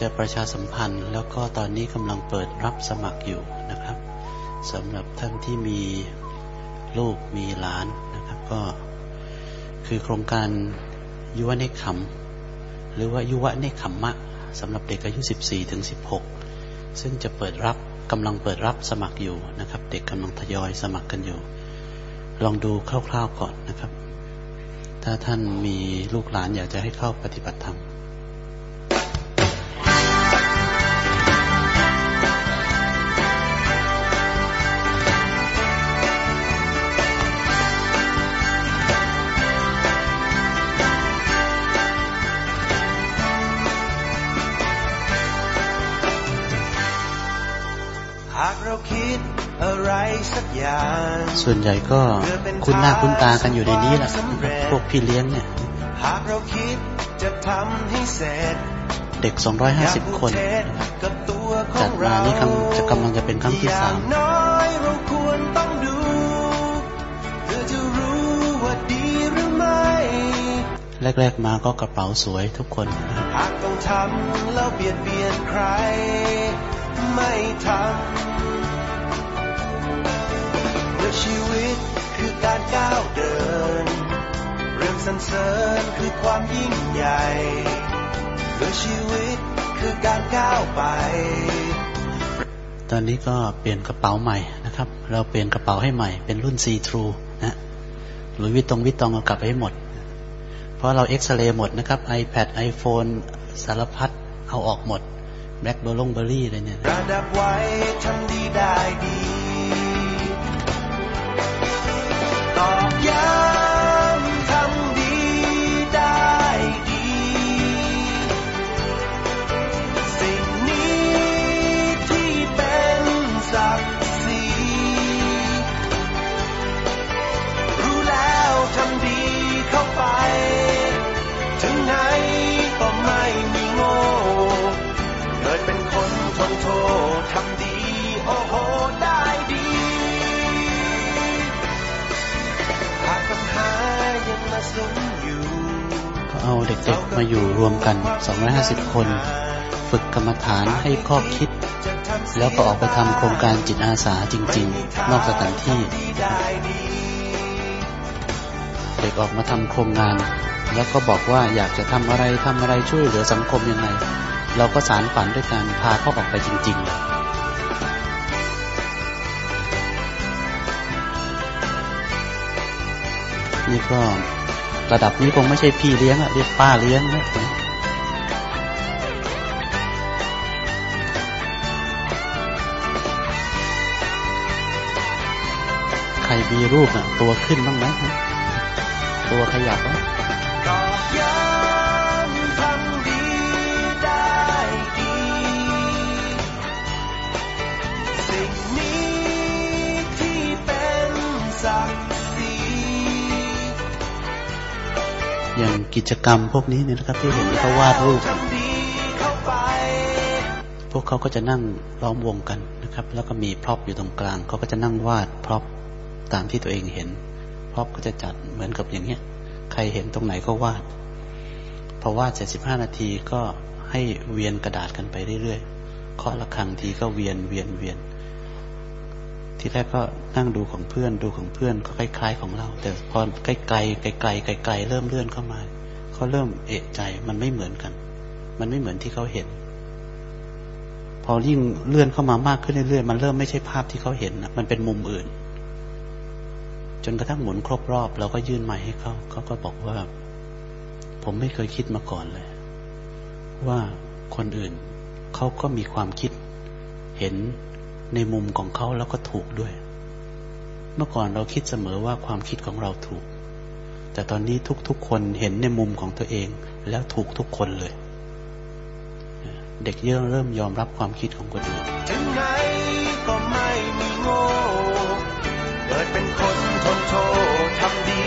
จะประชาสัมพันธ์ แล้วก็ตอนนี้กำลังเปิดรับสมัครอยู่นะครับสำหรับท่านที่มีลูกมีหลานนะครับ ก็คือโครงการยุวเนคขมหรือว่ายุวเนคขมมะสำหรับเด็กอายุ 14ถึง16 ซึ่งจะเปิดรับกำลังเปิดรับสมัครอยู่นะครับ เด็กกำลังทยอยสมัครกันอยู่ ลองดูคร่าวๆก่อนนะครับ ถ้าท่านมีลูกหลานอยากจะให้เข้าปฏิบัติธรรม ส่วนใหญ่ก็คุ้นหน้าคุ้นตากันอยู่ในนี้แหละพวกพี่เลี้ยงเนี่ยเด็ก 250 คน จัดมานี่จะกำลังจะเป็นครั้งที่สามแรก ๆ มาก็กระเป๋าสวยทุกคนหากต้องทำแล้วเบียดเบียนใคร ไม่ทำ ชีวิตคือการก้าวเดิน เรื่องสรรเสริญคือความยิ่งใหญ่เรื่องชีวิตคือการก้าวไป ตอนนี้ก็เปลี่ยนกระเป๋าใหม่นะครับ เราเปลี่ยนกระเป๋าให้ใหม่ เป็นรุ่น C True นะหรือวิตรงวิตองเอากลับไปให้หมด เพราะเราเอ็กซเรย์หมดนะครับ iPad iPhone สารพัดเอาออกหมดแบล็คเบอร์ลงเบอร์รี่อะไรเนี่ยระดับไว้ทำดีได้ดี ตอกย้ำทำดีได้ดี สิ่งนี้ที่เป็นศักดิ์ศรีรู้แล้วทำดีเข้าไป ถึงไหนก็ไม่มีโง่เกิดเป็นคนทนโทษทำดี เอาเด็กๆมาอยู่รวมกัน 250 คน ฝึกกรรมฐานให้ข้อคิด แล้วก็ออกไปทำโครงการจิตอาสาจริง ๆ นอกสถานที่ เด็กออกมาทำโครงงาน แล้วก็บอกว่าอยากจะทำอะไรทำอะไรช่วยเหลือสังคมยังไง เราก็สารฝันด้วยการพาเขาออกไปจริง ๆ เลยนี่ก็ ระดับนี้คงไม่ใช่พี่เลี้ยงอะเรียกป้าเลี้ยงนะใครมีรูปอะตัวขึ้นบ้างไหมตัวขยับไหม กิจกรรมพวกนี้เนี่ยนะครับ ที่เห็นเขาวาดรูป พวกเขาก็จะนั่งล้อมวงกันนะครับ แล้วก็มี prop อยู่ตรงกลางเขาก็จะนั่งวาด prop ตามที่ตัวเองเห็น prop ก็จะจัดเหมือนกับอย่างเนี้ย ใครเห็นตรงไหนก็วาดพอวาดเสร็จสิบห้านาทีก็ให้เวียนกระดาษกันไปเรื่อยๆเคาะละครั้งทีก็เวียนเวียนเวียนทีแรกก็นั่งดูของเพื่อนดูของเพื่อนก็คล้ายๆของเรา แต่พอใกล้ๆไกลๆไกลๆเริ่มเลื่อนเข้ามา เขาเริ่มเอะใจมันไม่เหมือนกัน มันไม่เหมือนที่เขาเห็น พอยิ่งเลื่อนเข้ามามากขึ้นเรื่อยๆมันเริ่มไม่ใช่ภาพที่เขาเห็นนะมันเป็นมุมอื่น จนกระทั่งหมุนครบรอบเราก็ยื่นใหม่ให้เขาเขาก็บอกว่า ผมไม่เคยคิดมาก่อนเลย ว่าคนอื่นเขาก็มีความคิด เห็นในมุมของเขาแล้วก็ถูกด้วย เมื่อก่อนเราคิดเสมอว่าความคิดของเราถูก แต่ตอนนี้ทุกๆคนเห็นในมุมของตัวเอง แล้วถูกทุกคนเลย เด็กเยอะเริ่มยอมรับความคิดของคนอื่นถึงไหนก็ไม่มีโง่เกิดเป็นคนทนโทษทำดี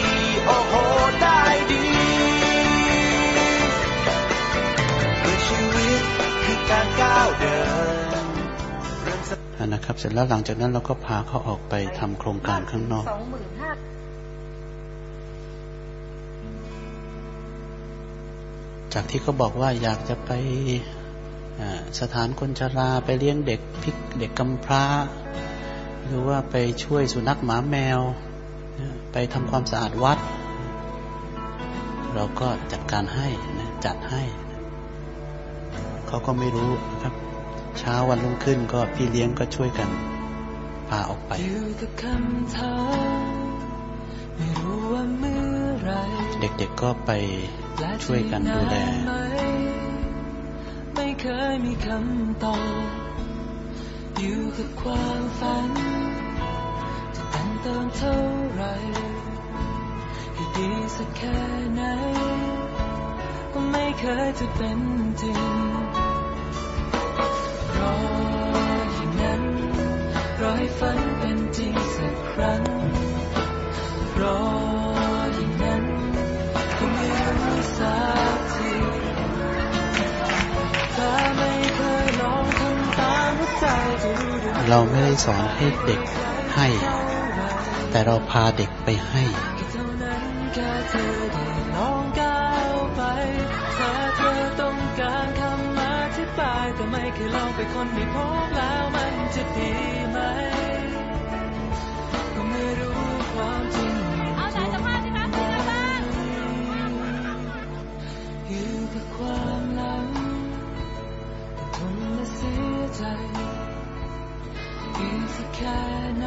โอ้โห ได้ดีคือชีวิตคือการก้าวเดินนะครับ เสร็จแล้วหลังจากนั้นเราก็พาเขาออกไปทำโครงการข้างนอก จากที่เขาบอกว่าอยากจะไปสถานคนชราไปเลี้ยงเด็กพิกเด็กกำพร้า หรือว่าไปช่วยสุนัขหมาแมว ไปทำความสะอาดวัด เราก็จัดการให้นะจัดให้ เขาก็ไม่รู้นะครับ เช้าวันรุ่งขึ้นก็พี่เลี้ยงก็ช่วยกันพาออกไปเด็กๆก็ไปช่วยกันดูแล ไม่เคยมีคำตอบอยู่กับความฝัน จะแต่งเติมเท่าไรให้ดีสักแค่ไหน ก็ไม่เคยจะเป็นจริงรออย่างนั้นรอให้ฝัน เราไม่ได้สอนให้เด็กให้ แต่เราพาเด็กไปให้แต่ไม่เคยลองไปคนไม่พบแล้วมันจะดีไหมก็ไม่รู้ความจริงเอาสายสัมภาพที่นับที่บ้างอยู่กับความหลังทนและเสียใจ แค่ไหน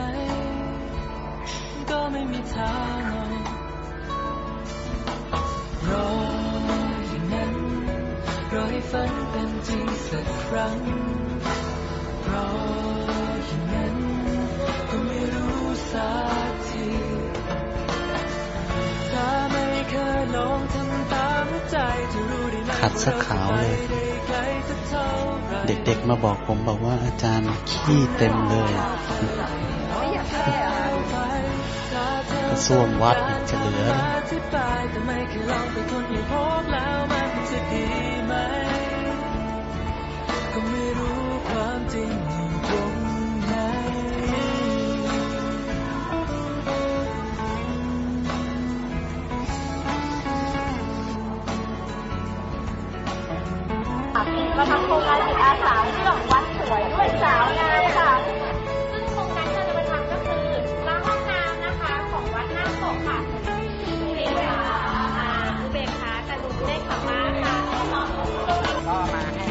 ก็ไม่มีทางรออย่างนั้นรอให้ฝันเป็นจริงสักครั้งรออย่างนั้นก็ไม่รู้สักทีถ้าไม่เคยลองทำตามหัวใจจะรู้ ได้ไหมขัดสักขาวเลย เด็กๆมาบอกผมบอกว่าอาจารย์ขี้เต็มเลยส้วมวัดจะเหลือก็ไม่รู้ความจริงอยู่ตรง มาทำโครงการจิตอาสาเรื่องวัดสวยด้วยสาวงามค่ะ ซึ่งโครงการที่เราจะไปทำก็คือล้างห้องน้ำนะคะ ของวัดหน้าปกค่ะอุเบกขาอุเบกขาแต่ลุงได้ขับมาค่ะก็มาให้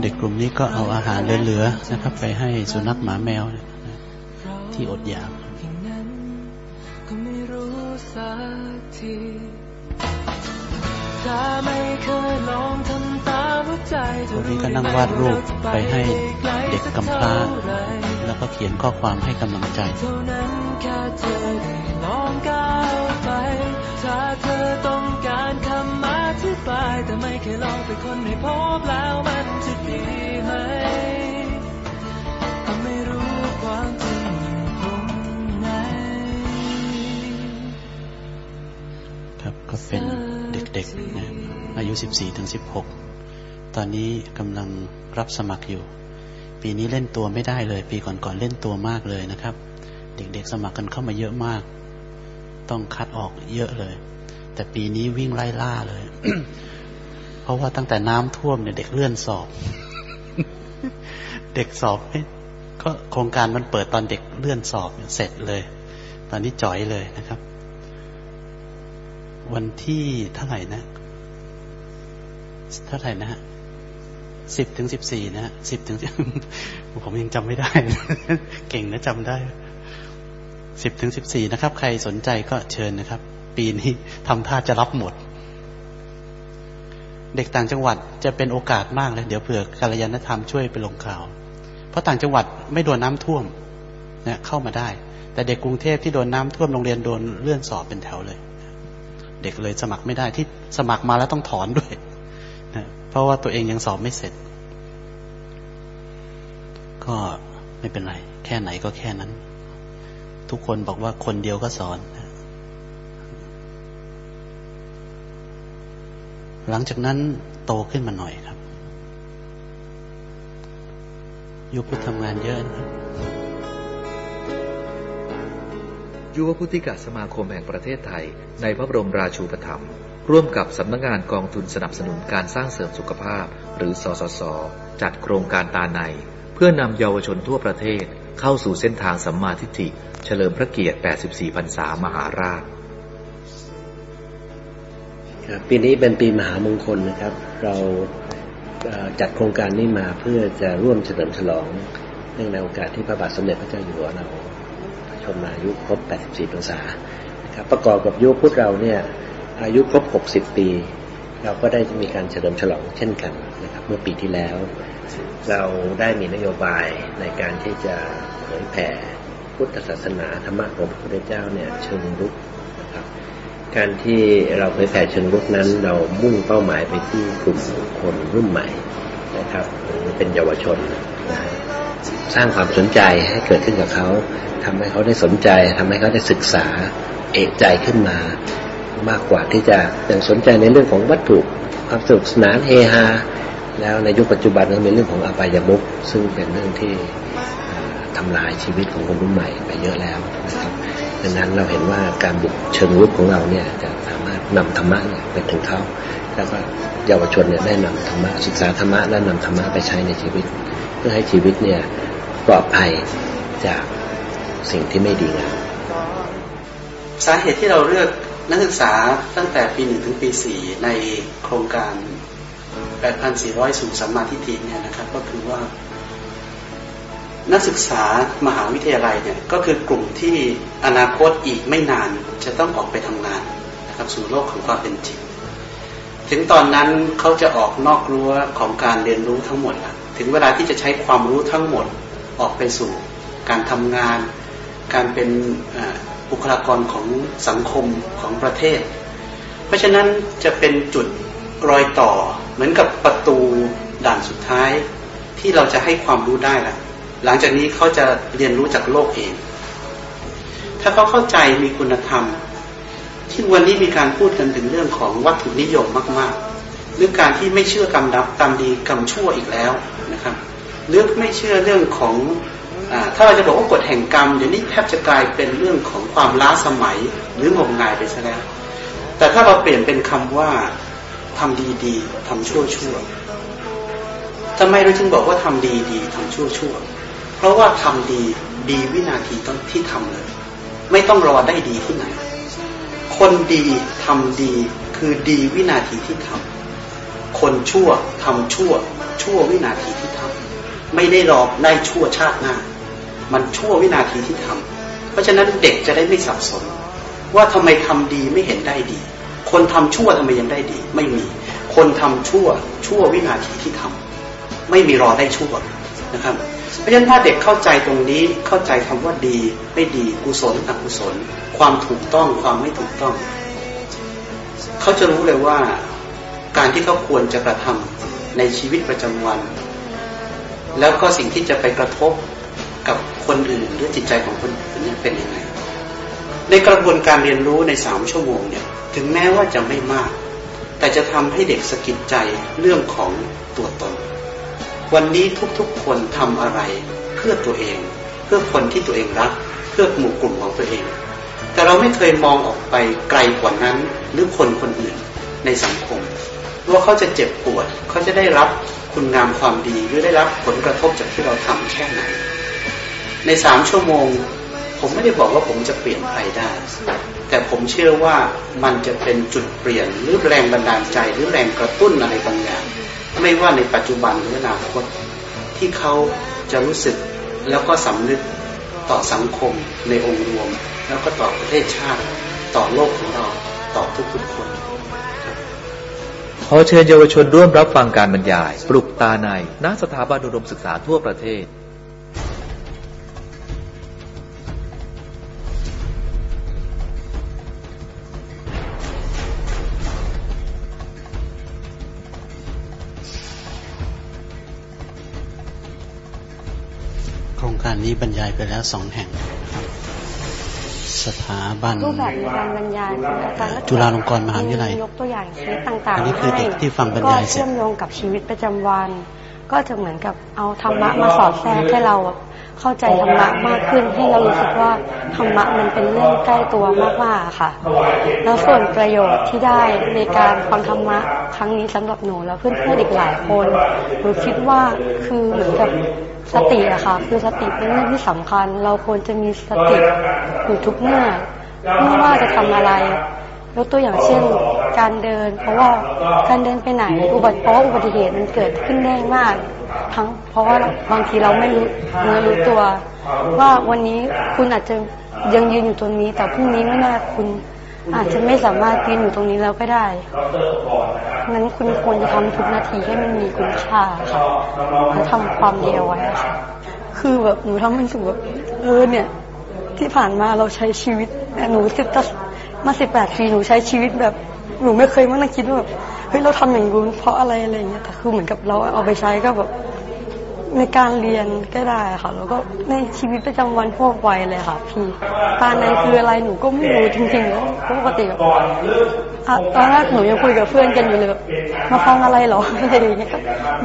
เด็กกลุ่มนี้ก็เอาอาหารเหลือๆนะครับ ไปให้สุนัขหมาแมวที่อดอยาก คนนี้ก็นั่งวาดรูปไปให้เด็กกำพร้า แล้วก็เขียนข้อความให้กำลังใจถ้าเธอต้องการคำอธิบายแต่ไม่เคยลองไปคนให้พบแล้วมันจะดีไหมก็ไม่รู้ความจริงตรงไหนครับก็เป็นเด็กๆนะอายุ 14ถึง16 ตอนนี้กำลังรับสมัครอยู่ ปีนี้เล่นตัวไม่ได้เลย ปีก่อนๆเล่นตัวมากเลยนะครับ เด็กๆสมัครกันเข้ามาเยอะมาก ต้องคัดออกเยอะเลย แต่ปีนี้วิ่งไล่ล่าเลย เพราะว่าตั้งแต่น้ำท่วมเนี่ยเด็กเลื่อนสอบ เด็กสอบก็โครงการมันเปิดตอนเด็กเลื่อนสอบเสร็จเลย ตอนนี้จ่อยเลยนะครับ วันที่เท่าไหร่นะเท่าไหร่นะฮะ สิบถึงสิบสี่นะฮะสิบถึงผมยังจำไม่ได้ เก่งนะจำได้สิบถึงสิบสี่นะครับ ใครสนใจก็เชิญนะครับ ปีนี้ทำท่าจะรับหมด เด็กต่างจังหวัดจะเป็นโอกาสมากเลย เดี๋ยวเผื่อกัลยาณธรรมช่วยไปลงข่าว เพราะต่างจังหวัดไม่โดนน้าท่วมนะเข้ามาได้ แต่เด็กกรุงเทพที่โดนน้าท่วมโรงเรียนโดนเลื่อนสอบเป็นแถวเลย เด็กเลยสมัครไม่ได้ที่สมัครมาแล้วต้องถอนด้วย ราะว่าตัวเองยังสอบไม่เสร็จ ก็ไม่เป็นไร แค่ไหนก็แค่นั้น ทุกคนบอกว่าคนเดียวก็สอน หลังจากนั้นโตขึ้นมาหน่อยครับ ยุพุทธทำงานเยอะนะครับยุวพุทธิกสมาคมแห่งประเทศไทยในพระบรมราชูปถัมภ์ ร่วมกับสำนักงงานกองทุนสนับสนุนการสร้างเสริมสุขภาพ หรือสสส จัดโครงการตาใน เพื่อนำเยาวชนทั่วประเทศ เข้าสู่เส้นทางสัมมาทิฏฐิ เฉลิมพระเกียรติ 84 พรรษามหาราชปีนี้เป็นปีมหามงคลนะครับ เราจัดโครงการนี้มาเพื่อจะร่วมเฉลิมฉลองเนื่องในโอกาสที่พระบาทสมเด็จพระเจ้าอยู่หัวเราชนมายุครบ 84 พรรษานะครับประกอบกับยุคพุทธเราเนี่ย อายุครบ 60 ปี เราก็ได้มีการเฉลิมฉลองเช่นกันนะครับเมื่อปีที่แล้ว เราได้มีนโยบายในการที่จะเผยแผ่พุทธศาสนาธรรมะของพระพุทธเจ้าเนี่ยเชิงรุกนะครับการที่เราเผยแผ่เชิงรุกนั้น เรามุ่งเป้าหมายไปที่กลุ่มคนรุ่นใหม่นะครับหรือเป็นเยาวชนนะสร้างความสนใจให้เกิดขึ้นกับเขาทำให้เขาได้สนใจทำให้เขาได้ศึกษาเอกใจขึ้นมา มากกว่าที่จะยังสนใจในเรื่องของวัตถุความสนุกสนานเฮฮาแล้วในยุคปัจจุบันก็เป็นเรื่องของอบายมุขซึ่งเป็นเรื่องที่ทำลายชีวิตของคนรุ่นใหม่ไปเยอะแล้วนะครับดังนั้นเราเห็นว่าการบุกเชิงรุกของเราเนี่ยจะสามารถนำธรรมะเนี่ยไปถึงเขาแล้วก็เยาวชนเนี่ยได้นำธรรมะศึกษาธรรมะและนำธรรมะไปใช้ในชีวิต เพื่อให้ชีวิตเนี่ยปลอดภัยจากสิ่งที่ไม่ดีงามสาเหตุที่เราเลือก นักศึกษาตั้งแต่ปีหนึ่งถึงปีสี่ในโครงการ 8,400 สู่สัมมาทิฏฐิเนี่ยนะครับก็คือว่า นักศึกษามหาวิทยาลัยเนี่ยก็คือกลุ่มที่อนาคตอีกไม่นานจะต้องออกไปทำงานนะครับสู่โลกของความเป็นจริง ถึงตอนนั้นเขาจะออกนอกรั้วของการเรียนรู้ทั้งหมดละถึงเวลาที่จะใช้ความรู้ทั้งหมดออกไปสู่ การทำงาน การเป็นอ่า บุคลากรของสังคมของประเทศ เพราะฉะนั้นจะเป็นจุดรอยต่อเหมือนกับประตูด่านสุดท้าย ที่เราจะให้ความรู้ได้ละหลังจากนี้เขาจะเรียนรู้จากโลกเอง ถ้าเขาเข้าใจมีคุณธรรม ที่วันนี้มีการพูดกันถึงเรื่องของวัตถุนิยมมาก ๆ หรือการที่ไม่เชื่อกรรมดับกรรมดีกรรมชั่วอีกแล้วนะครับหรือไม่เชื่อเรื่องของ ถ้าเราจะบอกว่ากฎแห่งกรรมเดี๋ยวนี้แทบจะกลายเป็นเรื่องของความล้าสมัยหรืองมงายไปซะแล้ว แต่ถ้าเราเปลี่ยนเป็นคำว่าทำดีดีๆทำชั่วชั่วทำไมเราจึงบอกว่าทำดีดีๆทำชั่วชั่วเพราะว่าทำดีดีวินาทีต้อนที่ทำเลย ไม่ต้องรอได้ดีที่ไหน คนดีทำดีคือดีวินาทีที่ทำคนชั่วทำชั่ว ชั่ววินาทีที่ทำไม่ได้รอได้ชั่วชาติหน้า มันชั่ววินาทีที่ทำเพราะฉะนั้นเด็กจะได้ไม่สับสน ว่าทำไมทำดีไม่เห็นได้ดี คนทำชั่วทำไมยังได้ดี ไม่มี คนทำชั่วชั่ววินาทีที่ทำไม่มีรอได้ชั่วนะครับ เพราะฉะนั้นถ้าเด็กเข้าใจตรงนี้เข้าใจคำว่าดีไม่ดีกุศลอกุศล ความถูกต้องความไม่ถูกต้อง เขาจะรู้เลยว่าการที่เขาควรจะกระทำในชีวิตประจำวัน แล้วก็สิ่งที่จะไปกระทบ กับคนอื่นหรือจิตใจของคนอื่นเนี่ยเป็นยังไง ในกระบวนการเรียนรู้ในสามชั่วโมงเนี่ย ถึงแม้ว่าจะไม่มาก แต่จะทำให้เด็กสะกิดใจเรื่องของตัวตน วันนี้ทุกๆคนทำอะไรเพื่อตัวเอง เพื่อคนที่ตัวเองรัก เพื่อหมู่กลุ่มของตัวเอง แต่เราไม่เคยมองออกไปไกลกว่านั้นหรือคนคนอื่นในสังคมว่าเขาจะเจ็บปวด เขาจะได้รับคุณงามความดี หรือได้รับผลกระทบจากที่เราทำแค่ไหน ในสามชั่วโมง ผมไม่ได้บอกว่าผมจะเปลี่ยนใครได้ แต่ผมเชื่อว่ามันจะเป็นจุดเปลี่ยนหรือแรงบันดาลใจหรือแรงกระตุ้นอะไรบางอย่าง ไม่ว่าในปัจจุบันหรืออนาคตที่เขาจะรู้สึกแล้วก็สำนึกต่อสังคมในองค์รวม แล้วก็ต่อประเทศชาติต่อโลกของเราต่อทุกๆคน ขอเชิญเยาวชนร่วมรับฟังการบรรยาย ปลุกตาในณสถาบันอุดมศึกษาทั่วประเทศ งการนี้บรรยายไปแล้วสองแห่งนะครับสถาบันรูปแบบในการบรรยายของอาจารย์จุฬาลงกรณ์มหาวิทยาลัยยกตัวอย่างชีวิตต่างอันนี้ๆคือเด็กที่ฟังบรรยายเสร็จก็เชื่อมโยงกับชีวิตประจำวัน ก็จะเหมือนกับเอาธรรมะมาสอดแทรกให้เราเข้าใจธรรมะมากขึ้นให้เรารู้สึกว่าธรรมะมันเป็นเรื่องใกล้ตัวมากๆค่ะ แล้วส่วนประโยชน์ที่ได้ในการฟังธรรมะครั้งนี้สำหรับหนูและเพื่อนๆอีกหลายคนหนูคิดว่าคือเหมือนกับ สติอะค่ะ คือสติเป็นเรื่องที่สำคัญ เราควรจะมีสติอยู่ทุกเมื่อไม่ว่าจะทำอะไรยกตัวอย่างเช่น การเดิน เพราะว่าการเดินไปไหน อุบัติเพราะอุบัติเหตุมันเกิดขึ้นได้มาก ทั้ง เพราะว่าบางทีเราไม่รู้เนื้อรู้ตัว ว่าวันนี้คุณอาจจะยังยืนอยู่ตรงนี้ แต่พรุ่งนี้ไม่แน่คุณ อาจจะไม่สามารถยืนอยู่ตรงนี้แล้วก็ได้นั้นคุณควรจะทำทุกนาทีให้มันมีคุณค่าค่ะและทำความดีเอาไว้ค่ะ คือแบบหนูทำให้รู้สึกว่าเออเนี่ย ที่ผ่านมาเราใช้ชีวิตหนูสิบมาสิบแปดปีหนูใช้ชีวิตแบบหนูไม่เคยมานั่งคิดว่าแบบเฮ้ยเราทำอย่างนู้นเพราะอะไรอะไรเงี้ยแต่คือเหมือนกับเราเอาไปใช้ก็แบบ ในการเรียนก็ได้ค่ะ แล้วก็ในชีวิตประจำวันทั่วไปเลยค่ะ พี่ตาในคืออะไรหนูก็ไม่รู้จริงๆแล้วปกติแบบตอนแรกหนูยังคุยกับเพื่อนกันอยู่เลยแบบมาฟังอะไรหรออะไรอย่างเงี้ยก็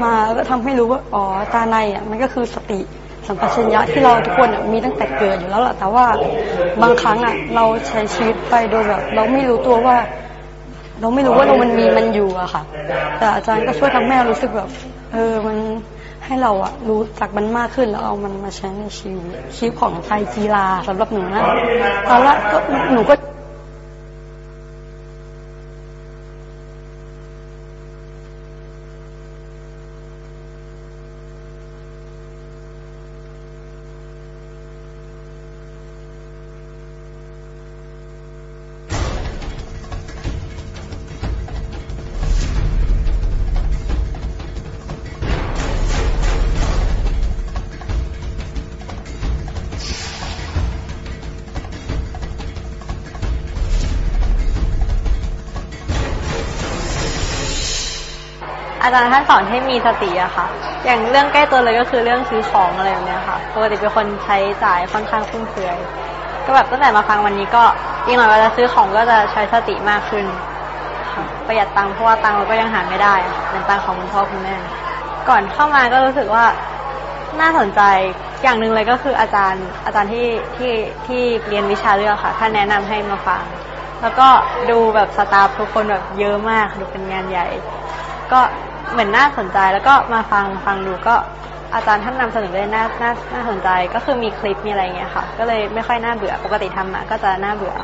มาก็ทำให้รู้ว่าอ๋อตาในอะมันก็คือสติสัมปชัญญะที่เราทุกคนมีตั้งแต่เกิดอยู่แล้วแหละแต่ว่าบางครั้งอะเราใช้ชีวิตไปโดยแบบ เราไม่รู้ตัวว่า เราไม่รู้ว่าเรามันมีมันอยู่อะค่ะ แต่อาจารย์ก็ช่วยทำให้เรารู้สึกแบบ เออมัน ให้เราอะรู้จักมันมากขึ้นแล้วเอามันมาใช้ในชีวิตชีวิตของไทยกีฬาสำหรับหนูนะตอนแรกก็หนูก็ อาจารย์ท่านสอนให้มีสติอะค่ะ อย่างเรื่องใกล้ตัวเลยก็คือเรื่องซื้อของอะไรแบบนี้ค่ะปกติเป็นคนใช้จ่ายค่อนข้างฟุ่มเฟือย ก็แบบตั้งแต่มาฟังวันนี้ก็อีกหน่อยเวลาซื้อของก็จะใช้สติมากขึ้นประหยัดตังค์เพราะว่าตังค์เราก็ยังหาไม่ได้เป็นตังค์ของคุณพ่อคุณแม่ ก่อนเข้ามาก็รู้สึกว่าน่าสนใจอย่างหนึ่งเลยก็คืออาจารย์อาจารย์ที่ที่ที่เรียนวิชาเลือกค่ะท่านแนะนำให้มาฟัง แล้วก็ดูแบบสตาฟทุกคนแบบเยอะมากดูเป็นงานใหญ่ ก็ เหมือนน่าสนใจแล้วก็มาฟังฟังดูก็อาจารย์ท่านนำเสนอได้น่าน่าน่าสนใจก็คือมีคลิปมีอะไรเงี้ยค่ะ ก็เลยไม่ค่อยน่าเบื่อปกติทำมาก็จะน่าเบื่อ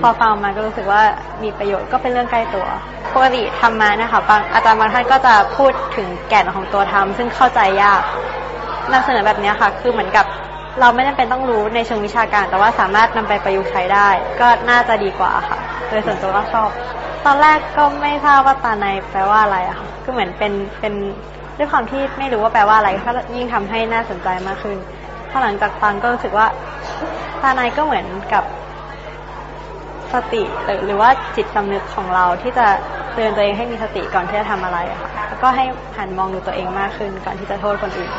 พอฟังมาก็รู้สึกว่ามีประโยชน์ก็เป็นเรื่องใกล้ตัวปกติทำมานะคะบางอาจารย์บางท่านก็จะพูดถึงแก่นของตัวทำซึ่งเข้าใจยากนำเสนอแบบนี้ค่ะ คือเหมือนกับเราไม่จำเป็นต้องรู้ในเชิงวิชาการ แต่ว่าสามารถนำไปประยุกต์ใช้ได้ ก็น่าจะดีกว่าค่ะ โดยส่วนตัวก็ชอบ ตอนแรกก็ไม่ทราบว่าตาในแปลว่าอะไรอะค่ะก็เหมือนเป็นเป็นด้วยความที่ไม่รู้ว่าแปลว่าอะไรก็ยิ่งทำให้น่าสนใจมากขึ้นพอหลังจากฟังก็รู้สึกว่าตาในก็เหมือนกับสติหรือว่าจิตสำนึกของเราที่จะเตือนตัวเองให้มีสติก่อนที่จะทำอะไรค่ะแล้วก็ให้หันมองดูตัวเองมากขึ้นก่อนที่จะโทษคนอื่น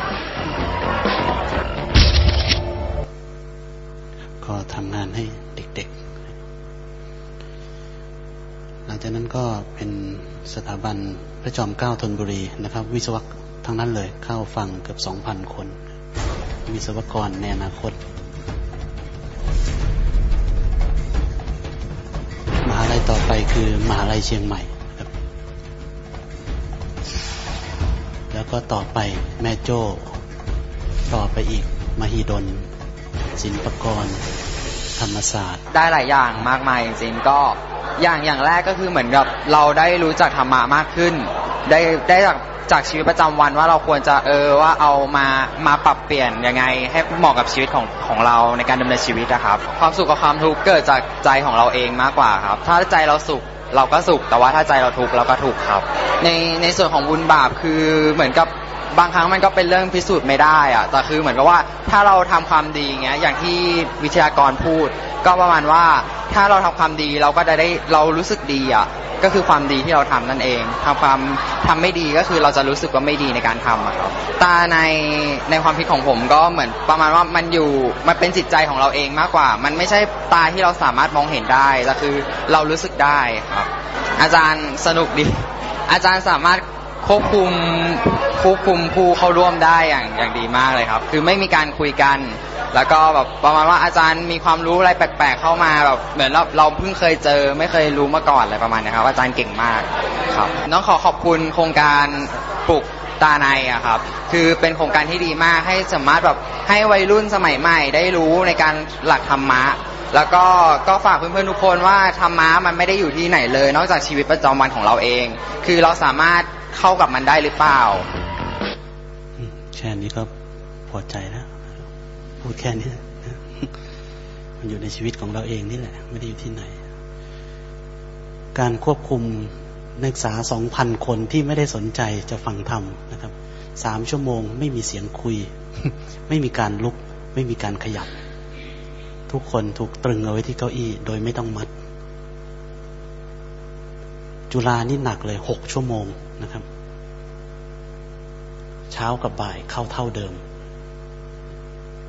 ก็ทำงานให้ ลังจากนั้นก็เป็นสถาบันพระจอมเกล้าธนบุรีนะครับ วิศวกทั้งนั้นเลยเข้าฟังเกือบสองพันคน วิศวกรในอนาคต มหาลัยต่อไปคือมหาลัยเชียงใหม่ครับ แล้วก็ต่อไปแม่โจ้ ต่อไปอีก มหิดล ศิลปากร ธรรมศาสตร์ ได้หลายอย่างมากมายจริงๆก็อย่างอย่างแรกก็คือเหมือนกับเราได้รู้จักธรรมะมากขึ้น ได้ได้จากจากชีวิตประจำวันว่าเราควรจะเออว่าเอามามาปรับเปลี่ยนยังไง ให้เหมาะกับชีวิตของของเราในการดำเนินชีวิตนะครับ ความสุขกับความทุกข์เกิดจากใจของเราเองมากกว่าครับ ถ้าใจเราสุขเราก็สุขแต่ว่าถ้าใจเราทุกข์เราก็ทุกข์ครับ ในในส่วนของบุญบาปคือเหมือนกับ บางครั้งมันก็เป็นเรื่องพิสูจน์ไม่ได้อะแต่คือเหมือนกับว่าถ้าเราทำความดีเงี้ยอย่างที่วิทยากรพูด ก็ประมาณว่าถ้าเราทำความดีเราก็จะได้เรารู้สึกดีอะก็คือความดีที่เราทำนั่นเองทำความทำไม่ดีก็คือเราจะรู้สึกว่าไม่ดีในการทำครับตาในในความคิดของผมก็เหมือนประมาณว่ามันอยู่มันเป็นจิตใจของเราเองมากกว่า มันไม่ใช่ตาที่เราสามารถมองเห็นได้แต่คือเรารู้สึกได้ครับ อาจารย์สนุกดี อาจารย์สามารถ ควบคุมควบคุมผู้เข้าร่วมได้อย่างอย่างดีมากเลยครับ คือไม่มีการคุยกัน แล้วก็แบบประมาณว่าอาจารย์มีความรู้อะไรแปลกๆเข้ามาแบบเหมือนเราเราเพิ่งเคยเจอ ไม่เคยรู้มาก่อนอะไรประมาณนี้ครับ อาจารย์เก่งมากครับน้องขอขอบคุณโครงการปลุกตาในอะครับ คือเป็นโครงการที่ดีมากให้สามารถแบบให้วัยรุ่นสมัยใหม่ได้รู้ในการหลักธรรมะ แล้วก็ก็ฝากเพื่อนๆทุกคนว่าธรรมะมันไม่ได้อยู่ที่ไหนเลย นอกจากชีวิตประจำวันของเราเอง คือเราสามารถ เข้ากับมันได้หรือเปล่าแค่นี้ก็พอใจแล้วพูดแค่นี้นะมันอยู่ในชีวิตของเราเองนี่แหละ ไม่ได้อยู่ที่ไหน การควบคุมนักศึกษาสองพันคนที่ไม่ได้สนใจจะฟังธรรมนะครับสามชั่วโมง ไม่มีเสียงคุย ไม่มีการลุก ไม่มีการขยับ ทุกคนถูกตรึงเอาไว้ที่เก้าอี้ โดยไม่ต้องมัด จุฬานี่หนักเลยหกชั่วโมง นะครับ เช้ากับบ่ายเข้าเท่าเดิม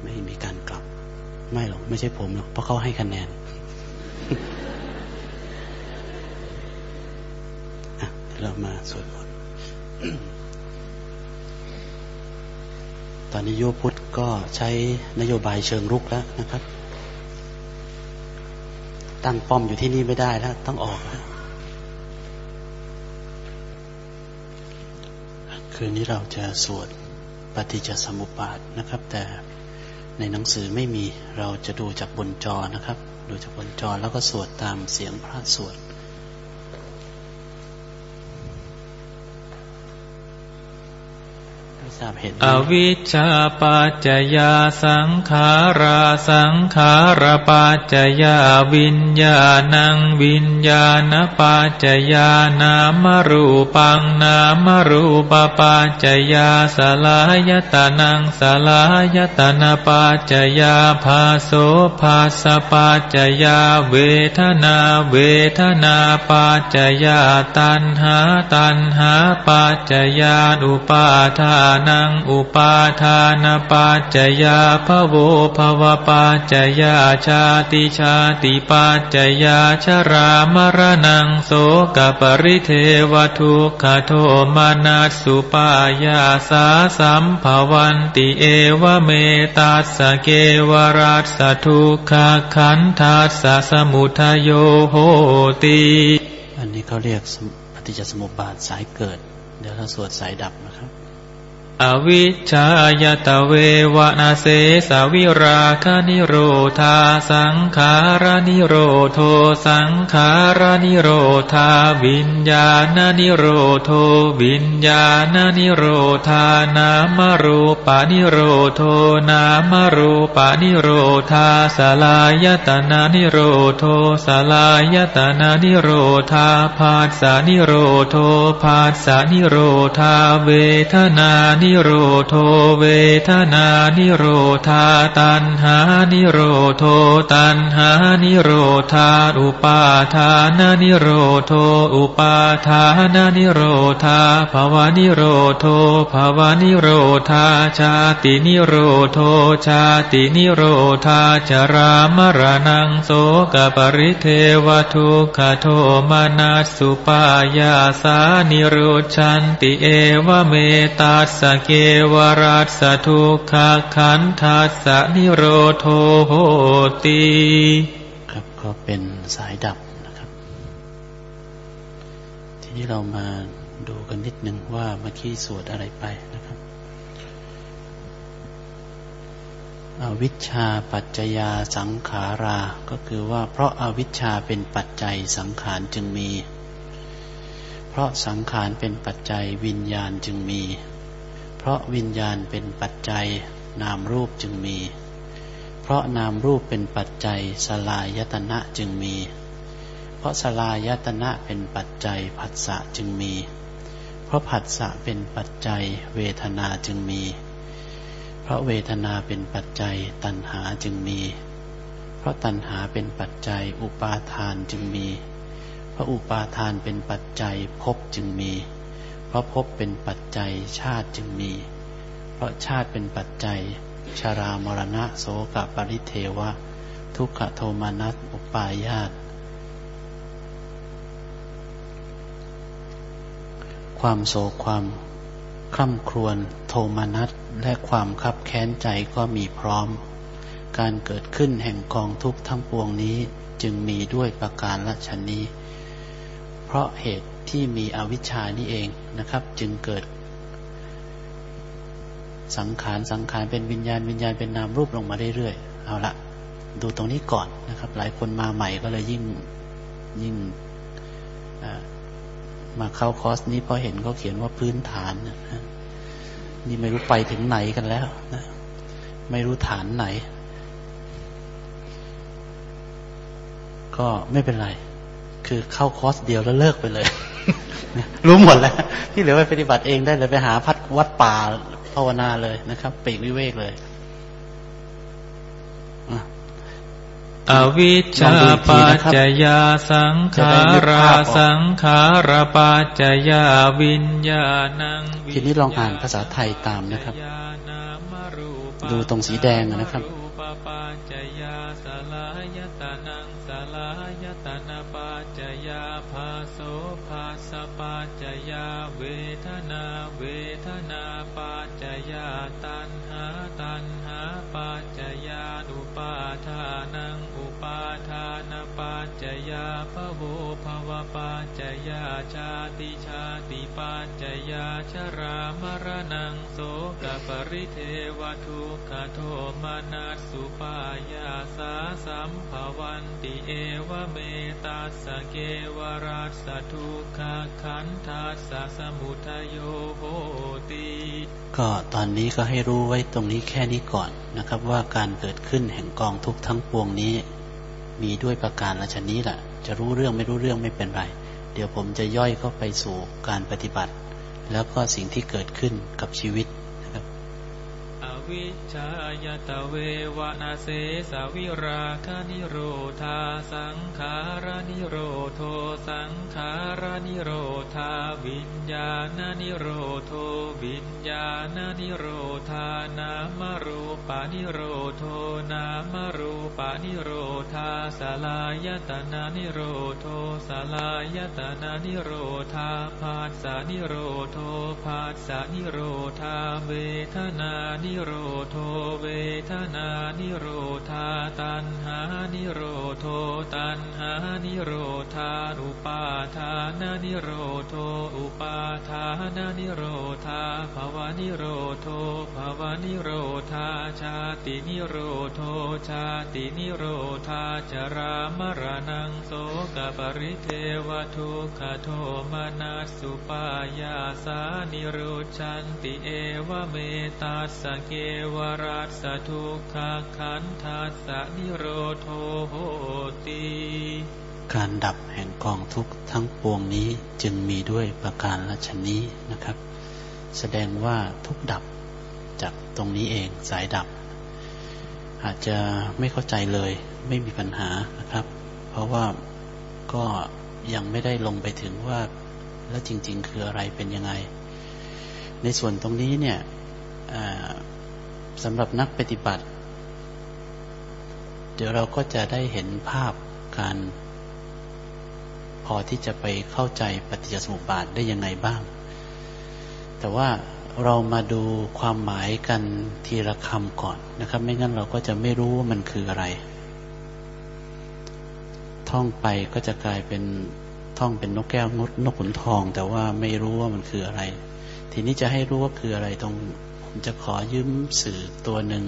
ไม่มีการกลับ ไม่หรอก ไม่ใช่ผมหรอก เพราะเขาให้คะแนนเรามาสวดมนต์ตอนนี้โยพุทธก็ใช้นโยบายเชิงรุกแล้วนะครับ ตั้งป้อมอยู่ที่นี่ไม่ได้แล้ว ต้องออกแล้ว คืนนี้เราจะสวดปฏิจจสมุปบาทนะครับ แต่ในหนังสือไม่มีเราจะดูจากบนจอนะครับ ดูจากบนจอแล้วก็สวดตามเสียงพระสวดไม่ทราบเห็นไหม อวิชชาปัจจยาสังขาราสังขารปัจจยาวิญญาณังวิญญาณปัจจยานามรูปังนามรูปปัจจยาสลายตานังสลายตนะปัจจยาภาโสภาสปัจจยาเวทนาเวทนาปัจจยาตันหาตันหาปัจจยานุปาทานังอุปาทานปัจจยาภโวภวปัจจยาชาติชาติปัจจยาชรามรณังโสกปริเทวทุกขโทมานัสสุปายาสาสัมภวันติเอวเมตัสเกวรัสสะทุกขขันทัสสะสมุทโยโหติอันนี้เขาเรียกปฏิจจสมุปบาทสายเกิด เดี๋ยวเราสวดสายดับนะครับ อวิชชายตเววนาเสสวิราคานิโรธาสังขารานิโรโทสังขารานิโรธาวิญญาณนิโรโทวิญญาณนิโรธานามรูปานิโรโทนามรูปานิโรธาสลายตนานิโรโทสลายตนานิโรธาภาสานิโรโทภาสานิโรธาเวทนานิโรโทเวทนานิโรธาตันหานิโรโทตันหานิโรธาอุปาทานนิโรโทอุปาทานนิโรธาภวานิโรโทภวานิโรธาชาตินิโรโทชาตินิโรธาจรามรณังโสกปริเทวทุกขโทมานัสสุปายาสานิโรชันติเอวเมตัสสะเกวลัสสทุกขขันธัสสนิโรโทโหติครับก็เป็นสายดับนะครับ ทีนี้เรามาดูกันนิดนึงว่าเมื่อกี้สวดอะไรไปนะครับอวิชชาปัจจยาสังขารา ก็คือว่าเพราะอาวิชชาเป็นปัจจัยสังขารจึงมี เพราะสังขารเป็นปัจจัยวิญญาณจึงมี เพราะวิญญาณเป็นปัจจัย นามรูปจึงมี เพราะนามรูปเป็นปัจจัยสลายตนะจึงมี เพราะสลายตนะเป็นปัจจัยผัสสะจึงมี เพราะผัสสะเป็นปัจจัย เวทนาจึงมี เพราะเวทนาเป็นปัจจัยตัณหาจึงมี เพราะตัณหาเป็นปัจจัยอุปาทานจึงมี เพราะอุปาทานเป็นปัจจัยภพจึงมี ราะภพเป็นปัจจัยชาติจึงมี เพราะชาติเป็นปัจจัยชารามรณะโสกปริเทวะ ทุกขโทมานัสอุปายาตความโศกความคร่ำครวญโทมานัสและความคับแค้นใจก็มีพร้อม การเกิดขึ้นแห่งกองทุกข์ทั้งปวงนี้จึงมีด้วยประการละชนนี้ เพราะเหตุที่มีอวิชชานี่เอง นะครับ จึงเกิด สังขารสังขารเป็นวิญญาณวิญญาณเป็นนามรูปลงมาเรื่อยๆเอาละดูตรงนี้ก่อนนะครับ หลายคนมาใหม่ก็เลยยิ่งยิ่งมาเข้าคอร์สนี้เพราะเห็นเขาเขียนว่าพื้นฐานนะนี่ไม่รู้ไปถึงไหนกันแล้วนะไม่รู้ฐานไหน ก็ไม่เป็นไร คือเข้าคอร์สเดียวแล้วเลิกไปเลย รู้หมดแล้ว ที่เหลือไปปฏิบัติเองได้เลยไปหาพัดวัดป่าภาวนาเลยนะครับปีกวิเวกเลยอวิชชาปัจจยาสังขาราสังขารปัจจยาวิญญาณังทีนี้ลองอ่านภาษาไทยตามนะครับ ดูตรงสีแดงนะครับ นัสสุปายาสาสัมภวันติเอวเมตัสเกวรัสทุกขขันทัสสมุทัยโยโหติก็ตอนนี้ก็ให้รู้ไว้ตรงนี้แค่นี้ก่อนนะครับ ว่าการเกิดขึ้นแห่งกองทุกทั้งปวงนี้ มีด้วยประการละชนี้แหละจะรู้เรื่องไม่รู้เรื่องไม่เป็นไร เดี๋ยวผมจะย่อยเข้าไปสู่การปฏิบัติ แล้วก็สิ่งที่เกิดขึ้นกับชีวิต วิชายตเววนาเสสวิราคานิโรธาสังขารนิโรโทสังขารนิโรธาวิญญาณนิโรโทวิญญาณนิโรธานามรูปานิโรโทนามรูปานิโรธาสลายตนานิโรโทสลายตนานิโรธาภาสานิโรโทภาสานิโรธาเวทนานิโรโทเวทนานิโรธาตันหานิโรโทตันหานิโรธาอุปาทานานิโรโทอุปาทานานิโรธาภาวานิโรโทภาวานิโรธาชาตินิโรโทชาตินิโรธา ชรามรณังโสกปริเทวทุกขโทมนัสสุปายาสานิรุชฌันติเอวเมตัสสะ เกวลัสสะ ทุกขักขันธัสสะ นิโรโธ โหติการดับแห่งกองทุกข์ทั้งปวงนี้จึงมีด้วยประการฉะนี้นะครับ แสดงว่าทุกข์ดับจากตรงนี้เองสายดับ อาจจะไม่เข้าใจเลยไม่มีปัญหานะครับ เพราะว่าก็ยังไม่ได้ลงไปถึงว่าแล้วจริง ๆ คืออะไรเป็นยังไง ในส่วนตรงนี้เนี่ย สำหรับนักปฏิบัติ เดี๋ยวเราก็จะได้เห็นภาพการ พอที่จะไปเข้าใจปฏิจจสมุปบาทได้ยังไงบ้าง แต่ว่าเรามาดูความหมายกันทีละคำก่อนนะครับ ไม่งั้นเราก็จะไม่รู้ว่ามันคืออะไร ท่องไปก็จะกลายเป็นท่องเป็นนกแก้วนกนกขุนทอง แต่ว่าไม่รู้ว่ามันคืออะไร ทีนี้จะให้รู้ว่าคืออะไรตรง จะขอยืมสื่อตัวหนึ่ง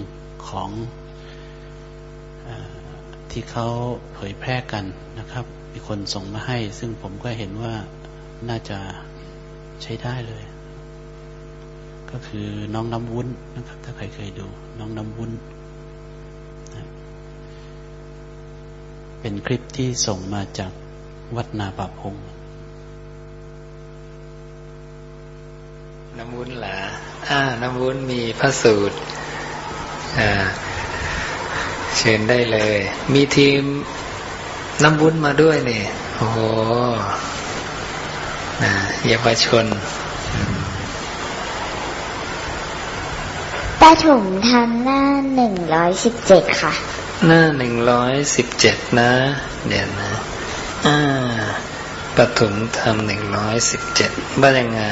ของอที่เขาเผยแพร่กันนะครับ มีคนส่งมาให้ ซึ่งผมก็เห็นว่าน่าจะใช้ได้เลย ก็คือน้องน้ำวุ้นนะครับ ถ้าใครเคยดู น้องน้ำวุ้นเป็นคลิปที่ส่งมาจากวัดนาป่าพง น้ำวุ้นเหรออ่าน้ำวุ้นมีพระสูตรอ่าเชิญได้เลย มีทีมน้ำวุ้นมาด้วยเนี่ยโอ้โหนะเยาวชนป้าถุงทำหน้าหนึ่งร้อยสิบเจ็ดค่ะ หน้าหนึ่งร้อยสิบเจ็ดนะ เดี๋ยวนะ อ่าปฐุมธรรมหนึ่งร้อยสิบเจ็ดว่ายังไง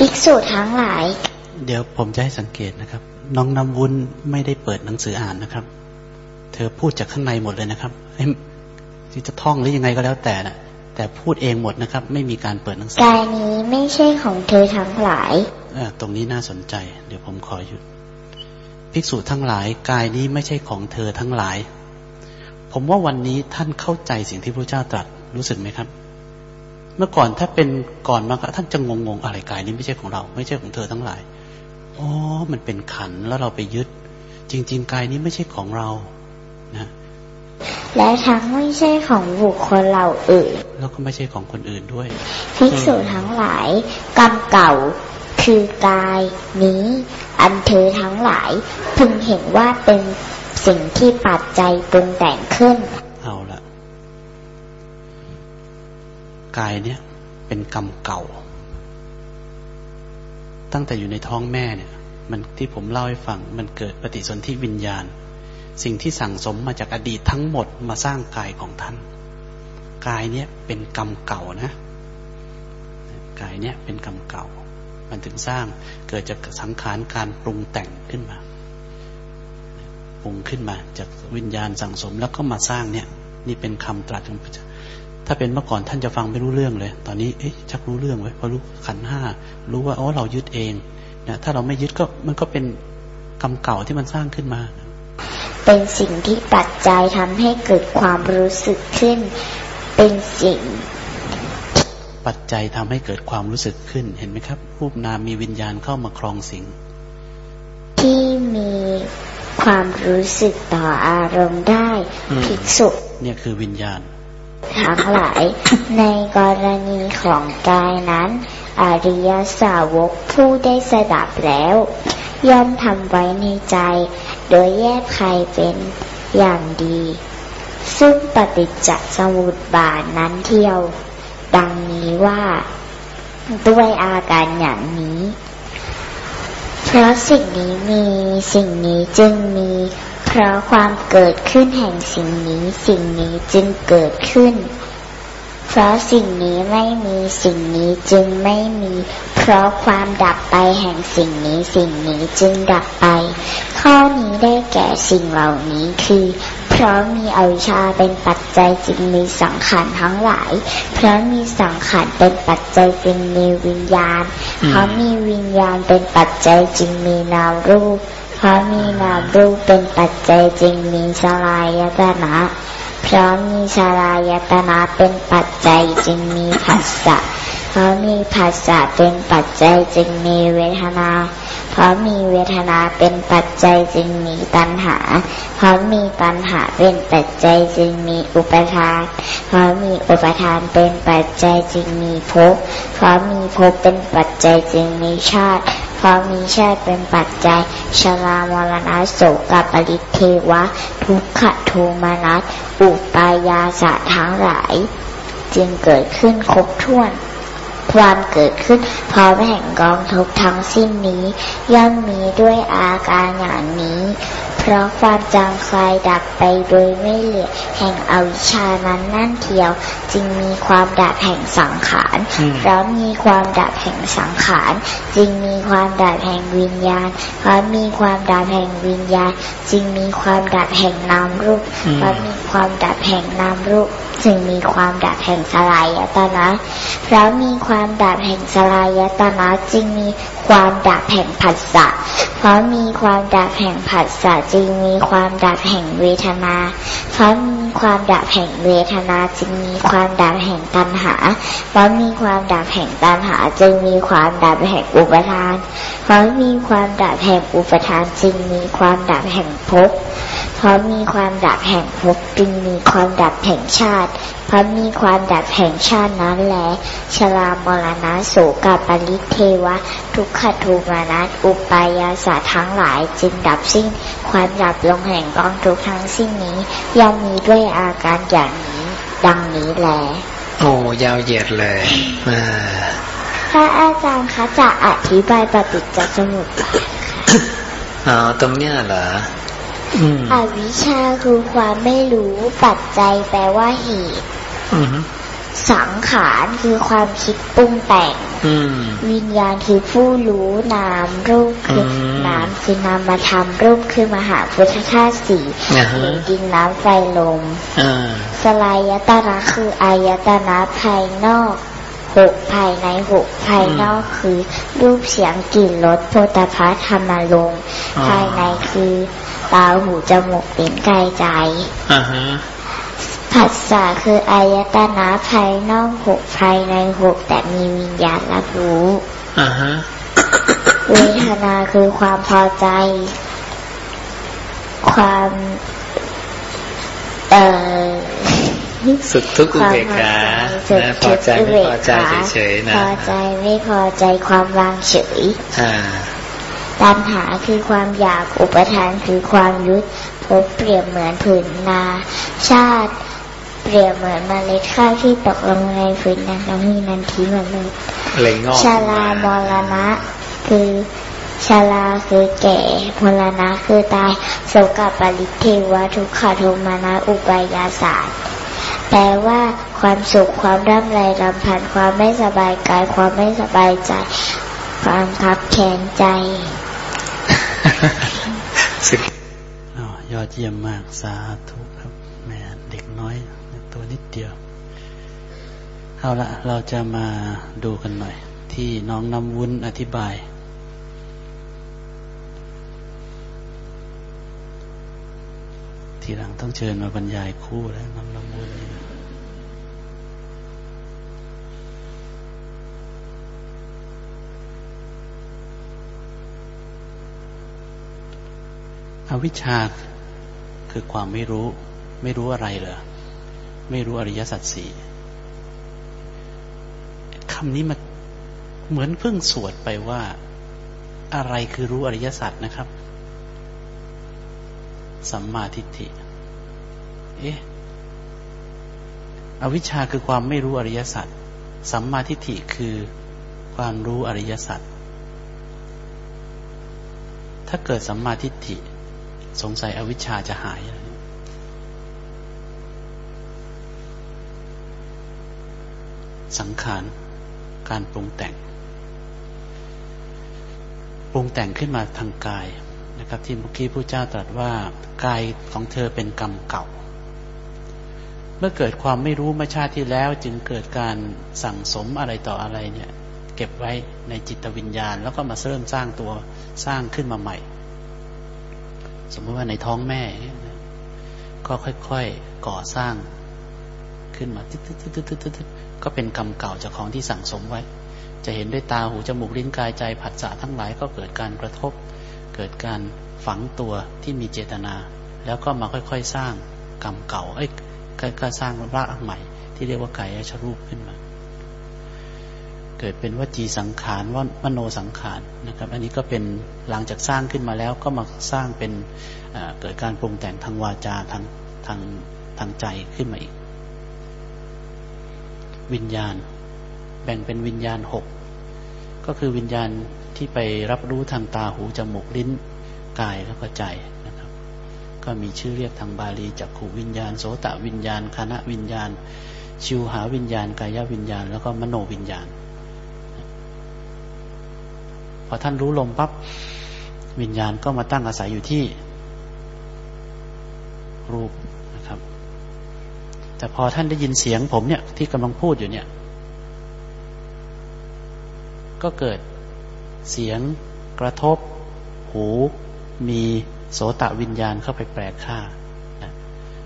ภิกษุทั้งหลาย เดี๋ยวผมจะให้สังเกตนะครับ น้องน้ำวุ้นไม่ได้เปิดหนังสืออ่านนะครับ เธอพูดจากข้างในหมดเลยนะครับที่จะท่องหรือยังไงก็แล้วแต่นะแต่พูดเองหมดนะครับ ไม่มีการเปิดหนังสือกายนี้ไม่ใช่ของเธอทั้งหลายตรงนี้น่าสนใจ เดี๋ยวผมขอหยุดภิกษุทั้งหลายกายนี้ไม่ใช่ของเธอทั้งหลาย ผมว่าวันนี้ท่านเข้าใจสิ่งที่พระเจ้าตรัสรู้สึกไหมครับ เมื่อก่อนถ้าเป็นก่อนมาท่านจะงงงอะไรกายนี้ไม่ใช่ของเรา ไม่ใช่ของเธอทั้งหลายอ๋อมันเป็นขันแล้วเราไปยึด จริง ๆ กายนี้ไม่ใช่ของเรานะและทั้งไม่ใช่ของบุคคลเราอื่น แล้วก็ไม่ใช่ของคนอื่นด้วยภิกษุทั้งหลายกรรมเก่าคือกายนี้ อันเธอทั้งหลาย พึงเห็นว่าเป็นสิ่งที่ปัจจัยปรุงแต่งขึ้น เอาละ กายเนี่ย เป็นกรรมเก่า ตั้งแต่อยู่ในท้องแม่เนี่ย มันที่ผมเล่าให้ฟัง มันเกิดปฏิสนธิวิญญาณ สิ่งที่สั่งสมมาจากอดีตทั้งหมดมาสร้างกายของท่าน กายเนี้ยเป็นกรรมเก่านะกายเนี้ยเป็นกรรมเก่า มันถึงสร้างเกิดจากสังขารการปรุงแต่งขึ้นมา ปรุงขึ้นมาจากวิญญาณสั่งสมแล้วก็มาสร้างเนี่ย นี่เป็นคำตรัสของพระเจ้า ถ้าเป็นเมื่อก่อนท่านจะฟังไม่รู้เรื่องเลย ตอนนี้เอ๊ะชักรู้เรื่องไว้พอรู้ขันห้ารู้ว่าอ๋อเรายึดเองนะถ้าเราไม่ยึดก็มันก็เป็นกรรมเก่าที่มันสร้างขึ้นมา เป็นสิ่งที่ปัจจัยทำให้เกิดความรู้สึกขึ้น เป็นสิ่ง ปัจจัยทำให้เกิดความรู้สึกขึ้นเห็นไหมครับ รูปนามมีวิญญาณเข้ามาครองสิ่ง ที่มีความรู้สึกต่ออารมณ์ได้ภิกษุเนี่ยคือวิญญาณ ทั้งหลาย ในกรณีของกายนั้น อริยสาวกผู้ได้สดับแล้ว ย่อมทำไว้ในใจ โดยแยกใครเป็นอย่างดี ซึ่งปฏิจจสมุทบาทนั้นเที่ยว ดังนี้ว่า ด้วยอาการอย่างนี้ เพราะสิ่งนี้มีสิ่งนี้จึงมี เพราะความเกิดขึ้นแห่งสิ่งนี้สิ่งนี้จึงเกิดขึ้น เพราะสิ่งนี้ไม่มีสิ่งนี้จึงไม่มี เพราะความดับไปแห่งสิ่งนี้สิ่งนี้จึงดับไป ข้อนี้ได้แก่สิ่งเหล่านี้คือ เพราะมีอวิชชาเป็นปัจจัยจึงมีสังขารทั้งหลาย เพราะมีสังขารเป็นปัจจัยจึงมีวิญญาณ เพราะมีวิญญาณเป็นปัจจัยจึงมีนามรูป เพราะมีนามรูปเป็นปัจจัยจึงมีสลายตนะเพราะมีสลายตนาเป็นปัจจัยจึงมีผัสสะ ราะมีผัสสะเป็นปัจจัยจึงมีเวทนา เพราะมีเวทนาเป็นปัจจัยจึงมีตัณหา เพราะมีตัณหาเป็นปัจจัยจึงมีอุปทาน เพราะมีอุปทานเป็นปัจจัยจึงมีภพ เพราะมีภพเป็นปัจจัยจึงมีชาติ เพราะมีชาติเป็นปัจจัยชรามรณะโสกปริเทวะ ทุกขโทมานัสอุปายาสะทั้งหลาย จึงเกิดขึ้นครบถ้วน ความเกิดขึ้นพร้อมแห่งกองทุกทั้งสิ้นนี้ ย่อมมีด้วยอาการอย่างนี้ เพราะความจางคลายดับไปโดยไม่เหลือแห่งอวิชานั้นนั่นเทียว จึงมีความดับแห่งสังขารเพราะมีความดับแห่งสังขาร จึงมีความดับแห่งวิญญาณเพราะมีความดับแห่งวิญญาณ จึงมีความดับแห่งนามรูปเพราะมีความดับแห่งนามรูป จึงมีความดับแห่งสลายตนะเพราะมีความความดับแห่งสลายตนะจึงมีความดับแห่งผัสสะ เพราะมีความดับแห่งผัสสะจึงมีความดับแห่งเวทนา เพราะมีความดับแห่งเวทนาจึงมีความดับแห่งตัณหา เพราะมีความดับแห่งตัณหาจึงมีความดับแห่งอุปทาน เพราะมีความดับแห่งอุปทานจึงมีความดับแห่งภพ เพราะมีความดับแห่งภพจึงมีความดับแห่งชาติ พราะมีความดับแห่งชาตินั้นแหละชรามรณะโสกปริเทวะ ทุกขทูมานัสอุปายาสาทั้งหลายจึงดับสิ้น ความดับลงแห่งกองทุกทั้งสิ้นนี้ย่อมมีด้วยอาการอย่างนี้ ดังนี้แหละโอ้ยาวเหยียดเลยพระอาจารย์คะจะอธิบายปฏิจจสมุปบาทอ๋อตรงเนี้ยเหรอ อวิชชาคือความไม่รู้ปัจจัยแปลว่าเหตุสังขารคือความคิดปรุงแต่งวิญญาณคือผู้รู้นามรูปคือนามคือนามธรรมรูปคือมหาพุทธธาตุสี่ดินน้ำไฟลมสลายตนะคืออายตนะภายนอกหกภายในหกภายนอกคือรูปเสียงกลิ่นรสโพธพาธรรมลงภายในคือ ตาหูจมูกลิ้นกายใจผัสสะคืออายตนะภายนอกหกภายในหกแต่มีวิญญาณรับรู้เวทนาคือความพอใจ ความเอ่อสุดทุกข์อุเบกขานะพอใจไม่พอใจเฉยๆนะพอใจไม่พอใจความวางเฉย ตัณหาคือความอยากอุปทานคือความยึดพบเปรียบเหมือนผืนนา ชาติ เปรียบเหมือนเมล็ดข้าวที่ตกลงในฝืนนั้นแล้วมีนันทีมาเลยชาลามรณะ คือชาลาคือแก่มรณะคือตายโสกปริเทวทุกขโทมานะอุปยาศาสตร์แปลว่าความสุขความร่ำไรรำพันความไม่สบายกาย ความไม่สบายใจ ความขับแขนใจ ยอดเยี่ยมมากสาธุครับแม่เด็กน้อย ตัวนิดเดียว เอาละเราจะมาดูกันหน่อย ที่น้องน้ำวุ้นอธิบาย ทีหลังต้องเชิญมาบรรยายคู่แล้วน้องน้ำวุ้น อวิชชาคือความไม่รู้ ไม่รู้อะไรเหรอไม่รู้อริยสัจสี่คำนี้มันเหมือนเพิ่งสวดไปว่า อะไรคือรู้อริยสัจนะครับ สัมมาทิฏฐิ เอ๊ะอวิชชาคือความไม่รู้อริยสัจสัมมาทิฏฐิคือความรู้อริยสัจถ้าเกิดสัมมาทิฏฐิ สงสัยอวิชชาจะหาย สังขาร การปรุงแต่ง ปรุงแต่งขึ้นมาทางกายนะครับ ที่เมื่อกี้พระเจ้าตรัสว่ากายของเธอเป็นกรรมเก่า เมื่อเกิดความไม่รู้มาชาติที่แล้ว จึงเกิดการสั่งสมอะไรต่ออะไรเนี่ย เก็บไว้ในจิตวิญญาณ แล้วก็มาเริ่มสร้างตัวสร้างขึ้นมาใหม่ สมมติว่าในท้องแม่ ก็ค่อยๆก่อสร้างขึ้นมาตึ๊ดๆๆก็เป็นกรรมเก่าจากของที่สั่งสมไว้ จะเห็นด้วยตาหูจมูกลิ้นกายใจผัสสะทั้งหลายก็เกิดการกระทบ เกิดการฝังตัวที่มีเจตนา แล้วก็มาค่อย ๆ สร้างกรรมเก่าเอ้ยก็สร้างร่างใหม่ ที่เรียกว่ากายชรูปขึ้นมา เกิดเป็นวจีสังขารว่ามโนสังขารนะครับ อันนี้ก็เป็นหลังจากสร้างขึ้นมาแล้วก็มาสร้างเป็นเกิดการปรุงแต่งทางวาจาทางทางทางใจขึ้นมาอีก วิญญาณ แบ่งเป็นวิญญาณหกก็คือวิญญาณที่ไปรับรู้ทางตาหูจมูกลิ้นกายแล้วก็ใจนะครับ ก็มีชื่อเรียกทางบาลีจักขูวิญญาณโสตวิญญาณคณะวิญญาณ ชิวหาวิญญาณกายวิญญาณ แล้วก็มโนวิญญาณ พอท่านรู้ลมปั๊บวิญญาณก็มาตั้งอาศัยอยู่ที่รูปนะครับ แต่พอท่านได้ยินเสียงผมเนี่ย ที่กำลังพูดอยู่เนี่ย ก็เกิดเสียงกระทบ หู มีโสตะวิญญาณเข้าไปแปลค่า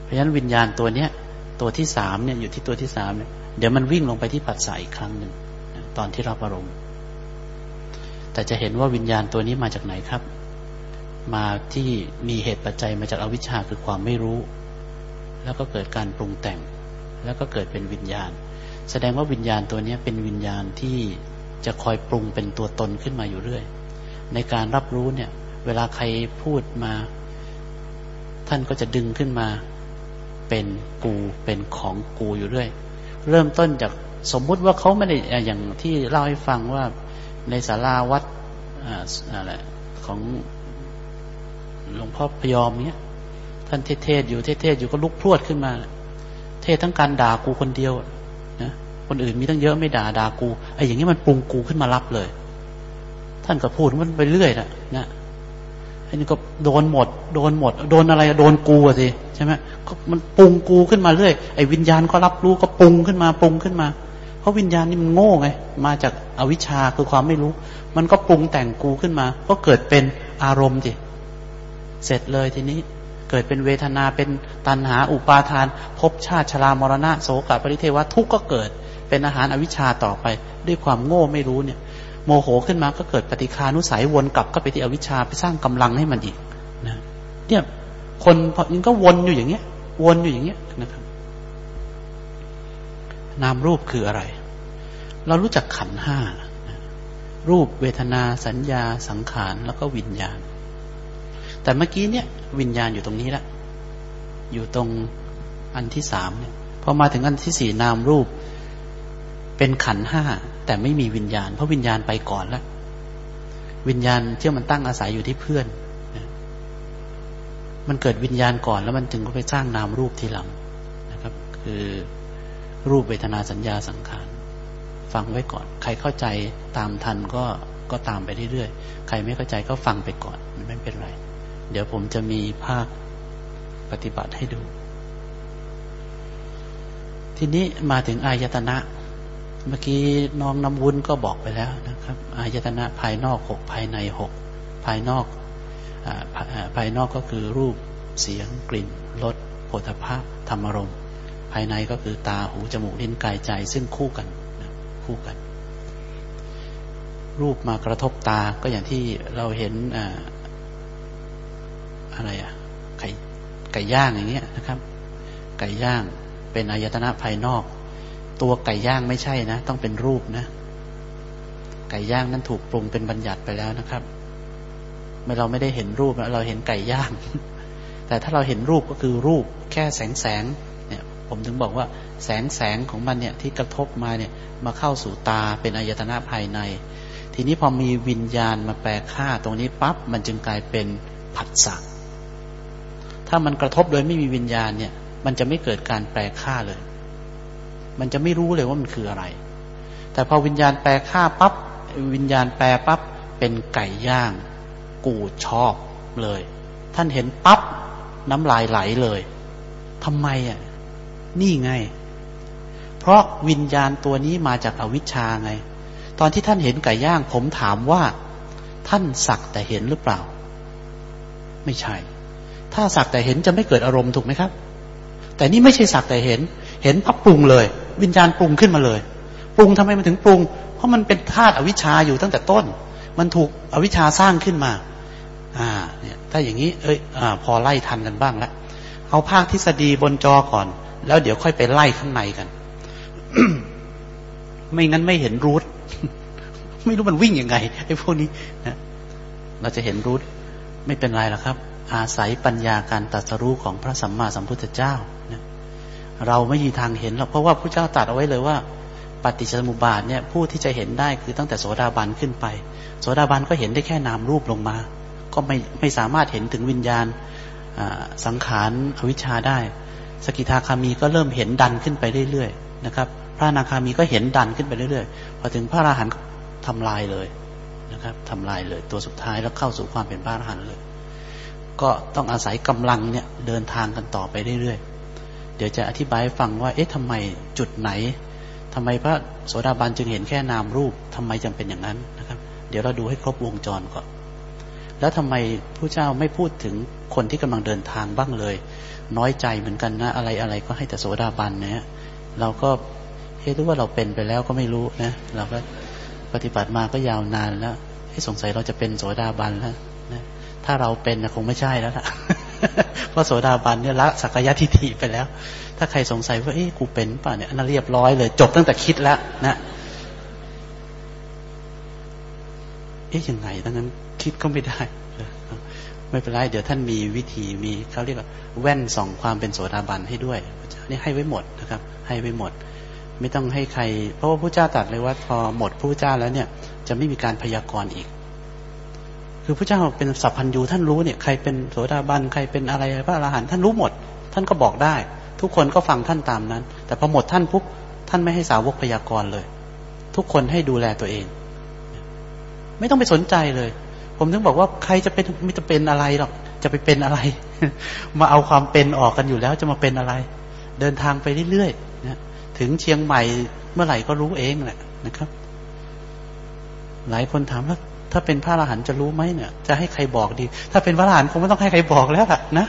เพราะฉะนั้นวิญญาณตัวเนี้ย ตัวที่สามเนี่ยอยู่ที่ตัวที่สามเนี่ยเดี๋ยวมันวิ่งลงไปที่ปัสสาอีกครั้งหนึ่งตอนที่รับอารมณ์ แต่จะเห็นว่าวิญญาณตัวนี้มาจากไหนครับ มาที่มีเหตุปัจจัยมาจากอวิชชาคือความไม่รู้ แล้วก็เกิดการปรุงแต่ง แล้วก็เกิดเป็นวิญญาณ แสดงว่าวิญญาณตัวนี้เป็นวิญญาณที่จะคอยปรุงเป็นตัวตนขึ้นมาอยู่เรื่อย ในการรับรู้เนี่ย เวลาใครพูดมา ท่านก็จะดึงขึ้นมา เป็นกูเป็นของกูอยู่เรื่อย เริ่มต้นจากสมมุติว่าเขาไม่ได้อย่างที่เล่าให้ฟังว่า ในศาลาวัดอะไรของหลวงพ่อพยอมเนี้ยท่านเทศอยู่เทศอยู่ก็ลุกพรวดขึ้นมา เทศทั้งการด่ากูคนเดียวนะคนอื่นมีตั้งเยอะไม่ด่าด่ากูไอ้อย่างนี้มันปรุงกูขึ้นมารับเลย ท่านก็พูดมันไปเรื่อยนะนะอันนี้ก็โดนหมด โดนหมด โดนอะไรโดนกูสิใช่ไหมก็มันปรุงกูขึ้นมาเรื่อยไอ้วิญญาณก็รับรู้ก็ปรุงขึ้นมาปรุงขึ้นมา เพราะวิญญาณนี่มันโง่ไง มาจากอวิชชาคือความไม่รู้ มันก็ปรุงแต่งกูขึ้นมา ก็เกิดเป็นอารมณ์สิเสร็จเลยทีนี้ เกิดเป็นเวทนาเป็นตัณหาอุปาทานภพชาติชรามรณะโสกปริเทวะทุกข์ก็เกิดเป็นอาหารอวิชชาต่อไป ด้วยความโง่ไม่รู้เนี่ย โมโหขึ้นมาก็เกิดปฏิคานุสัยวนกลับก็ไปที่อวิชชาไปสร้างกำลังให้มันอีกนะเนี่ยคนพอนี้ก็วนอยู่อย่างเงี้ย วนอยู่อย่างเงี้ยนะครับ นามรูปคืออะไร เรารู้จักขันห้า รูปเวทนาสัญญาสังขารแล้วก็วิญญาณ แต่เมื่อกี้เนี่ย วิญญาณอยู่ตรงนี้ละ อยู่ตรงอันที่สามเนี่ยพอมาถึงอันที่สี่นามรูป เป็นขันห้า แต่ไม่มีวิญญาณ เพราะวิญญาณไปก่อนแล้ว วิญญาณที่อมันตั้งอาศัยอยู่ที่เพื่อน มันเกิดวิญญาณก่อนแล้วมันจึงก็ไปสร้างนามรูปทีหลังนะครับ คือ รูปเวทนาสัญญาสังขารฟังไว้ก่อน ใครเข้าใจตามทันก็ก็ตามไปเรื่อยๆ ใครไม่เข้าใจก็ฟังไปก่อน มันไม่เป็นไร เดี๋ยวผมจะมีภาคปฏิบัติให้ดู ทีนี้มาถึงอายตนะ เมื่อกี้น้องน้ำวุ้นก็บอกไปแล้วนะครับ อายตนะภายนอกหกภายในหกภายนอกอภายนอกก็คือรูปเสียงกลิ่นรสโผฏฐะธรรมรมณ์ ภายในก็คือตาหูจมูกลิ้นกายใจ ซึ่งคู่กันคู่กัน รูปมากระทบตาก็อย่างที่เราเห็นอะไรอะไก่ไก่ย่างอย่างเงี้ยนะครับ ไก่ย่างเป็นอายตนะภายนอก ตัวไก่ย่างไม่ใช่นะ ต้องเป็นรูปนะ ไก่ย่างนั้นถูกปรุงเป็นบัญญัติไปแล้วนะครับเมื่อเราไม่ได้เห็นรูปเราเห็นไก่ย่าง แต่ถ้าเราเห็นรูปก็คือรูปแค่แสงแสง ผมถึงบอกว่าแสงแสงของมันเนี่ยที่กระทบมาเนี่ยมาเข้าสู่ตาเป็นอายตนะภายใน ทีนี้พอมีวิญญาณมาแปลค่าตรงนี้ปั๊บมันจึงกลายเป็นผัสสะถ้ามันกระทบโดยไม่มีวิญญาณเนี่ย มันจะไม่เกิดการแปลค่าเลย มันจะไม่รู้เลยว่ามันคืออะไร แต่พอวิญญาณแปลค่าปั๊บวิญญาณแปลปั๊บเป็นไก่ย่าง กูชอบเลย ท่านเห็นปั๊บน้ำลายไหลเลยทำไมอะ นี่ไง เพราะวิญญาณตัวนี้มาจากอวิชชาไง ตอนที่ท่านเห็นไก่ย่าง ผมถามว่า ท่านสักแต่เห็นหรือเปล่า ไม่ใช่ ถ้าสักแต่เห็นจะไม่เกิดอารมณ์ถูกไหมครับ แต่นี่ไม่ใช่สักแต่เห็น เห็นปั๊บปรุงเลย วิญญาณปรุงขึ้นมาเลย ปรุงทำไมมันถึงปรุง เพราะมันเป็นธาตุอวิชชาอยู่ตั้งแต่ต้น มันถูกอวิชชาสร้างขึ้นมา อ่า เนี่ย ถ้าอย่างนี้ เอ้ยอพอไล่ทันกันบ้างแล้วเอาภาคทฤษฎีบนจอก่อน แล้วเดี๋ยวค่อยไปไล่ข้างในกัน ไม่งั้นไม่เห็นรูทไม่รู้มันวิ่งยังไงไอ้พวกนี้นะเราจะเห็นรูทไม่เป็นไรหรอกครับ อาศัยปัญญาการตรัสรู้ของพระสัมมาสัมพุทธเจ้านะเราไม่มีทางเห็นหรอกเพราะว่าพระเจ้าตรัสเอาไว้เลยว่า ปฏิจจสมุปบาทเนี่ย ผู้ที่จะเห็นได้คือตั้งแต่โสดาบันขึ้นไป โสดาบันก็เห็นได้แค่นามรูปลงมา ก็ไม่ไม่สามารถเห็นถึงวิญญาณสังขารอวิชชาได้ สกิทาคามีก็เริ่มเห็นดันขึ้นไปเรื่อยๆนะครับ พระนาคามีก็เห็นดันขึ้นไปเรื่อยๆพอถึงพระอรหันต์ทำลายเลยนะครับทำลายเลย ตัวสุดท้ายแล้วเข้าสู่ความเป็นพระอรหันต์เลย ก็ต้องอาศัยกำลังเนี่ยเดินทางกันต่อไปเรื่อยๆเดี๋ยวจะอธิบายฟังว่า เอ๊ะทำไมจุดไหนทำไมพระโสดาบันจึงเห็นแค่นามรูปทำไมจำเป็นอย่างนั้นนะครับ เดี๋ยวเราดูให้ครบวงจรก่อนแล้วทำไมผู้เจ้าไม่พูดถึงคนที่กำลังเดินทางบ้างเลย น้อยใจเหมือนกันนะ อะไรอะไรก็ให้แต่โสดาบันเนี่ยเราก็เฮ้ยรู้ว่าเราเป็นไปแล้วก็ไม่รู้นะเราก็ปฏิบัติมาก็ยาวนานแล้วให้สงสัยเราจะเป็นโสดาบันแล้วนะถ้าเราเป็นนะคงไม่ใช่แล้วล่ะเพราะโสดาบันเนี่ยละสักยะทิฏฐิไปแล้ว ถ้าใครสงสัยว่าเอ๊ะกูเป็นป่ะเนี่ยนั่นเรียบร้อยเลย จบตั้งแต่คิดแล้วนะเอ๊ะยังไงดังนั้นคิดก็ไม่ได้ ไม่เป็นไรเดี๋ยวท่านมีวิธีมีเขาเรียกว่าแว่นส่องความเป็นโสดาบันให้ด้วยพระเจ้านี่ให้ไว้หมดนะครับ ให้ไว้หมด ไม่ต้องให้ใคร เพราะว่าพระเจ้าตรัสเลยว่าพอหมดพระเจ้าแล้วเนี่ย จะไม่มีการพยากรณ์อีก คือพระเจ้าเป็นสัพพัญญูท่านรู้เนี่ยใครเป็นโสดาบันใครเป็นอะไรพระอรหันต์ท่านรู้หมด ท่านก็บอกได้ ทุกคนก็ฟังท่านตามนั้น แต่พอหมดท่านปุ๊บท่านไม่ให้สาวกพยากรณ์เลย ทุกคนให้ดูแลตัวเอง ไม่ต้องไปสนใจเลย ผมถึงบอกว่าใครจะเป็นไมิจะเป็นอะไรหรอก จะไปเป็นอะไร มาเอาความเป็นออกกันอยู่แล้วจะมาเป็นอะไร เดินทางไปเรื่อยๆนะถึงเชียงใหม่เมื่อไหร่ก็รู้เองแหละนะครับ หลายคนถามว่าถ้าเป็นพระอรหันต์จะรู้ไหมเนี่ย จะให้ใครบอกดี ถ้าเป็นพระอรหันต์คงไม่ต้องให้ใครบอกแล้วล่ะนะ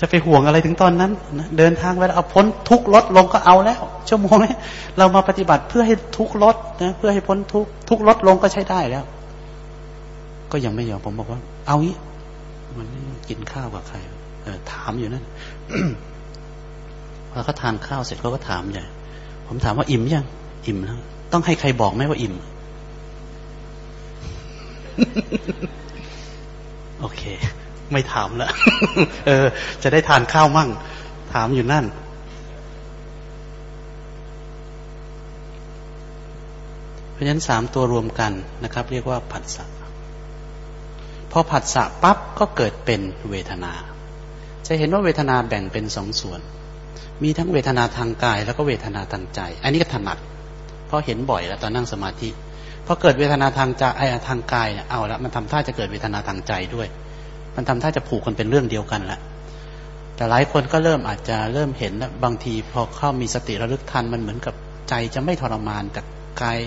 จะไปห่วงอะไรถึงตอนนั้นนะเดินทางไปเอาพ้นทุกลดลงก็เอาแล้ว ชั่วโมงนี้เรามาปฏิบัติเพื่อให้ทุกลดนะเพื่อให้พ้นทุกทุกลดลงก็ใช้ได้แล้ว ก็ยังไม่ยอมผมบอกว่า เอางี้มันกินข้าวกับใครเออถามอยู่นั่นพอเขาทานข้าวเสร็จเขาก็ถามใหญ่ผมถามว่าอิ่มยัง อิ่มแล้วต้องให้ใครบอกไหมว่าอิ่ม โอเค ไม่ถามแล้วเออ จะได้ทานข้าวมั่ง ถามอยู่นั่น เพราะฉะนั้นสามตัวรวมกันนะครับ เรียกว่าผัสสะ อผัสสะปั๊บก็เกิดเป็นเวทนา จะเห็นว่าเวทนาแบ่งเป็นสองส่วน มีทั้งเวทนาทางกายแล้วก็เวทนาทางใจ อันนี้ก็ถนัดเพราะเห็นบ่อยแล้วตอนนั่งสมาธิพอเกิดเวทนาทางใจไอ้ทางกายเนี่ยเอาละมันทำท่าจะเกิดเวทนาทางใจด้วย มันทำท่าจะผูกกันเป็นเรื่องเดียวกันละแต่หลายคนก็เริ่มอาจจะเริ่มเห็นแล้วบางทีพอเข้ามีสติระลึกทันมันเหมือนกับใจจะไม่ทรมานแต่กาย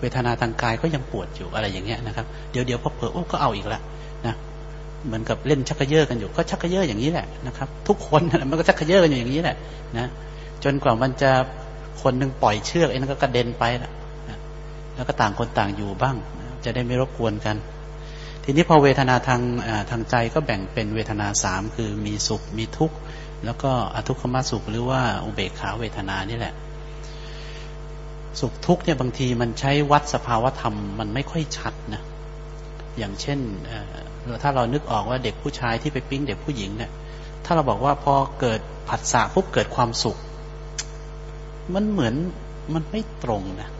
เวทนาทางกายก็ยังปวดอยู่อะไรอย่างเงี้ยนะครับ เดี๋ยวเดี๋ยวพอเผลอโอ้ก็เอาอีกแล้ว นะเหมือนกับเล่นชักกระเยาะกันอยู่ ก็ชักกระเยาะอย่างนี้แหละนะครับ ทุกคนมันก็ชักกระเยาะกันอยู่อย่างนี้แหละนะจนกว่ามันจะคนหนึ่งปล่อยเชือกไอ้นั่นก็กระเด็นไปละแล้วก็ต่างคนต่างอยู่บ้างจะได้ไม่รบกวนกัน ทีนี้พอเวทนาทางทางใจก็แบ่งเป็นเวทนาสามคือมีสุขมีทุกข์แล้วก็อทุกขมสุขหรือว่าอุเบกขาเวทนานี่แหละ สุขทุกข์เนี่ยบางทีมันใช้วัดสภาวธรรมมันไม่ค่อยชัดนะอย่างเช่น ถ้าเรานึกออกว่าเด็กผู้ชายที่ไปปิ้งเด็กผู้หญิงเนี่ย ถ้าเราบอกว่าพอเกิดผัสสะปุ๊บเกิดความสุข มันเหมือนมันไม่ตรงนะ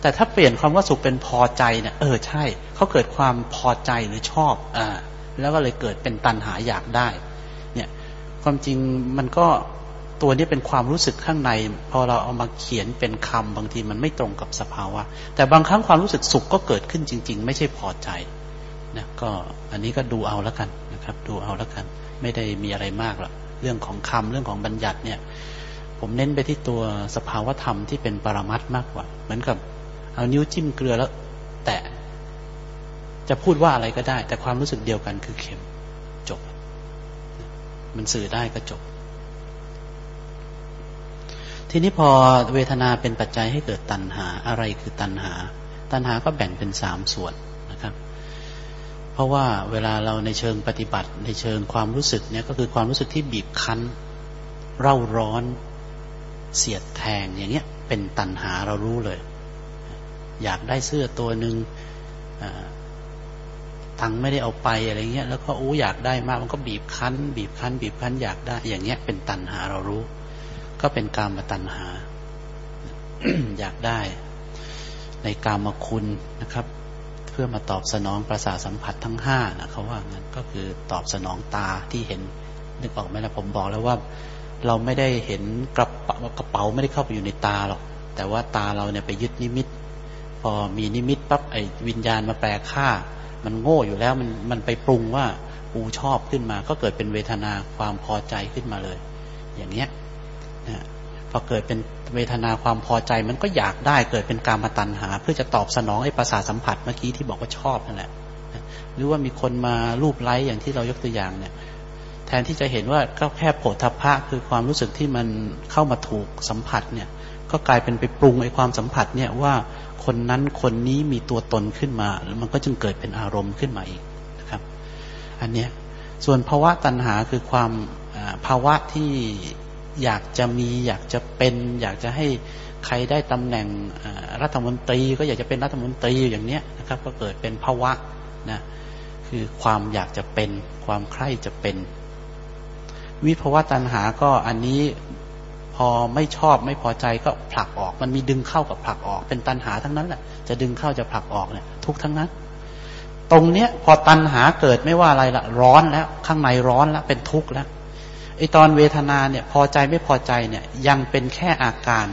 แต่ถ้าเปลี่ยนความว่าสุขเป็นพอใจเนี่ยเออใช่ เขาเกิดความพอใจหรือชอบ อ่า แล้วก็เลยเกิดเป็นตัณหาอยากได้ เนี่ย ความจริงมันก็ตัวนี้เป็นความรู้สึกข้างใน พอเราเอามาเขียนเป็นคำบางทีมันไม่ตรงกับสภาวะ แต่บางครั้งความรู้สึกสุขก็เกิดขึ้นจริง ๆ ไม่ใช่พอใจ นะก็อันนี้ก็ดูเอาแล้วกันนะครับ ดูเอาแล้วกัน ไม่ได้มีอะไรมากหรอกเรื่องของคำเรื่องของบัญญัติเนี่ย ผมเน้นไปที่ตัวสภาวธรรมที่เป็นปรมัตมากกว่า เหมือนกับ เอานิ้วจิ้มเกลือแล้ว แตะจะพูดว่าอะไรก็ได้ แต่ความรู้สึกเดียวกันคือเค็มจบ มันสื่อได้ก็จบ ทีนี้พอเวทนาเป็นปัจจัยให้เกิดตัณหาอะไรคือตัณหา ตัณหาก็แบ่งเป็นสามส่วน เพราะว่าเวลาเราในเชิงปฏิบัติ ในเชิงความรู้สึกเนี่ยก็คือความรู้สึกที่บีบคั้น เร่าร้อน เสียดแทงอย่างเงี้ย เป็นตัณหาเรารู้เลย อยากได้เสื้อตัวหนึ่งตังไม่ได้เอาไปอะไรเงี้ยแล้วก็โอ้อยากได้มากมันก็บีบคั้น บีบคั้น บีบคั้นอยากได้ อย่างเงี้ย เป็นตัณหาเรารู้ ก็เป็นกามตัณหา อยากได้ ในกามคุณนะครับ เพื่อมาตอบสนองประสาสัมผัสทั้งห้านะเขาว่างั้นก็คือตอบสนองตาที่เห็นนึกออกไหมล่ะผมบอกแล้วว่าเราไม่ได้เห็นกระเป๋ากระเป๋าไม่ได้เข้าไปอยู่ในตาหรอก แต่ว่าตาเราเนี่ยไปยึดนิมิต พอมีนิมิตปั๊บไอ้วิญญาณมาแปลค่า มันโง่อยู่แล้วมันมันไปปรุงว่ากูชอบขึ้นมา ก็เกิดเป็นเวทนาความพอใจขึ้นมาเลย อย่างเนี้ย พอเกิดเป็นเวทนาความพอใจมันก็อยากได้เกิดเป็นการมาตัณหา เพื่อจะตอบสนองไอ้ประสาสัมผัสเมื่อกี้ที่บอกว่าชอบนั่นแหละหรือว่ามีคนมารูปไล้อย่างที่เรายกตัวอย่างเนี่ย แทนที่จะเห็นว่าก็แค่โผฏฐัพพะคือความรู้สึกที่มันเข้ามาถูกสัมผัสเนี่ย ก็กลายเป็นไปปรุงไอ้ความสัมผัสเนี่ยว่าคนนั้นคนนี้มีตัวตนขึ้นมาแล้วมันก็จึงเกิดเป็นอารมณ์ขึ้นมาอีกนะครับ อันเนี้ยส่วนภาวะตัณหาคือความภาวะที่ อยากจะมี อยากจะเป็น อยากจะให้ใครได้ตำแหน่งรัฐมนตรี ก็อยากจะเป็นรัฐมนตรีอย่างเนี้ยนะครับ ก็เกิดเป็นภาวะนะคือความอยากจะเป็น ความใคร่จะเป็น วิภาวะตัณหาก็อันนี้พอไม่ชอบไม่พอใจก็ผลักออก มันมีดึงเข้ากับผลักออก เป็นตันหาทั้งนั้นแหละจะดึงเข้าจะผลักออกเนี่ยทุกทั้งนั้นตตรงเนี้ยพอตัณหาเกิดไม่ว่าอะไรละร้อนแล้ว ข้างในร้อนแล้วเป็นทุกข์แล้ว ไอตอนเวทนาเนี่ยพอใจไม่พอใจเนี่ยยังเป็นแค่อาการ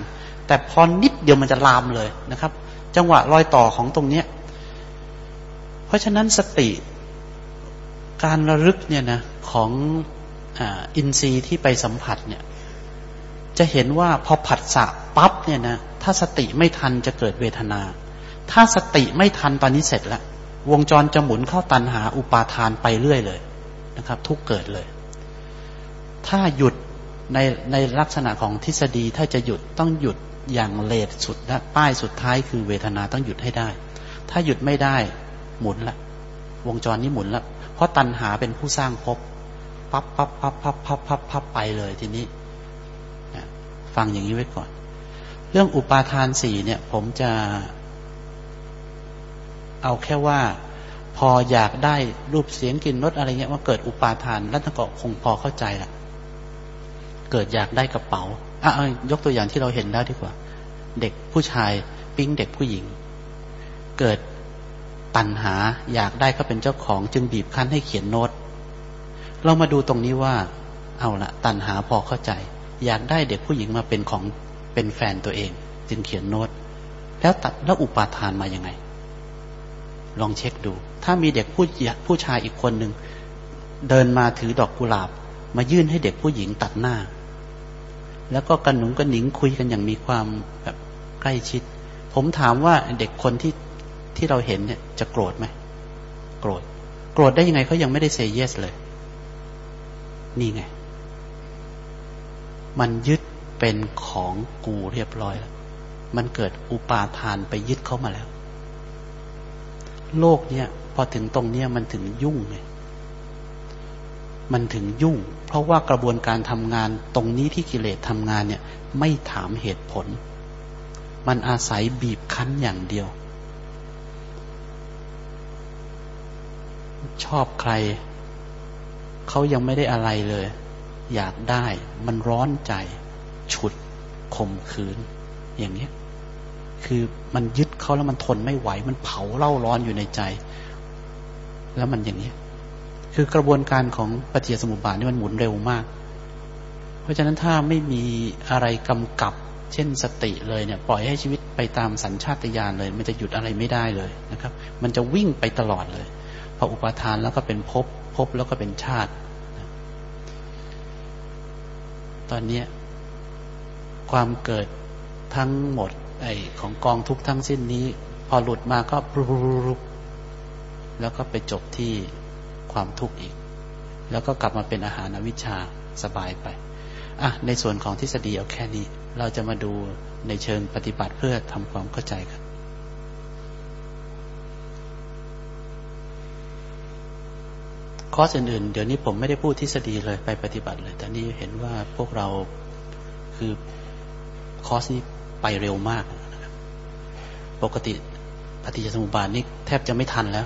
แต่พอนิดเดียวมันจะลามเลยนะครับ จังหวะรอยต่อของตรงเนี้ยเพราะฉะนั้นสติการระลึกเนี่ยนะของอินทรีย์ที่ไปสัมผัสเนี่ยจะเห็นว่าพอผัสสะปั๊บเนี่ยนะถ้าสติไม่ทันจะเกิดเวทนา ถ้าสติไม่ทันตอนนี้เสร็จแล้ววงจรจะหมุนเข้าตันหาอุปาทานไปเรื่อยเลยนะครับ ทุกเกิดเลย ถ้าหยุดในในลักษณะของทฤษฎีถ้าจะหยุดต้องหยุดอย่างเลดสุดและป้ายสุดท้ายคือเวทนาต้องหยุดให้ได้ ถ้าหยุดไม่ได้หมุนละ วงจรนี้หมุนละ เพราะตันหาเป็นผู้สร้างภพปั๊บปั๊บปั๊บปั๊บปั๊บปั๊บปั๊บไปเลยทีนี้ฟังอย่างนี้ไว้ก่อน เรื่องอุปาทานสี่เนี่ย ผมจะ เอาแค่ว่า พออยากได้รูปเสียงกลิ่นรสอะไรเงี้ยว่าเกิดอุปาทานแล้วก็คงพอเข้าใจละ เกิดอยากได้กระเป๋าอะยกตัวอย่างที่เราเห็นได้ดีกว่า เด็กผู้ชายปิ้งเด็กผู้หญิง เกิดตัณหาอยากได้เขาเป็นเจ้าของจึงบีบคั้นให้เขียนโน้ต เรามาดูตรงนี้ว่า เอาละตัณหาพอเข้าใจ อยากได้เด็กผู้หญิงมาเป็นของเป็นแฟนตัวเอง จึงเขียนโน้ต แล้วตัดแล้วอุปาทานมายังไง ลองเช็คดู ถ้ามีเด็กผู้ผู้ชายอีกคนหนึ่งเดินมาถือดอกกุหลาบ มายื่นให้เด็กผู้หญิงตัดหน้า แล้วก็กันหนุงกันหนิงคุยกันอย่างมีความแบบใกล้ชิด ผมถามว่าเด็กคนที่ที่เราเห็นเนี่ยจะโกรธไหมโกรธ โกรธได้ยังไงเขายังไม่ได้เซเยสเลย นี่ไง มันยึดเป็นของกูเรียบร้อยแล้ว มันเกิดอุปาทานไปยึดเข้ามาแล้ว โลกเนี่ยพอถึงตรงเนี้ยมันถึงยุ่งไง มันถึงยุ่ง เพราะว่ากระบวนการทำงานตรงนี้ที่กิเลสทำงานเนี่ยไม่ถามเหตุผล มันอาศัยบีบคั้นอย่างเดียว ชอบใคร เขายังไม่ได้อะไรเลย อยากได้ มันร้อนใจ ฉุดข่มขืน อย่างนี้คือมันยึดเขาแล้วมันทนไม่ไหว มันเผาเล่าร้อนอยู่ในใจ แล้วมันอย่างนี้ คือกระบวนการของปฏิจจสมุปบาทนี่มันหมุนเร็วมาก เพราะฉะนั้นถ้าไม่มีอะไรกำกับ เช่นสติเลยเนี่ย ปล่อยให้ชีวิตไปตามสัญชาตญาณเลย มันจะหยุดอะไรไม่ได้เลยนะครับ มันจะวิ่งไปตลอดเลยพออุปทานแล้วก็เป็นภพภพแล้วก็เป็นชาติ ตอนนี้ความเกิดทั้งหมดไอของกองทุกทั้งสิ้นนี้ พอหลุดมาก็รุบแล้วก็ไปจบที่ ความทุกข์อีก แล้วก็กลับมาเป็นอาหารอวิชชาสบายไปอะในส่วนของทฤษฎีเอาแค่นี้ เราจะมาดูในเชิงปฏิบัติเพื่อทำความเข้าใจกันคอร์สอื่นๆเดี๋ยวนี้ผมไม่ได้พูดทฤษฎีเลยไปปฏิบัติเลย แต่นี่เห็นว่าพวกเราคือคอร์สนี้ไปเร็วมาก ปกติปฏิจจสมุปบาทนี่แทบจะไม่ทันแล้ว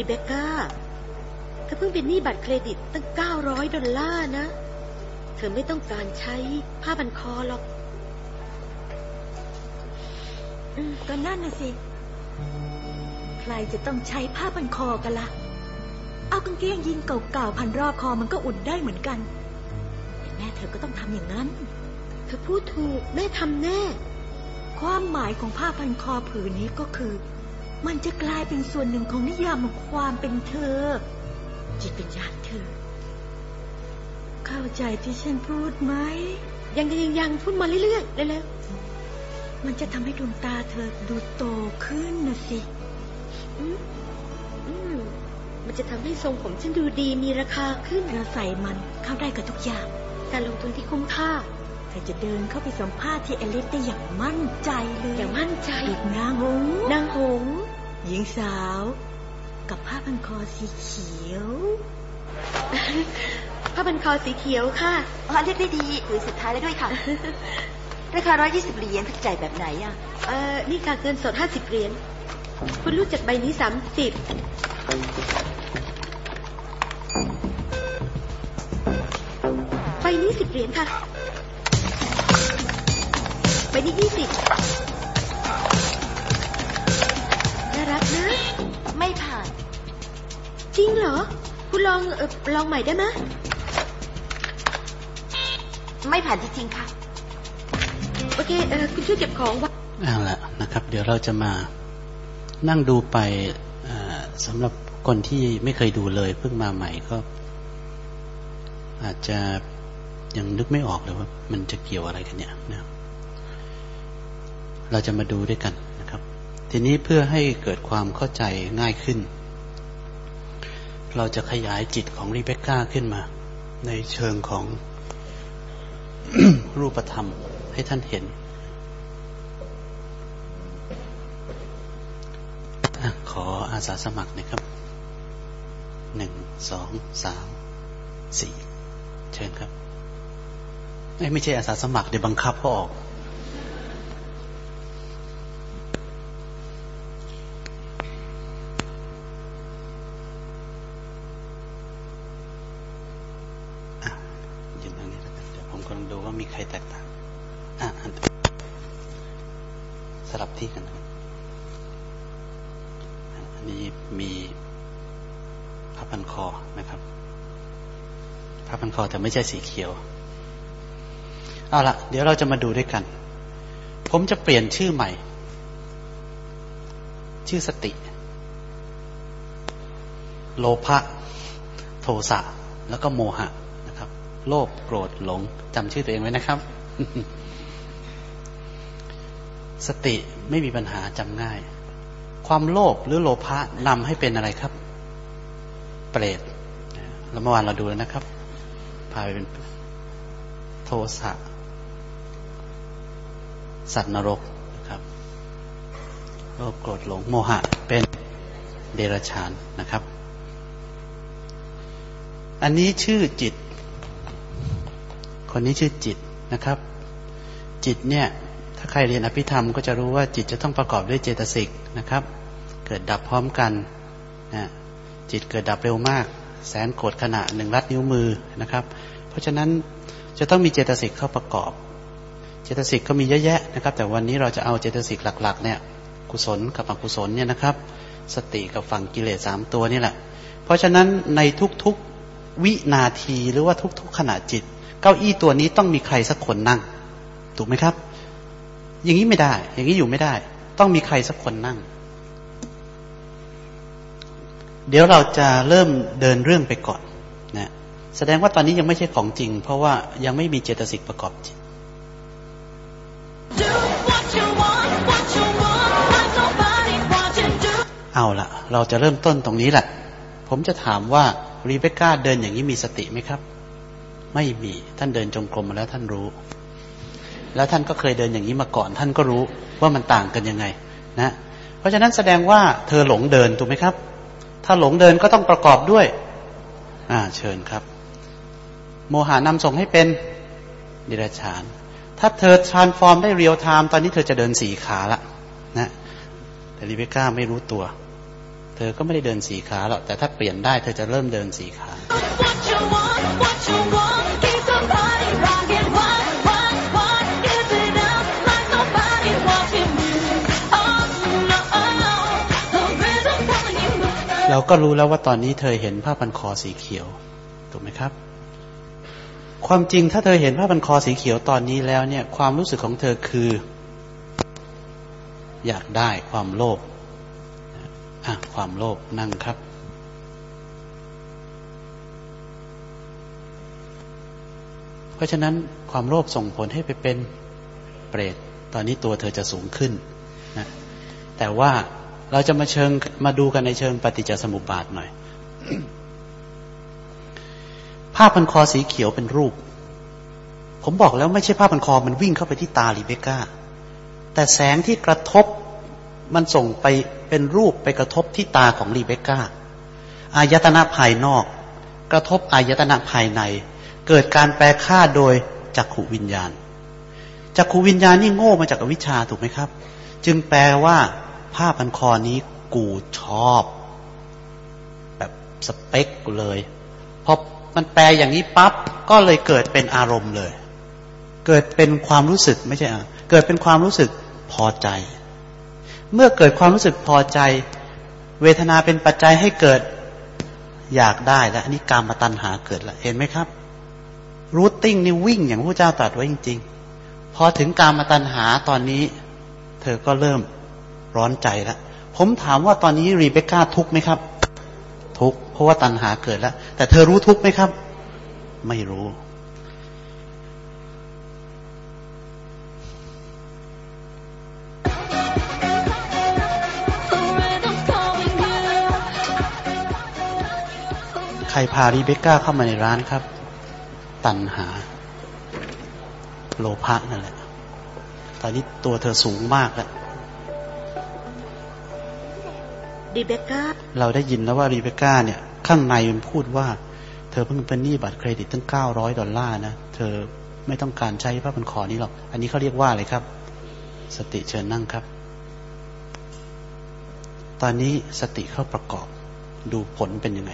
ดีเบก้าเธอเพิ่งเป็นหนี้บัตรเครดิตตั้งเก้าร้อยดอลลาร์นะ เธอไม่ต้องการใช้ผ้าพันคอหรอกก็นั่นน่ะสิ ใครจะต้องใช้ผ้าพันคอกันละ่ะ เอากางเกงยีนเก่าๆพันรอบคอมันก็อุ่นได้เหมือนกัน แต่แม่เธอก็ต้องทำอย่างนั้น เธอพูดถูกแม่ทำแน่ ความหมายของผ้าพันคอผืนนี้ก็คือ มันจะกลายเป็นส่วนหนึ่งของนิยามของความเป็นเธอ จิตวิญญาณเธอ เข้าใจที่ฉันพูดไหม ยังยังยังพูดมาเรื่อยๆเร็วๆมันจะทำให้ดวงตาเธอดูโตขึ้นนะสิอืมอืมมันจะทำให้ทรงผมฉันดูดีมีราคาขึ้นเราใส่มันเข้าได้กับทุกอย่าง การลงทุนที่คุ้มค่าเธอจะเดินเข้าไปสัมภาษณ์ที่เอลิสได้อย่างมั่นใจเลย อย่างมั่นใจดูนางหงส์นางหงส์ หญิงสาว กับผ้าพันคอสีเขียว ผ้าพันคอสีเขียวค่ะอ๋อเลือกได้ดีผืนสุดท้ายแล้วด้วยค่ะ ราคา120เหรียญคุณจ่ายแบบไหนอะ เออนี่ค่ะเกินสดห้าสิบเหรียญ คุณรู้จักใบนี้สามสิบใบนี้สิบเหรียญค่ะ ใบนี้ยี่สิบน่า รักนะ ไม่ผ่าน จริงเหรอ คุณลองเออลองใหม่ได้ไหมะไม่ผ่านจริงๆค่ะ โอเคเออคุณช่วยเก็บของไว้เอาละนะครับ เดี๋ยวเราจะมานั่งดูไปอ่าสำหรับคนที่ไม่เคยดูเลยเพิ่งมาใหม่ก็ อาจจะยังนึกไม่ออกเลยว่า มันจะเกี่ยวอะไรกันเนี่ยนะเราจะมาดูด้วยกันนะครับ ทีนี้เพื่อให้เกิดความเข้าใจง่ายขึ้น เราจะขยายจิตของรีเบคก้าขึ้นมา ในเชิงของรูปธรรมให้ท่านเห็นอขออาสาสมัครนะครับหนึ่งสองสามสี่เชิญครับไม่ใช่อาสาสมัครเดี๋ยวบังคับเขาออก อะยืนตรงนี้แล้วกันเดี๋ยวผมกำลังดูว่ามี ใครแตกต่างอะสลับที่กันอันนี้มีผ้าพันคอนะครับผ้าพันคอแต่ไม่ใช่สีเขียว เอาละเดี๋ยวเราจะมาดูด้วยกัน ผมจะเปลี่ยนชื่อใหม่ ชื่อสติ โลภะโทสะแล้วก็โมหะ โลภโกรธหลงจำชื่อตัวเองไว้นะครับ สติไม่มีปัญหาจำง่าย ความโลภหรือโลภะนำให้เป็นอะไรครับ เปรตแล้วเมื่อวานเราดูแล้วนะครับ พาไปเป็นโทสะสัตว์นรกนะครับโลภโกรธหลงโมหะ เป็นเดรัจฉานนะครับ อันนี้ชื่อจิต คนนี้ชื่อจิตนะครับ จิตเนี่ย ถ้าใครเรียนอภิธรรมก็จะรู้ว่าจิตจะต้องประกอบด้วยเจตสิกนะครับ เกิดดับพร้อมกันนะจิตเกิดดับเร็วมาก แสนโกรธขณะหนึ่งรัดนิ้วมือนะครับ เพราะฉะนั้นจะต้องมีเจตสิกเข้าประกอบ เจตสิกก็มีเยอะแยะนะครับ แต่วันนี้เราจะเอาเจตสิกหลัก ๆ เนี่ย กุศลกับอกุศลเนี่ยนะครับ สติกับฝั่งกิเลสสามตัวนี่แหละ เพราะฉะนั้นในทุกๆวินาทีหรือว่าทุก ๆ ขณะจิต เก้าอี้ตัวนี้ต้องมีใครสักคนนั่ง ถูกไหมครับ อย่างนี้ไม่ได้ อย่างนี้อยู่ไม่ได้ ต้องมีใครสักคนนั่ง เดี๋ยวเราจะเริ่มเดินเรื่องไปก่อนนะแสดงว่าตอนนี้ยังไม่ใช่ของจริง เพราะว่ายังไม่มีเจตสิกประกอบจิต เอาละเราจะเริ่มต้นตรงนี้แหละ ผมจะถามว่ารีเบคก้าเดินอย่างนี้มีสติไหมครับ ไม่มี ท่านเดินจงกรมมาแล้วท่านรู้ แล้วท่านก็เคยเดินอย่างนี้มาก่อน ท่านก็รู้ว่ามันต่างกันยังไง นะ เพราะฉะนั้นแสดงว่าเธอหลงเดินถูกไหมครับ ถ้าหลงเดินก็ต้องประกอบด้วย อ่า เชิญครับ โมหะนำส่งให้เป็นดิรัจฉาน ถ้าเธอ transform ได้ real time ตอนนี้เธอจะเดินสี่ขาละนะแต่ริเบก้าไม่รู้ตัว เธอก็ไม่ได้เดินสี่ขาหรอกแต่ถ้าเปลี่ยนได้เธอจะเริ่มเดินสี่ขา เราก็รู้แล้วว่าตอนนี้เธอเห็นผ้าพันคอสีเขียวถูกไหมครับ ความจริงถ้าเธอเห็นผ้าพันคอสีเขียวตอนนี้แล้วเนี่ย ความรู้สึกของเธอคือ อยากได้ความโลภอะความโลภนั่งครับเพราะฉะนั้นความโลภส่งผลให้ไปเป็นเปรต ตอนนี้ตัวเธอจะสูงขึ้นนะแต่ว่า เราจะมาเชิงมาดูกันในเชิงปฏิจจสมุปบาทหน่อย ผ้าพันคอสีเขียวเป็นรูป ผมบอกแล้วไม่ใช่ผ้าพันคอมันวิ่งเข้าไปที่ตาลีเบก้า แต่แสงที่กระทบมันส่งไปเป็นรูปไปกระทบที่ตาของลีเบก้า อายตนะภายนอก กระทบอายตนะภายใน เกิดการแปลค่าโดยจักขูวิญญาณจักขูวิญญาณนี่โง่มาจากอวิชชาถูกไหมครับ จึงแปลว่า ผ้าพันคอนี้กูชอบ แบบสเปคกูเลยพอมันแปลอย่างนี้ปั๊บก็เลยเกิดเป็นอารมณ์เลย เกิดเป็นความรู้สึกไม่ใช่อะเกิดเป็นความรู้สึกพอใจ เมื่อเกิดความรู้สึกพอใจ เวทนาเป็นปัจจัยให้เกิดอยากได้แล้วอันนี้การมาตัณหาเกิดแล้วเห็นไหมครับรูทติ้งนี่วิ่งอย่างพระเจ้าตรัสไว้จริง ๆ พอถึงการมาตัณหาตอนนี้ เธอก็เริ่ม ร้อนใจแล้วผมถามว่าตอนนี้รีเบคก้าทุกไหมครับ ทุกเพราะว่าตัณหาเกิดแล้ว แต่เธอรู้ทุกไหมครับ ไม่รู้ ใครพารีเบคก้าเข้ามาในร้านครับ ตัณหา โลภะนั่นแหละตอนนี้ตัวเธอสูงมากแล้ว รีเบคก้าเราได้ยินแล้วว่ารีเบคก้าเนี่ย ข้างในมันพูดว่า เธอเพิ่งเป็นหนี้บัตรเครดิตตั้งเก้าร้อยดอลลาร์นะ เธอไม่ต้องการใช้ผ้าพันคอนี้หรอก อันนี้เขาเรียกว่าอะไรครับ สติเชิญนั่งครับ ตอนนี้สติเข้าประกอบ ดูผลเป็นยังไง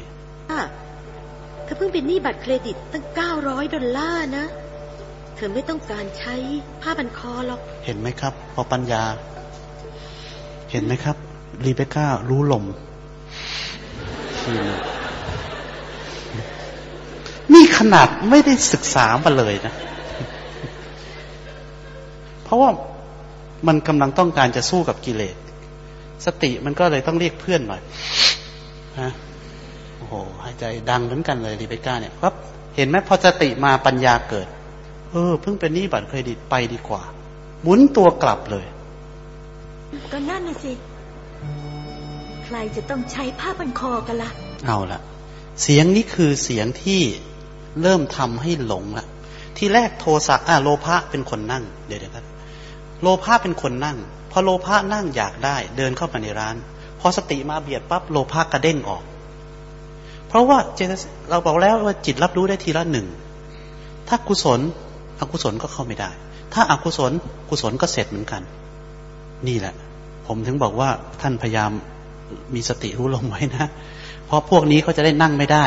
เธอเพิ่งเป็นหนี้บัตรเครดิตตั้งเก้าร้อยดอลลาร์นะ เธอไม่ต้องการใช้ผ้าพันคอหรอก เห็นไหมครับ พอปัญญา เห็นไหมครับ รีเบคก้า รู้ลมทีนึงนี่ขนาดไม่ได้ศึกษามาเลยนะ เพราะว่ามันกำลังต้องการจะสู้กับกิเลส สติมันก็เลยต้องเรียกเพื่อนหน่อยฮะโอ้โหหายใจดังเหมือนกันเลยรีเบคก้าเนี่ยครับ เห็นไหมพอสติมาปัญญาเกิด เออ เพิ่งเป็นหนี้บัตรเครดิตไปดีกว่าหมุนตัวกลับเลย ก็นั่นน่ะสิ ใครจะต้องใช้ผ้าพันคอกันละ่ะเอาละเสียงนี้คือเสียงที่เริ่มทำให้หลงละที่แรกโทสะอะโลภะเป็นคนนั่ง เดี๋ยวเดี๋ยวครับโลภะเป็นคนนั่ง พอโลภะนั่งอยากได้ เดินเข้ามาในร้าน พอสติมาเบียดปั๊บโลภะกระเด้งออก เพราะว่าเจเราบอกแล้วว่าจิตรับรู้ได้ทีละหนึ่ง ถ้ากุศลอกุศลก็เข้าไม่ได้ ถ้าอากุศลกุศลก็เสร็จเหมือนกัน นี่แหละ ผมถึงบอกว่าท่านพยายาม มีสติรู้ลมไว้นะ เพราะพวกนี้เขาจะได้นั่งไม่ได้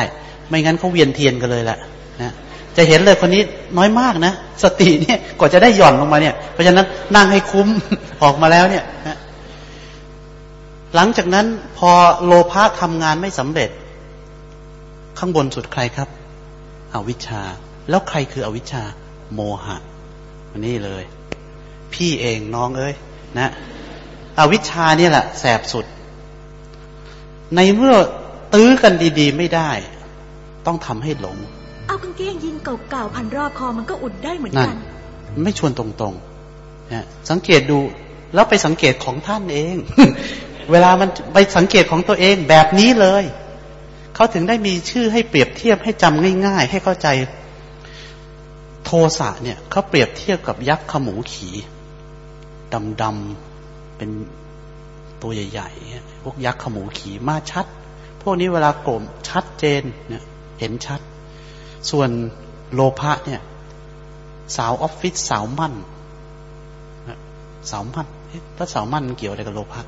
ไม่งั้นเขาเวียนเทียนกันเลยแหละนะจะเห็นเลยคนนี้น้อยมากนะ สติเนี่ยกว่าจะได้หย่อนลงมาเนี่ย เพราะฉะนั้นนั่งให้คุ้มออกมาแล้วเนี่ยนะหลังจากนั้นพอโลภะทำงานไม่สำเร็จ ข้างบนสุดใครครับ อวิชชา แล้วใครคืออวิชชา โมหะนี่เลย พี่เองน้องเอ้ยนะ อวิชชาเนี่ยแหละแสบสุด ในเมื่อตื้อกันดีๆ ไม่ได้ ต้องทำให้หลง เอากางเกงยีนเก่าๆพันรอบคอมันก็อุดได้เหมือนนั่นกันไม่ชวนตรงๆนะสังเกตดูแล้วไปสังเกตของท่านเอง เวลามันไปสังเกตของตัวเองแบบนี้เลย เขาถึงได้มีชื่อให้เปรียบเทียบให้จำง่ายๆ ให้เข้าใจ โทสะเนี่ยเขาเปรียบเทียบกับยักษ์ขมูขี่ดำๆเป็นตัวใหญ่ๆ พวกยักษ์ขมูขี่มาชัด พวกนี้เวลาโกรมชัดเจนเนี่ยเห็นชัด ส่วนโลภะเนี่ยสาวออฟฟิศสาวมั่นสาวมั่นถ้าสาวมั่นมันเกี่ยวอะไรกับโลภะ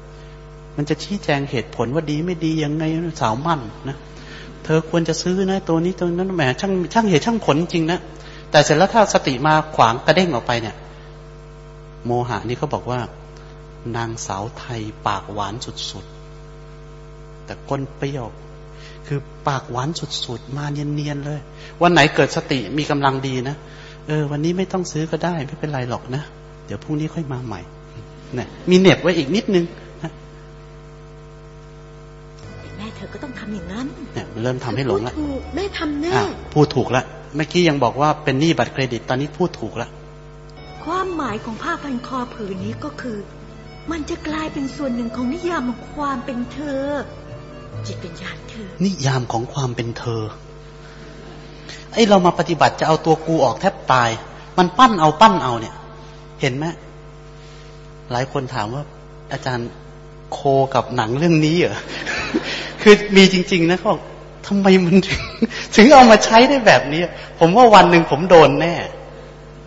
มันจะชี้แจงเหตุผลว่าดีไม่ดียังไงสาวมั่นนะเธอควรจะซื้อนะ ตัวนี้ตัวนั้นแหมช่างช่างเหตุช่างผลจริงนะแต่เสร็จแล้วถ้าสติมาขวางกระเด้งออกไปเนี่ย โมหะนี่เขาบอกว่า นางสาวไทยปากหวานสุดๆ แต่ก้นเปรี้ยว คือปากหวานสุดๆ มาเนียนๆเลย วันไหนเกิดสติมีกำลังดีนะเออ วันนี้ไม่ต้องซื้อก็ได้ไม่เป็นไรหรอกนะ เดี๋ยวพรุ่งนี้ค่อยมาใหม่เนี่ยมีเหน็บไว้อีกนิดนึงนะแต่แม่เธอก็ต้องทำอย่างนั้นเนี่ยมันเริ่มทำให้หลงละถูกแม่ทำแน่อะพูดถูกละเมื่อกี้ยังบอกว่าเป็นหนี้บัตรเครดิตตอนนี้พูดถูกละความหมายของผ้าพันคอผืนนี้ก็คือ มันจะกลายเป็นส่วนหนึ่งของนิยามของความเป็นเธอ จิตเป็นญาณเธอ นิยามของความเป็นเธอ ไอเรามาปฏิบัติจะเอาตัวกูออกแทบตาย มันปั้นเอาปั้นเอาเนี่ย เห็นไหมหลายคนถามว่า อาจารย์โคกับหนังเรื่องนี้เหรอ คือมีจริง ๆ นะเขาบอกทำไมมันถึง ถึงเอามาใช้ได้แบบนี้ ผมว่าวันหนึ่งผมโดนแน่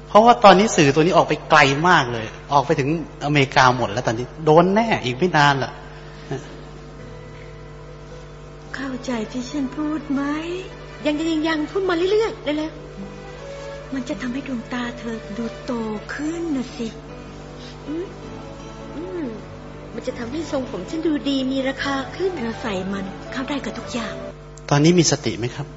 เพราะว่าตอนนี้สื่อตัวนี้ออกไปไกลมากเลย ออกไปถึงอเมริกาหมดแล้วตอนนี้ โดนแน่อีกไม่นานละ เข้าใจที่ฉันพูดไหม ยังยังยังยังพูดมาเรื่อยๆเร็วมันจะทำให้ดวงตาเธอดูโตขึ้นนะสิๆอืมอืมมันจะทำให้ทรงผมฉันดูดีมีราคาขึ้นเธอใส่มันเข้าได้กับทุกอย่าง ตอนนี้มีสติไหมครับ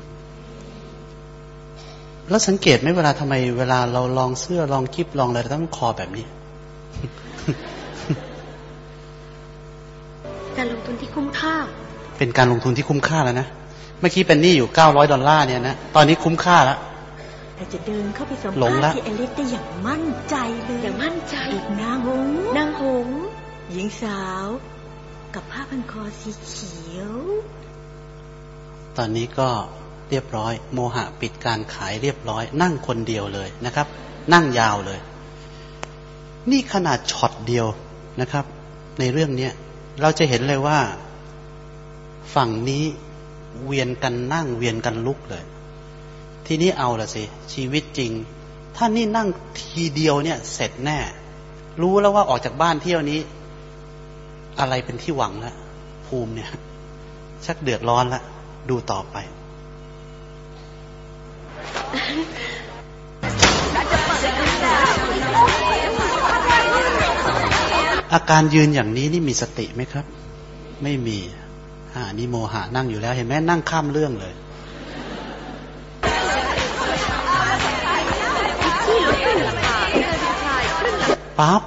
แล้วสังเกตไหมเวลาทำไมเวลาเราลองเสื้อลองกิบลองอะไรเราต้องคอแบบนี้การลงทุนที่คุ้มค่า เป็นการลงทุนที่คุ้มค่าแล้วนะ เมื่อกี้เป็นหนี้อยู่เก้าร้อยดอลลาร์เนี่ยนะ ตอนนี้คุ้มค่าแล้วแต่จะเดินเข้าไปสัมหลงภาษละณ์ที่เอลิสได้อย่างมั่นใจเลยอย่างมั่นใจอีกนางหงส์นางหงส์หญิงสาว กับผ้าพันคอสีเขียว ตอนนี้ก็เรียบร้อย โมหะปิดการขายเรียบร้อย นั่งคนเดียวเลยนะครับ นั่งยาวเลย นี่ขนาดช็อตเดียวนะครับ ในเรื่องเนี้ยเราจะเห็นเลยว่า ฝั่งนี้เวียนกันนั่งเวียนกันลุกเลย ทีนี้เอาละสิชีวิตจริง ถ้านี่นั่งทีเดียวเนี่ยเสร็จแน่ รู้แล้วว่าออกจากบ้านเที่ยวนี้ อะไรเป็นที่หวังล้วภูมิเนี่ย ชักเดือดร้อนล้วดูต่อไปอาการยืนอย่างนี้นี่มีสติไหมครับ ไม่มี อ่านี่โมหะนั่งอยู่แล้ว เห็นไหมนั่งข้ามเรื่องเลยปั๊บ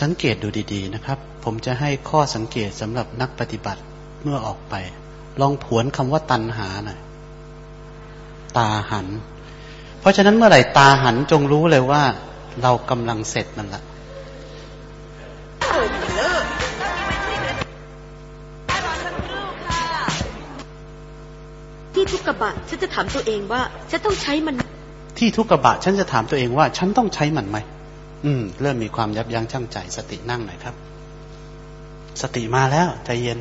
สังเกตดูดีๆนะครับ ผมจะให้ข้อสังเกตสำหรับนักปฏิบัติเมื่อออกไป ลองผวนคำว่าตันหาหน่อยตาหัน เพราะฉะนั้นเมื่อไหร่ตาหันจงรู้เลยว่า เรากำลังเสร็จมันละ ที่ทุกกระบะฉันจะถามตัวเองว่าฉันต้องใช้มัน ที่ทุกกระบะฉันจะถามตัวเองว่า ฉันต้องใช้มันไหมอืม เริ่มมีความยับยั้งชั่งใจ สตินั่งหน่อยครับ สติมาแล้วใจเย็น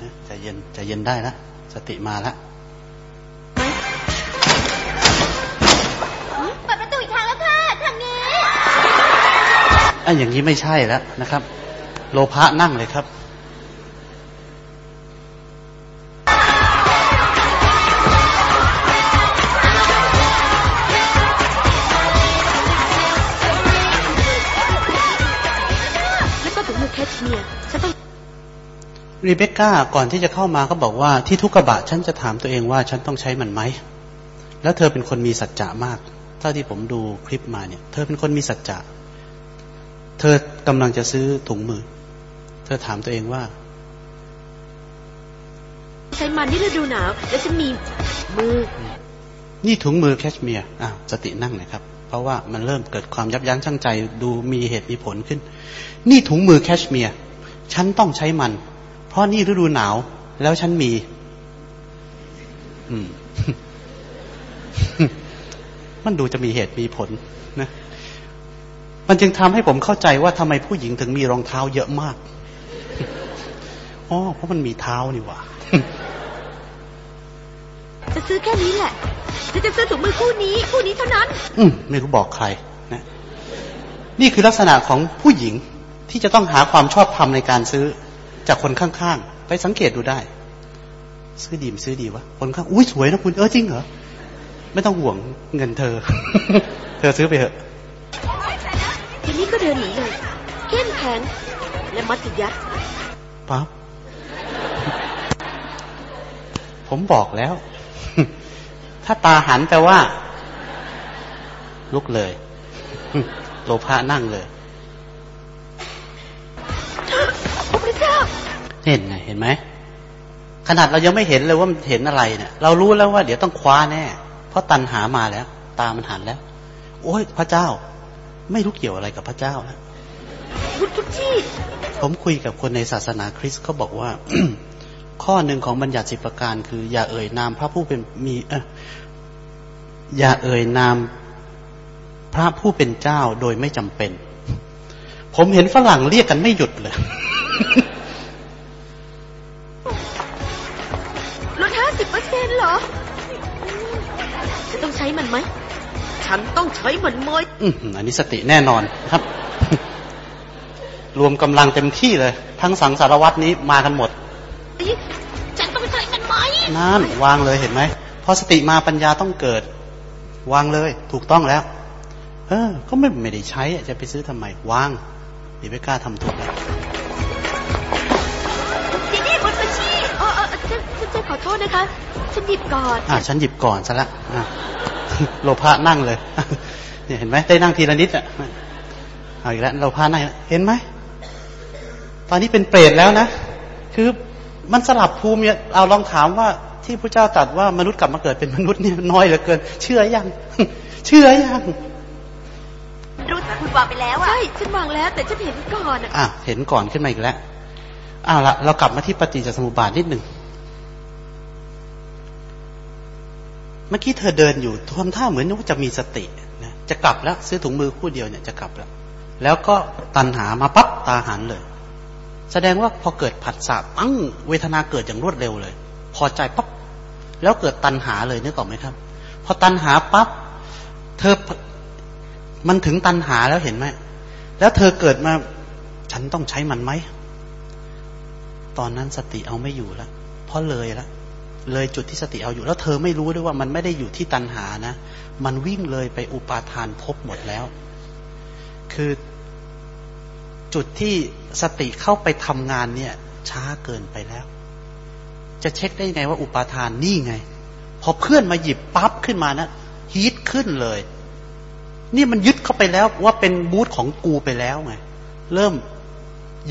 นะใจเย็นใจเย็นได้แล้วสติมาแล้วเปิดประตูอีกทางแล้วค่ะทางนี้ไอ้อย่างนี้ไม่ใช่แล้วนะครับ โลภะนั่งเลยครับ รีเบคก้าก่อนที่จะเข้ามาก็บอกว่าที่ทุกกระบะฉันจะถามตัวเองว่าฉันต้องใช้มันไหม แล้วเธอเป็นคนมีสัจจะมาก เท่าที่ผมดูคลิปมาเนี่ย เธอเป็นคนมีสัจจะ เธอกำลังจะซื้อถุงมือ เธอถามตัวเองว่า ใช้มันที่ฤดูหนาว แล้วฉันมีมือ นี่ถุงมือแคชเมียร์อะสตินั่งหนะครับ เพราะว่ามันเริ่มเกิดความยับยั้งชั่งใจดูมีเหตุมีผลขึ้น นี่ถุงมือแคชเมียร์ฉันต้องใช้มัน เพราะนี่ฤดูหนาว แล้วฉันมี อืม มันดูจะมีเหตุมีผลนะ มันจึงทำให้ผมเข้าใจว่าทำไมผู้หญิงถึงมีรองเท้าเยอะมากอ๋อเพราะมันมีเท้านี่หว่าจะซื้อแค่นี้แหละฉันจะซื้อถุงมือคู่นี้ คู่นี้เท่านั้น อืมไม่รู้บอกใครนะ นี่คือลักษณะของผู้หญิงที่จะต้องหาความชอบธรรมในการซื้อ จากคนข้างๆ ไปสังเกตดูได้ ซื้อดีมซื้อดีวะ คนข้าง อุ้ยสวยนะคุณ เออจริงเหรอ ไม่ต้องห่วงเงินเธอ เธอซื้อไปเถอะทีนี้ก็เดินหนีเลยเข้มแข็งและมัธยัสถ์ปั๊บผมบอกแล้ว ถ้าตาหันแปลว่า ลุกเลย โลภะนั่งเลย เห็นไงเห็นไหมขนาดเรายังไม่เห็นเลยว่ามันเห็นอะไรเนี่ย เรารู้แล้วว่าเดี๋ยวต้องคว้าแน่ เพราะตันหามาแล้ว ตามันหันแล้ว โอ้ยพระเจ้า ไม่รู้เกี่ยวอะไรกับพระเจ้าแล้วผมคุยกับคนในศาสนาคริสต์เขาบอกว่า ข้อหนึ่งของบัญญัติสิบประการ คืออย่าเอ่ยนามพระผู้เป็นมีเอออย่าเอ่ยนามพระผู้เป็นเจ้าโดยไม่จำเป็น ผมเห็นฝรั่งเรียกกันไม่หยุดเลย อร์เซ็นต์เหรอจะต้องใช้มันไหม ฉันต้องใช้มันไหมอืมอันนี้สติแน่นอนครับ รวมกำลังเต็มที่เลย ทั้งสังสารวัตรนี้มากันหมด ฉันต้องใช้มันไหมนั่นวางเลยเห็นไหมพอสติมาปัญญาต้องเกิด วางเลย ถูกต้องแล้ว เออ ก็ไม่ไม่ได้ใช้อะจะไปซื้อทำไมวางดีไม่กล้าทำถูกแล้ว โทษนะคะ ฉันหยิบก่อน อะฉันหยิบก่อนซะละอะโลภะนั่งเลยเนี่ยเห็นไหมได้นั่งทีละนิดอะเอาอีกแล้วโลภะนั่งเห็นไหมตอนนี้เป็นเปรตแล้วนะ คือมันสลับภูมิเนี่ยเอาลองถามว่าที่พระเจ้าตรัสว่ามนุษย์กลับมาเกิดเป็นมนุษย์เนี่ยน้อยเหลือเกิน เชื่อยัง เชื่อยังรู้แต่คุณวางไปแล้วอะใช่ฉันวางแล้ว แต่ฉันเห็นก่อนอะอะเห็นก่อนขึ้นมาอีกแล้วอ้าวละเรากลับมาที่ปฏิจจสมุปบาทนิดหนึ่ง เมื่อกี้เธอเดินอยู่ทำท่าเหมือนว่าจะมีสตินะจะกลับแล้ว ซื้อถุงมือคู่เดียวเนี่ยจะกลับแล้ว แล้วก็ตันหามาปั๊บตาหันเลย แสดงว่าพอเกิดผัสสะปั้งเวทนาเกิดอย่างรวดเร็วเลย พอใจปั๊บแล้วเกิดตันหาเลยนึกออกไหมครับ พอตันหาปั๊บเธอมันถึงตันหาแล้วเห็นไหมแล้วเธอเกิดมา ฉันต้องใช้มันไหมตอนนั้นสติเอาไม่อยู่แล้วเพราะเลยแล้ว เลยจุดที่สติเอาอยู่ แล้วเธอไม่รู้ด้วยว่ามันไม่ได้อยู่ที่ตันหานะ มันวิ่งเลยไปอุปาทานพบหมดแล้ว คือจุดที่สติเข้าไปทำงานเนี่ย ช้าเกินไปแล้ว จะเช็คได้ไงว่าอุปาทานนี่ไง พอเพื่อนมาหยิบปั๊บขึ้นมานะฮีทขึ้นเลย นี่มันยึดเข้าไปแล้วว่าเป็นบูธของกูไปแล้วไง เริ่ม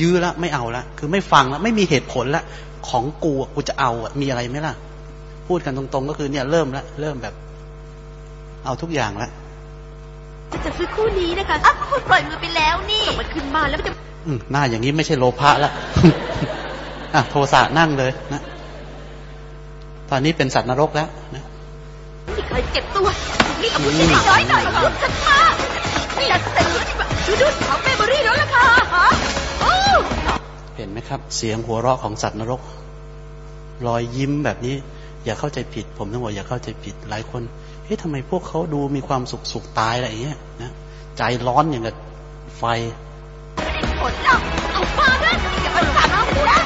ยื้อละไม่เอาละคือไม่ฟังละไม่มีเหตุผลละ ของกูอะกูจะเอาอะมีอะไรไหมล่ะ พูดกันตรงๆ ก็คือเนี่ยเริ่มละเริ่มแบบ เอาทุกอย่างละจะจะซื้อคู่นี้นะคะอ้าวคุณปล่อยมือไปแล้วนี่มันขึ้นมาแล้วมันจะอืมหน้าอย่างนี้ไม่ใช่โลภะละอะโทสะนั่งเลยนะตอนนี้เป็นสัตว์นรกแล้วนะมีใครเจ็บตัวนี่เอาผู้ชายน้อยหน่อยเอาฉันมานี่อยากจะซื้อนี่แบบดูดูเขาเบเบอรี่แล้วล่ะค่ะฮะโอ้ เห็นไหมครับ เสียงหัวเราะของสัตว์นรก รอยยิ้มแบบนี้ อย่าเข้าใจผิด ผมต้องบอกอย่าเข้าใจผิดหลายคนเฮ้ยทำไมพวกเขาดูมีความสุขสุขตายอะไรอย่างเงี้ยนะใจร้อนอย่างกับไฟผลหรอกเอาฟาดอย่าไปสั่งเอากูนะ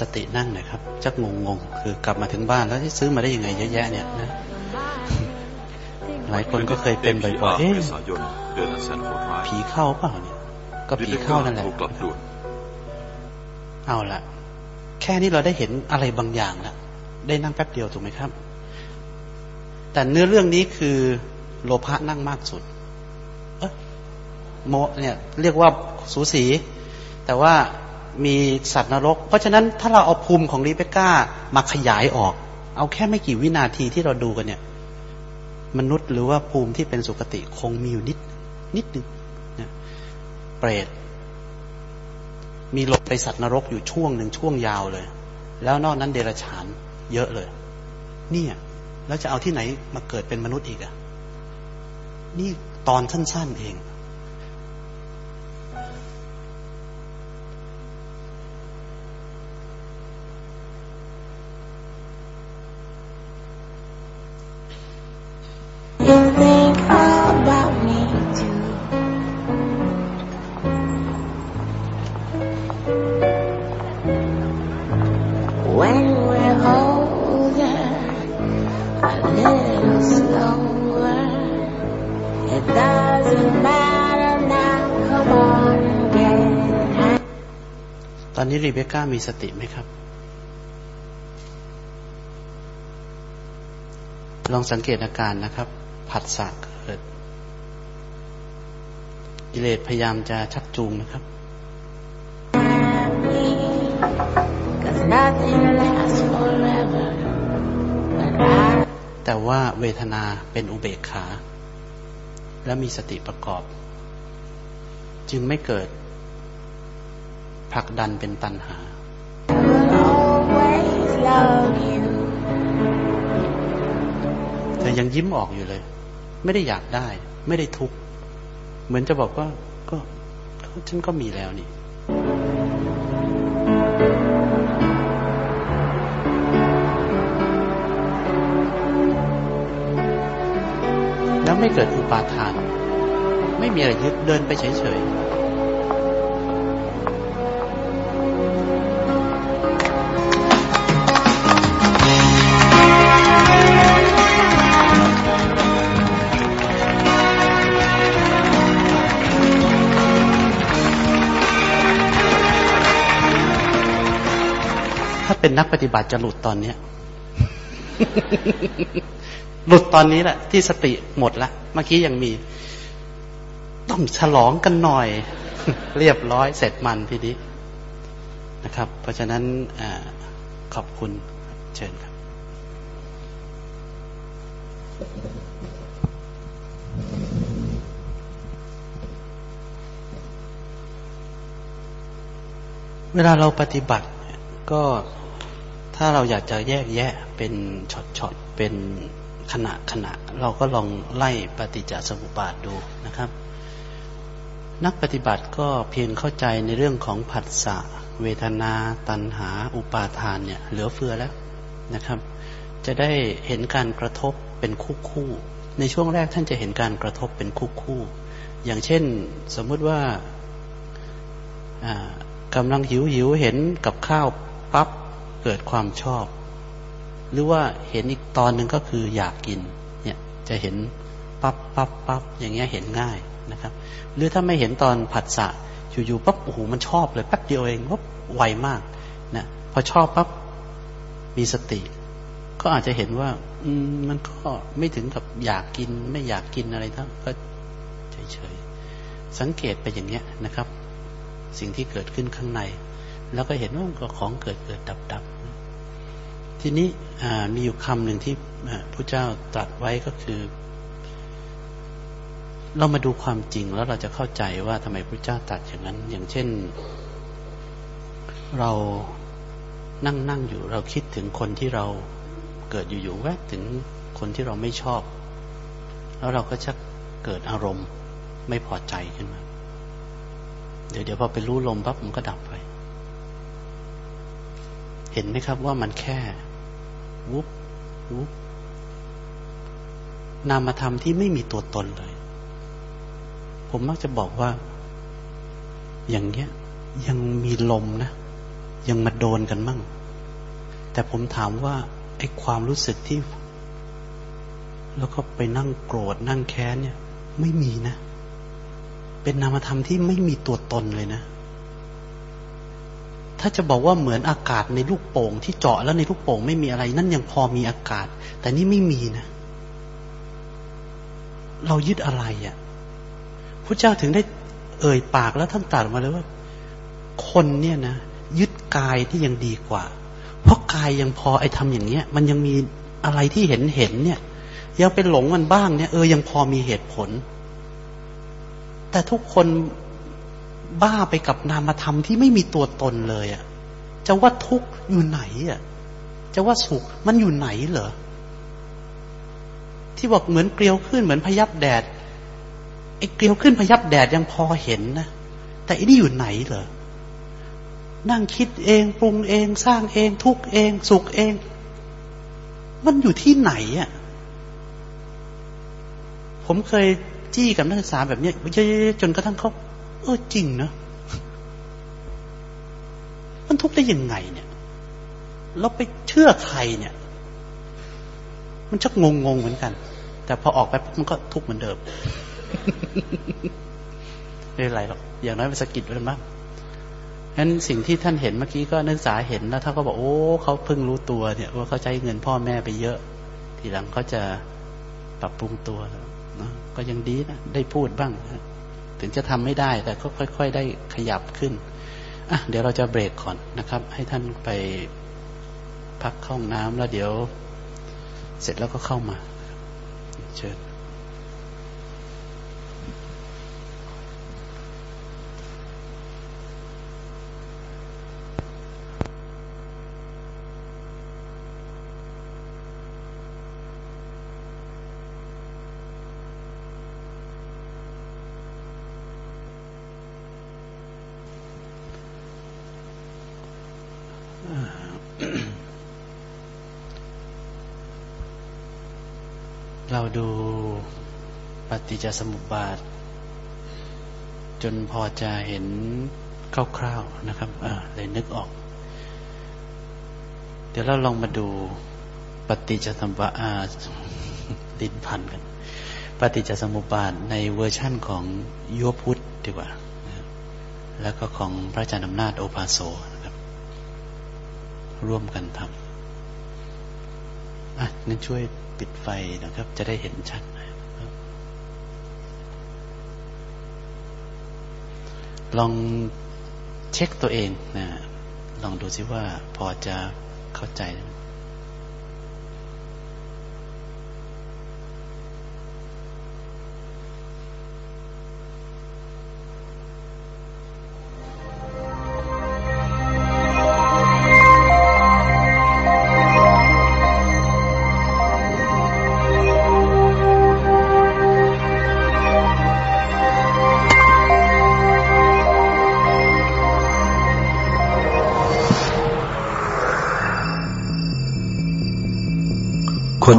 สตินั่งหน่อยครับจักงงงๆคือกลับมาถึงบ้านแล้วที่ซื้อมาได้ยังไงเยอะแยะเนี่ยนะหลายคนก็เคยเป็นบ่อยๆเอ๊ะเมษายนเดือนอันแสนโหดร้ายผีเข้าเปล่าเนี่ย ก็ผีเข้านั่นแหละถูกกลับด่วนเอาละแค่นี้เราได้เห็นอะไรบางอย่างแล้วได้นั่งแป๊บเดียวถูกไหมครับ แต่เนื้อเรื่องนี้คือโลภะนั่งมากสุด เอะโมเนี่ย เรียกว่าสูสี แต่ว่า มีสัตว์นรก เพราะฉะนั้นถ้าเราเอาภูมิของรีเบคก้ามาขยายออก เอาแค่ไม่กี่วินาทีที่เราดูกันเนี่ย มนุษย์หรือว่าภูมิที่เป็นสุคติคงมีอยู่นิด นิดหนึ่งนะเปรตมีหลบไปสัตว์นรกอยู่ช่วงหนึ่งช่วงยาวเลย แล้วนอกนั้นเดรัจฉานเยอะเลย เนี่ยแล้วจะเอาที่ไหนมาเกิดเป็นมนุษย์อีกอะนี่ตอนสั้นๆเอง ตอนนี้ามีสติไหมครับ ลองสังเกตอาการนะครับ ผัสสะเกิดกิเลสพยายามจะชักจูงนะครับ แต่ว่าเวทนาเป็นอุเบกขา และมีสติประกอบ จึงไม่เกิด ผลักดันเป็นตัณหา เธอยังยิ้มออกอยู่เลย ไม่ได้อยากได้ ไม่ได้ทุกข์ เหมือนจะบอกว่า ก็ฉันก็มีแล้วนี่แล้วไม่เกิดอุปาทาน ไม่มีอะไรยึดเดินไปเฉยๆ ถ้าเป็นนักปฏิบัติจะหลุดตอนเนี้ย หลุดตอนนี้แหละ ที่สติหมดละเมื่อกี้ยังมี ต้องฉลองกันหน่อย เรียบร้อยเสร็จมันทีนี้นะครับ เพราะฉะนั้นอขอบคุณเชิญครับ เวลาเราปฏิบัติ ก็ถ้าเราอยากจะแยกแยะเป็นช็อตๆเป็นขณะขณะ เราก็ลองไล่ปฏิจจสมุปบาทดูนะครับ นักปฏิบัติก็เพียงเข้าใจในเรื่องของผัสสะเวทนา ตัณหา อุปาทานเนี่ย เหลือเฟือแล้วนะครับ จะได้เห็นการกระทบเป็นคู่คู่ในช่วงแรกท่านจะเห็นการกระทบเป็นคู่คู่ อย่างเช่นสมมุติว่ากำลังหิวหิวเห็นกับข้าว ปั๊บเกิดความชอบ หรือว่าเห็นอีกตอนหนึ่งก็คืออยากกิน เนี่ยจะเห็นปั๊บปั๊บปั๊บอย่างเงี้ยเห็นง่ายนะครับ หรือถ้าไม่เห็นตอนผัสสะอยู่ๆปั๊บโอ้โหมันชอบเลยแป๊บเดียวเองปั๊บไวมากนะพอชอบปั๊บมีสติ ก็อาจจะเห็นว่า อืมมันก็ไม่ถึงกับอยากกิน ไม่อยากกินอะไรทั้งก็เฉยๆสังเกตไปอย่างเงี้ยนะครับ สิ่งที่เกิดขึ้นข้างใน แล้วก็เห็นว่ามันก็ของเกิดเกิดดับดับทีนี้มีอยู่คำหนึ่งที่พระเจ้าตรัสไว้ก็คือ เรามาดูความจริงแล้วเราจะเข้าใจว่าทำไมพระเจ้าตรัสอย่างนั้น อย่างเช่น เรานั่งนั่งอยู่ เราคิดถึงคนที่เราเกิดอยู่ๆแวบถึงคนที่เราไม่ชอบ แล้วเราก็จะเกิดอารมณ์ไม่พอใจขึ้นมา เดี๋ยวเดี๋ยวพอไปรู้ลมปั๊บมันก็ดับ เห็นไหมครับว่ามันแค่วุบวุบนามธรรมที่ไม่มีตัวตนเลย ผมมักจะบอกว่า อย่างเงี้ย ยังมีลมนะ ยังมาโดนกันมั่ง แต่ผมถามว่า ไอ้ความรู้สึกที่ แล้วก็ไปนั่งโกรธนั่งแค้นเนี่ย ไม่มีนะ เป็นนามธรรมที่ไม่มีตัวตนเลยนะ ถ้าจะบอกว่าเหมือนอากาศในลูกโป่งที่เจาะแล้วในลูกโป่งไม่มีอะไร นั่นยังพอมีอากาศ แต่นี่ไม่มีนะ เรายึดอะไรอะ่ะพระเจ้าถึงได้เอ่ยปากแล้วท่านตรัสมาเลยว่า คนเนี่ยนะยึดกายที่ยังดีกว่า เพราะกายยังพอไอ้ทำอย่างเนี้ย มันยังมีอะไรที่เห็นเห็นเนี่ย ยังเป็นหลงมันบ้างเนี่ยเออยังพอมีเหตุผล แต่ทุกคน บ้าไปกับนามธรรมที่ไม่มีตัวตนเลยอะ่ะจะว่าทุกข์อยู่ไหนอะ่ะจะว่าสุขมันอยู่ไหนเหรอที่บอกเหมือนเกลียวขึ้นเหมือนพยับแดดไอ้เกลียวขึ้นพยับแดดยังพอเห็นนะแต่อันนี้อยู่ไหนเหรอนั่งคิดเองปรุงเองสร้างเอง ทุกเอง สุขเอง มันอยู่ที่ไหนอะผมเคยจี้กับนักศึกษาแบบนี้เยอะๆจนกระทั่งเขา เออจริงนะมันทุกข์ได้ยังไงเนี่ยเราไปเชื่อใครเนี่ย มันชักงงงเหมือนกัน แต่พอออกไปมันก็ทุกข์เหมือนเดิมไม่เป็นไรหรอกอย่างน้อยมันสะกิดไว้บ้างงั้นสิ่งที่ท่านเห็นเมื่อกี้ก็นักศึกษาเห็นแล้วถ้านก็บอกโอ้เขาเพิ่งรู้ตัวเนี่ย ว่าเขาใช้เงินพ่อแม่ไปเยอะ ทีหลังเขาจะปรับปรุงตัวนะก็ยังดีนะได้พูดบ้างนะ ถึงจะทำไม่ได้แต่ก็ค่อย ๆ ได้ขยับขึ้นอะเดี๋ยวเราจะเบรกก่อนนะครับ ให้ท่านไปพักข้าห้องน้ำแล้วเดี๋ยว เสร็จแล้วก็เข้ามา เชิญเราดูปฏิ จสมุปบาท จนพอจะเห็นคร่าวๆนะครับเลยนึกออก เดี๋ยวเราลองมาดูปฏิจจสมุปบาทลิ้นพันกัน ปฏิจจสมุปบาทในเวอร์ชั่นของยุพุทธดีกว่า แล้วก็ของพระอาจารย์อำนาจโอภาโซนะครับ ร่วมกันทำอะงั้นช่วยปิดไฟนะครับ จะได้เห็นชัด ลองเช็คตัวเองนะลองดูซิว่าพอจะเข้าใจ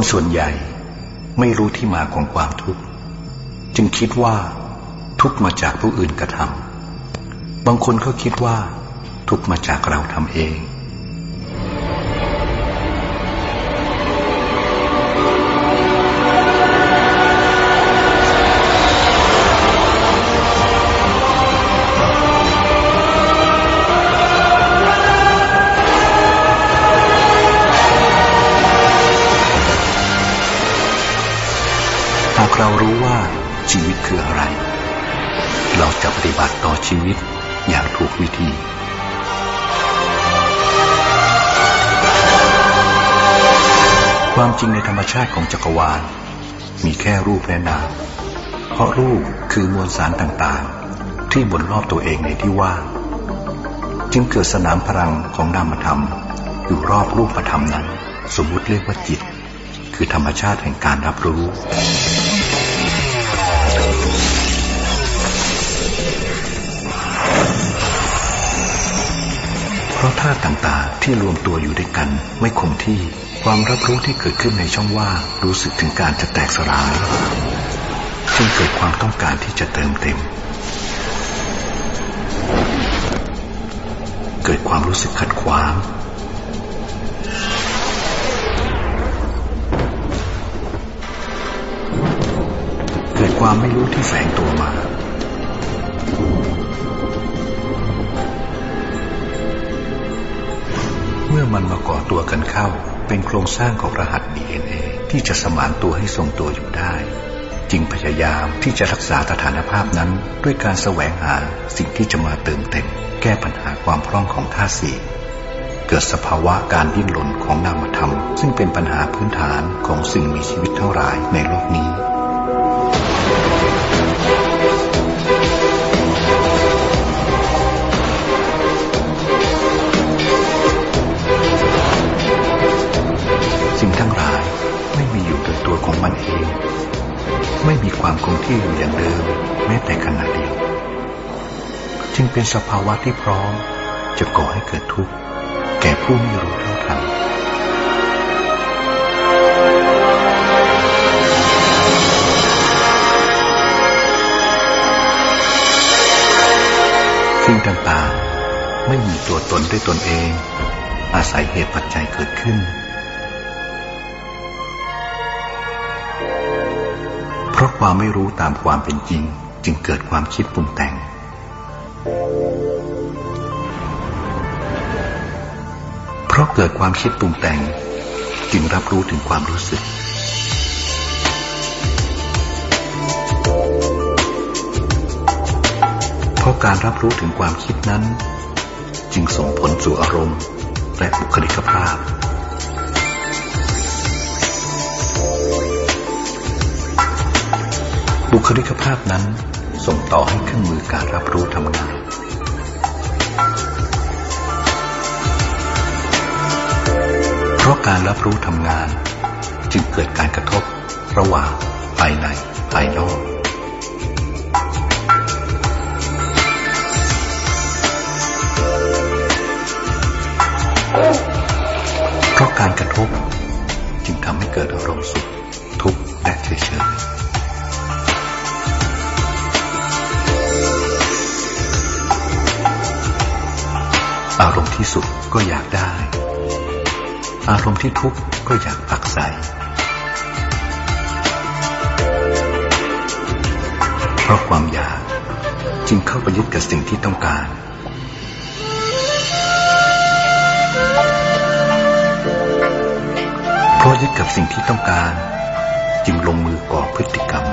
คนส่วนใหญ่ไม่รู้ที่มาของความทุกข์ จึงคิดว่าทุกมาจากผู้อื่นกระทำบางคนก็คิดว่า ทุกมาจากเราทำเอง รู้ว่าชีวิตคืออะไร เราจะปฏิบัติต่อชีวิตอย่างถูกวิธีความจริงในธรรมชาติของจักรวาล มีแค่รูปและนาม เพราะรูปคือมวลสารต่างๆ ที่บนรอบตัวเองในที่ว่างจึงเกิดสนามพลังของนามธรรม อยู่รอบรูปธรรมนั้น สมมุติเรียกว่าจิต คือธรรมชาติแห่งการรับรู้ ธาตุต่างๆ ที่รวมตัวอยู่ด้วยกันไม่คงที่ ความรับรู้ที่เกิดขึ้นในช่องว่างรู้สึกถึงการจะแตกสลายจึงเกิดความต้องการที่จะเติมเต็ม เกิดความรู้สึกขัดขวางเกิดความไม่รู้ที่แฝงตัวมา มื่อมันมาก่อตัวกันเข้า เป็นโครงสร้างของรหัส DNA ที่จะสมานตัวให้ทรงตัวอยู่ได้ จึงพยายามที่จะรักษาสถานภาพนั้น ด้วยการแสวงหาสิ่งที่จะมาเติมเต็ม แก้ปัญหาความพร่องของธาตุสี่เกิดสภาวะการดิ้นรนของนามธรรม ซึ่งเป็นปัญหาพื้นฐานของสิ่งมีชีวิตทั้งหลายในโลกนี้ เป็นสภาวะที่พร้อม จะก่อให้เกิดทุกข์ แก่ผู้ไม่รู้เท่าทันสิ่งต่างๆ ไม่มีตัวตนด้วยตนเอง อาศัยเหตุปัจจัยเกิดขึ้น เพราะความไม่รู้ตามความเป็นจริง จึงเกิดความคิดปรุงแต่ง เกิดความคิดปรุงแต่ง จึงรับรู้ถึงความรู้สึก เพราะการรับรู้ถึงความคิดนั้น จึงส่งผลสู่อารมณ์และบุคลิกภาพบุคลิกภาพนั้นส่งต่อให้เครื่องมือการรับรู้ทำงาน การรับรู้ทำงาน จึงเกิดการกระทบระหว่างภายในภายนอกเพราะการกระทบจึงทำให้เกิดอารมณ์สุขทุกข์และเฉยอารมณ์ที่สุขก็อยากได้ อารมณ์ที่ทุกข์ก็อยากผักใสเพราะความอยากจึงเข้าไปยึดกับสิ่งที่ต้องการ เพราะยึดกับสิ่งที่ต้องการ จึงลงมือก่อพฤติกรรม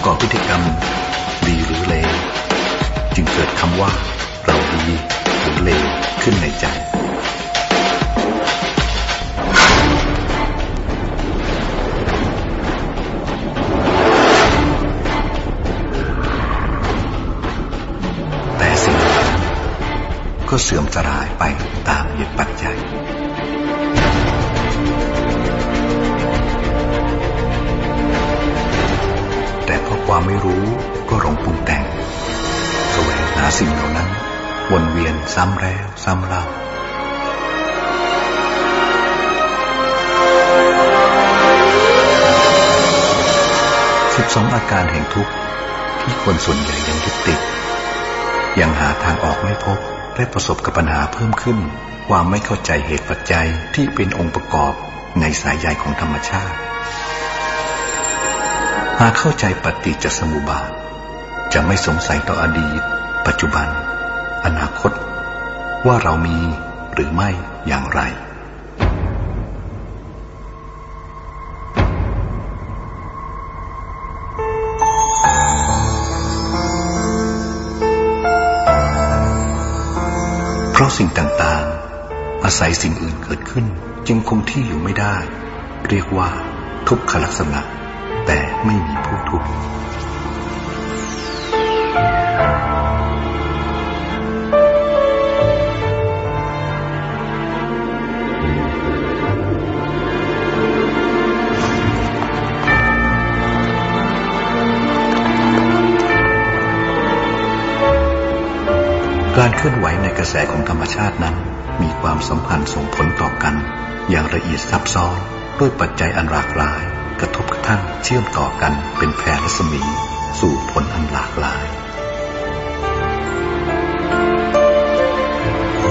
เมื่อก่อพฤติกรรม ดีหรือเลวจึงเกิดคำว่าเราดีหรือเลวขึ้นในใจแต่สิ่งนั้นก็เสื่อมสลายไปตามเหตุปัจ ความไม่รู้ก็หลงปรุงแต่งแสวงหาสิ่งเหล่านั้น วนเวียนซ้ำแล้วซ้ำเล่าสิบสองอาการแห่งทุกข์ที่คนส่วนใหญ่ยังยึดติด ยังหาทางออกไม่พบและประสบกับปัญหาเพิ่มขึ้น ความไม่เข้าใจเหตุปัจจัยที่เป็นองค์ประกอบในสายใยของธรรมชาติ หากเข้าใจปฏิจจสมุปบาท จะไม่สงสัยต่ออดีต ปัจจุบัน อนาคต ว่าเรามีหรือไม่อย่างไร เพราะสิ่งต่างๆ อาศัยสิ่งอื่นเกิดขึ้นจึงคงที่อยู่ไม่ได้ เรียกว่าทุกขลักษณะ แต่ไม่มีผู้ทุกข์การเคลื่อนไหวในกระแสของธรรมชาตินั้น มีความสัมพันธ์ส่งผลต่อกัน อย่างละเอียดซับซ้อนด้วยปัจจัยอันหลากหลาย กระทบกระทั่งเชื่อมต่อกันเป็นแพรรัศมี สู่ผลอันหลากหลาย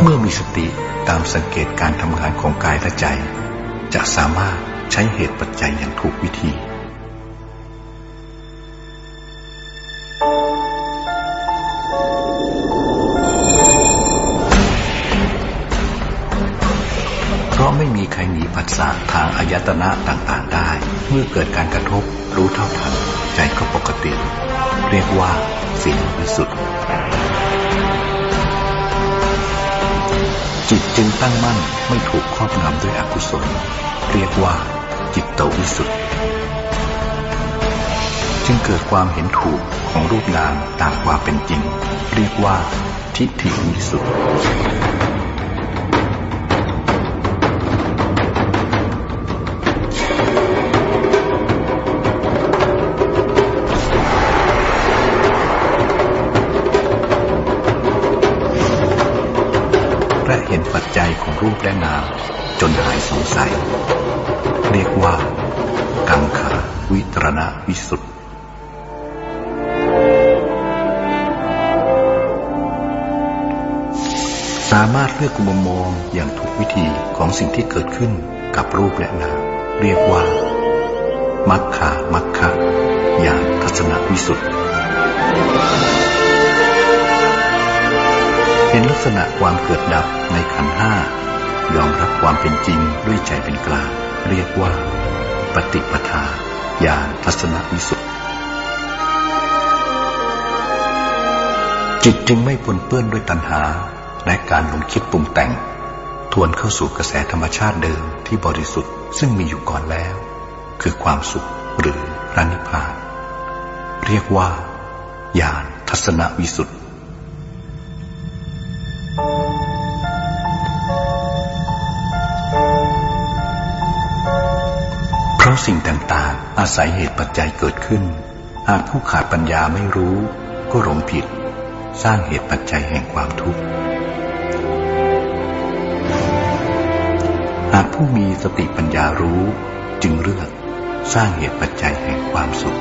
เมื่อมีสติตามสังเกตการทำงานของกายและใจ จะสามารถใช้เหตุปัจจัยอย่างถูกวิธี เมื่อเกิดการกระทบรู้เท่าทัน ใจก็ปกติ เรียกว่าสิ่งวิสุทธิ์จิตจึงตั้งมั่นไม่ถูกครอบงำด้วยอกุศล เรียกว่า จิตตวิสุทธิ์จึงเกิดความเห็นถูกของรูปนามตามความเป็นจริง เรียกว่า ทิฏฐิวิสุทธิ์ รูปและนาม จนหายสงสัย เรียกว่า กังขาวิตรณวิสุทธิสามารถเลือกมุมมองอย่างถูกวิธีของสิ่งที่เกิดขึ้นกับรูปและนามเรียกว่า มัคคามัคคะอย่างทัศนวิสุทธิเห็นลักษณะความเกิดดับในขันห้า ยอมรับความเป็นจริงด้วยใจเป็นกลาง เรียกว่า ปฏิปทาญาณทัศนวิสุทธิจิตจึงไม่ปนเปื้อนด้วยตัณหา และการหลงคิดปรุงแต่ง ทวนเข้าสู่กระแสธรรมชาติเดิมที่บริสุทธิ์ซึ่งมีอยู่ก่อนแล้ว คือความสุขหรือพระนิพพาน เรียกว่าญาณทัศนวิสุทธิ สิ่งต่างๆ อาศัยเหตุปัจจัยเกิดขึ้น หากผู้ขาดปัญญาไม่รู้ ก็หลงผิด สร้างเหตุปัจจัยแห่งความทุกข์ หากผู้มีสติปัญญารู้จึงเลือกสร้างเหตุปัจจัยแห่งความสุข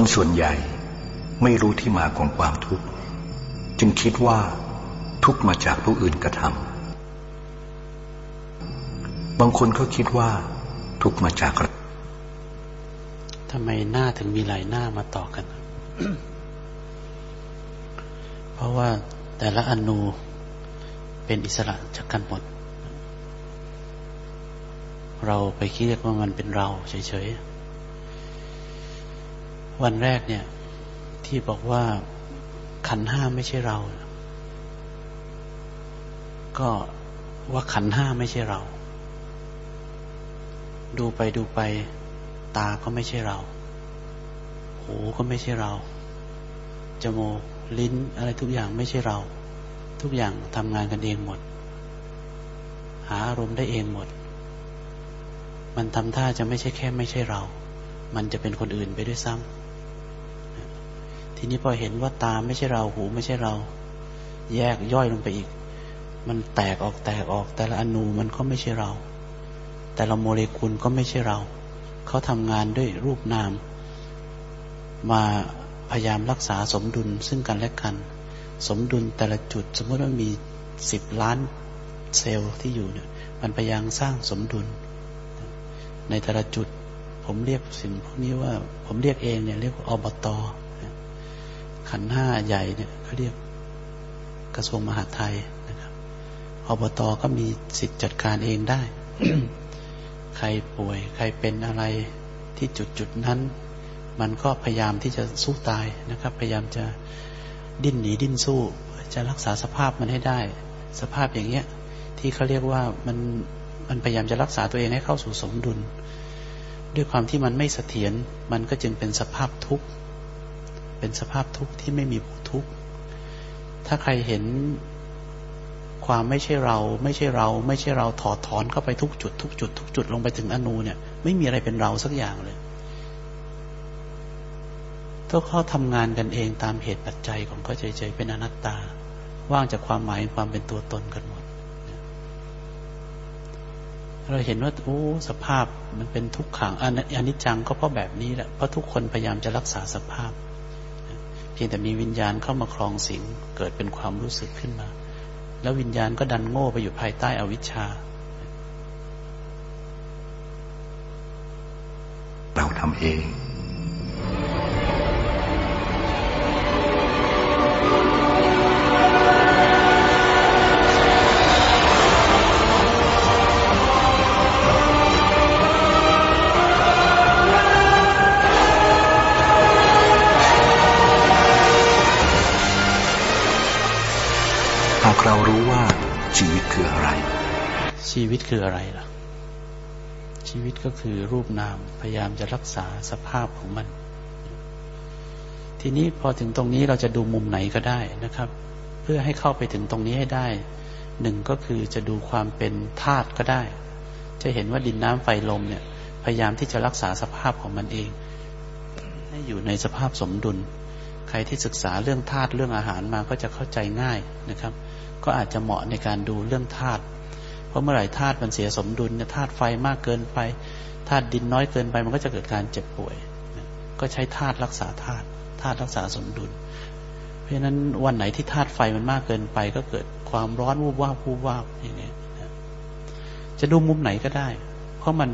คนส่วนใหญ่ไม่รู้ที่มาของความทุกข์ จึงคิดว่าทุกมาจากผู้อื่นกระทำบางคนก็คิดว่าทุกมาจากทำไมหน้าถึงมีหลายหน้ามาต่อกัน เพราะว่าแต่ละอนูเป็นอิสระจากกันหมด เราไปคิดว่ามันเป็นเราเฉยๆ วันแรกเนี่ย ที่บอกว่าขันห้าไม่ใช่เรา ก็ว่าขันห้าไม่ใช่เรา ดูไปดูไป ตาก็ไม่ใช่เรา หูก็ไม่ใช่เรา จมูกลิ้นอะไรทุกอย่างไม่ใช่เรา ทุกอย่างทำงานกันเองหมด หาอารมณ์ได้เองหมด มันทำท่าจะไม่ใช่แค่ไม่ใช่เรา มันจะเป็นคนอื่นไปด้วยซ้ำ ทีนี้พอเห็นว่าตาไม่ใช่เราหูไม่ใช่เรา แยกย่อยลงไปอีก มันแตกออกแตกออก แต่ละอนูมันก็ไม่ใช่เรา แต่ละโมเลกุลก็ไม่ใช่เรา เขาทำงานด้วยรูปนาม มาพยายามรักษาสมดุลซึ่งกันและกัน สมดุลแต่ละจุด สมมติว่ามีสิบล้านเซลล์ที่อยู่เนี่ยมันพยายามสร้างสมดุล ในแต่ละจุด ผมเรียกสิ่งพวกนี้ว่า ผมเรียกเองเนี่ยเรียกว่าอบตอ ขันห้าใหญ่เนี่ยเขาเรียกกระทรวงมหาดไทยนะครับอบตก็มีสิทธิ์จัดการเองได้ ใครป่วย ใครเป็นอะไรที่จุดจุดนั้น มันก็พยายามที่จะสู้ตายนะครับ พยายามจะดิ้นหนีดิ้นสู้ จะรักษาสภาพมันให้ได้ สภาพอย่างเงี้ย ที่เขาเรียกว่ามันมันพยายามจะรักษาตัวเองให้เข้าสู่สมดุล ด้วยความที่มันไม่เสถียรมันก็จึงเป็นสภาพทุกข์ เป็นสภาพทุกข์ที่ไม่มีผู้ทุกข์ ถ้าใครเห็นความไม่ใช่เรา ไม่ใช่เรา ไม่ใช่เราถอดถอนเข้าไปทุกจุด ทุกจุด ทุกจุดลงไปถึงอนูเนี่ย ไม่มีอะไรเป็นเราสักอย่างเลยต้องเขาทำงานกันเองตามเหตุปัจจัยของเขาใจๆเป็นอนัตตา ว่างจากความหมายความเป็นตัวตนกันหมด เราเห็นว่าโอ้สภาพมันเป็นทุกขังอนนี้จังก็เพราะแบบนี้แหละเพราะทุกคนพยายามจะรักษาสภาพ พียงแต่มีวิญญาณเข้ามาครองสิงเกิดเป็นความรู้สึกขึ้นมา แล้ววิญญาณก็ดันโง่ไปอยู่ภายใต้อวิชชา เราทำเอง คืออะไร ชีวิตคืออะไรล่ะ ชีวิตก็คือรูปนามพยายามจะรักษาสภาพของมัน ทีนี้พอถึงตรงนี้เราจะดูมุมไหนก็ได้นะครับ เพื่อให้เข้าไปถึงตรงนี้ให้ได้หนึ่งก็คือจะดูความเป็นธาตุก็ได้ จะเห็นว่าดินน้ำไฟลมเนี่ย พยายามที่จะรักษาสภาพของมันเอง ให้อยู่ในสภาพสมดุล ใครที่ศึกษาเรื่องธาตุเรื่องอาหารมาก็จะเข้าใจง่ายนะครับ ก็อาจจะเหมาะในการดูเรื่องธาตุเพราะเมื่อไหร่ธาตุมันเสียสมดุลเนี่ยธาตุไฟมากเกินไปธาตุดินน้อยเกินไปมันก็จะเกิดการเจ็บป่วย ก็ใช้ธาตุรักษาธาตุธาตุรักษาสมดุล เพราะฉะนั้นวันไหนที่ธาตุไฟมันมากเกินไปก็เกิดความร้อนวูบวาบวูบวาบอย่างนี้จะดูมุมไหนก็ได้ เพราะมัน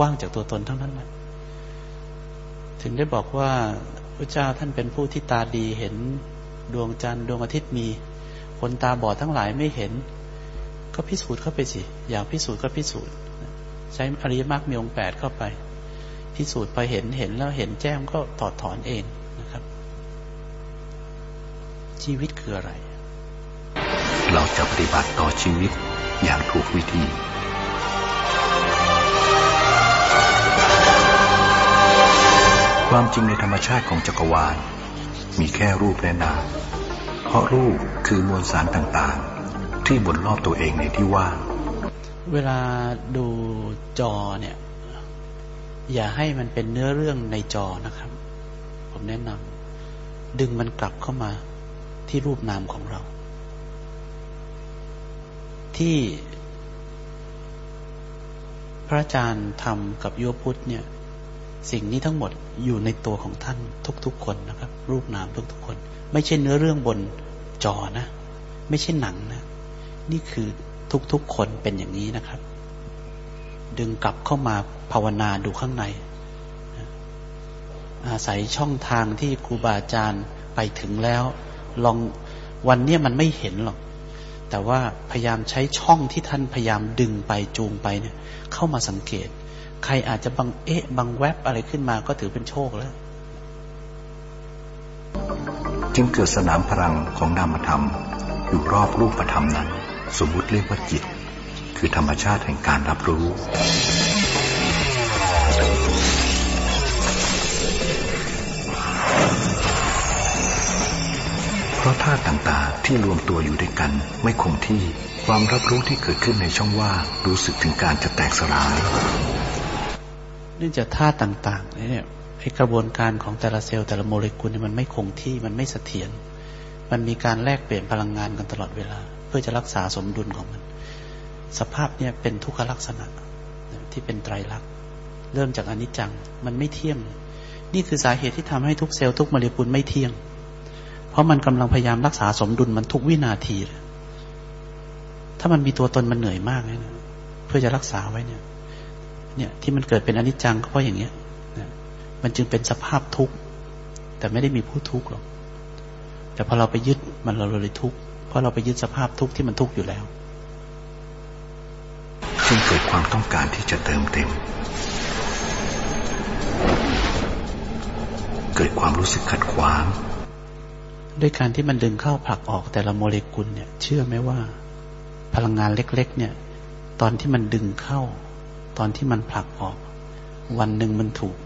ว่างจากตัวตนทั้งนั้นแหละถึงได้บอกว่าพระเจ้าท่านเป็นผู้ที่ตาดีเห็นดวงจันทร์ดวงอาทิตย์มี คนตาบอดทั้งหลายไม่เห็น ก็พิสูจน์เข้าไปสิ อยากพิสูจน์ก็พิสูจน์ ใช้อริยมรรคมีองค์แปดเข้าไป พิสูจน์ไปเห็นเห็นแล้วเห็นแจ้งก็ถอดถอนเองนะครับ ชีวิตคืออะไร เราจะปฏิบัติต่อชีวิตอย่างถูกวิธีความจริงในธรรมชาติของจักรวาล มีแค่รูปและนาม เพราะรูปคือมวลสารต่างๆ ที่บนรอบตัวเองในที่ว่าง เวลาดูจอเนี่ย อย่าให้มันเป็นเนื้อเรื่องในจอนะครับ ผมแนะนำดึงมันกลับเข้ามาที่รูปนามของเรา ที่พระอาจารย์ทำกับโยพุทธเนี่ย สิ่งนี้ทั้งหมดอยู่ในตัวของท่านทุกๆคนนะครับ รูปนามทุกๆคน ไม่ใช่เนื้อเรื่องบนจอนะ ไม่ใช่หนังนะ นี่คือทุกๆคนเป็นอย่างนี้นะครับ ดึงกลับเข้ามาภาวนาดูข้างใน อาศัยช่องทางที่ครูบาอาจารย์ไปถึงแล้ว ลองวันนี้มันไม่เห็นหรอก แต่ว่าพยายามใช้ช่องที่ท่านพยายามดึงไปจูงไปเนี่ย เข้ามาสังเกต ใครอาจจะบังเอ๊ะบังแวบอะไรขึ้นมาก็ถือเป็นโชคแล้ว จึงเกิดสนามพลังของนามธรรม อยู่รอบรูปธรรมนั้น สมมุติเรียกว่าจิต คือธรรมชาติแห่งการรับรู้ เพราะธาตุต่างๆที่รวมตัวอยู่ด้วยกันไม่คงที่ความรับรู้ที่เกิดขึ้นในช่องว่างรู้สึกถึงการจะแตกสลาย เนื่องจากธาตุต่างๆเนี่ย กระบวนการของแต่ละเซลล์แต่ละโมเลกุลเนี่ยมันไม่คงที่มันไม่เสถียรมันมีการแลกเปลี่ยนพลังงานกันตลอดเวลา เพื่อจะรักษาสมดุลของมัน สภาพเนี่ยเป็นทุกขลักษณะที่เป็นไตรลักษณ์เริ่มจากอนิจจังมันไม่เที่ยง นี่คือสาเหตุที่ทำให้ทุกเซลล์ทุกโมเลกุลไม่เที่ยง เพราะมันกำลังพยายามรักษาสมดุลมันทุกวินาที ถ้ามันมีตัวตนมันเหนื่อยมากเลยนะเพื่อจะรักษาไว้เนี่ย เนี่ยที่มันเกิดเป็นอนิจจังก็เพราะอย่างเงี้ย มันจึงเป็นสภาพทุกข์ แต่ไม่ได้มีผู้ทุกข์หรอก แต่พอเราไปยึดมันเราเลยทุกข์ เพราะเราไปยึดสภาพทุกข์ที่มันทุกข์อยู่แล้วจึงเกิดความต้องการที่จะเติมเต็ม เกิดความรู้สึกขัดขวาง ด้วยการที่มันดึงเข้าผลักออกแต่ละโมเลกุลเนี่ย เชื่อไหมว่า พลังงานเล็ก ๆ เนี่ย ตอนที่มันดึงเข้า ตอนที่มันผลักออก วันหนึ่งมันถูก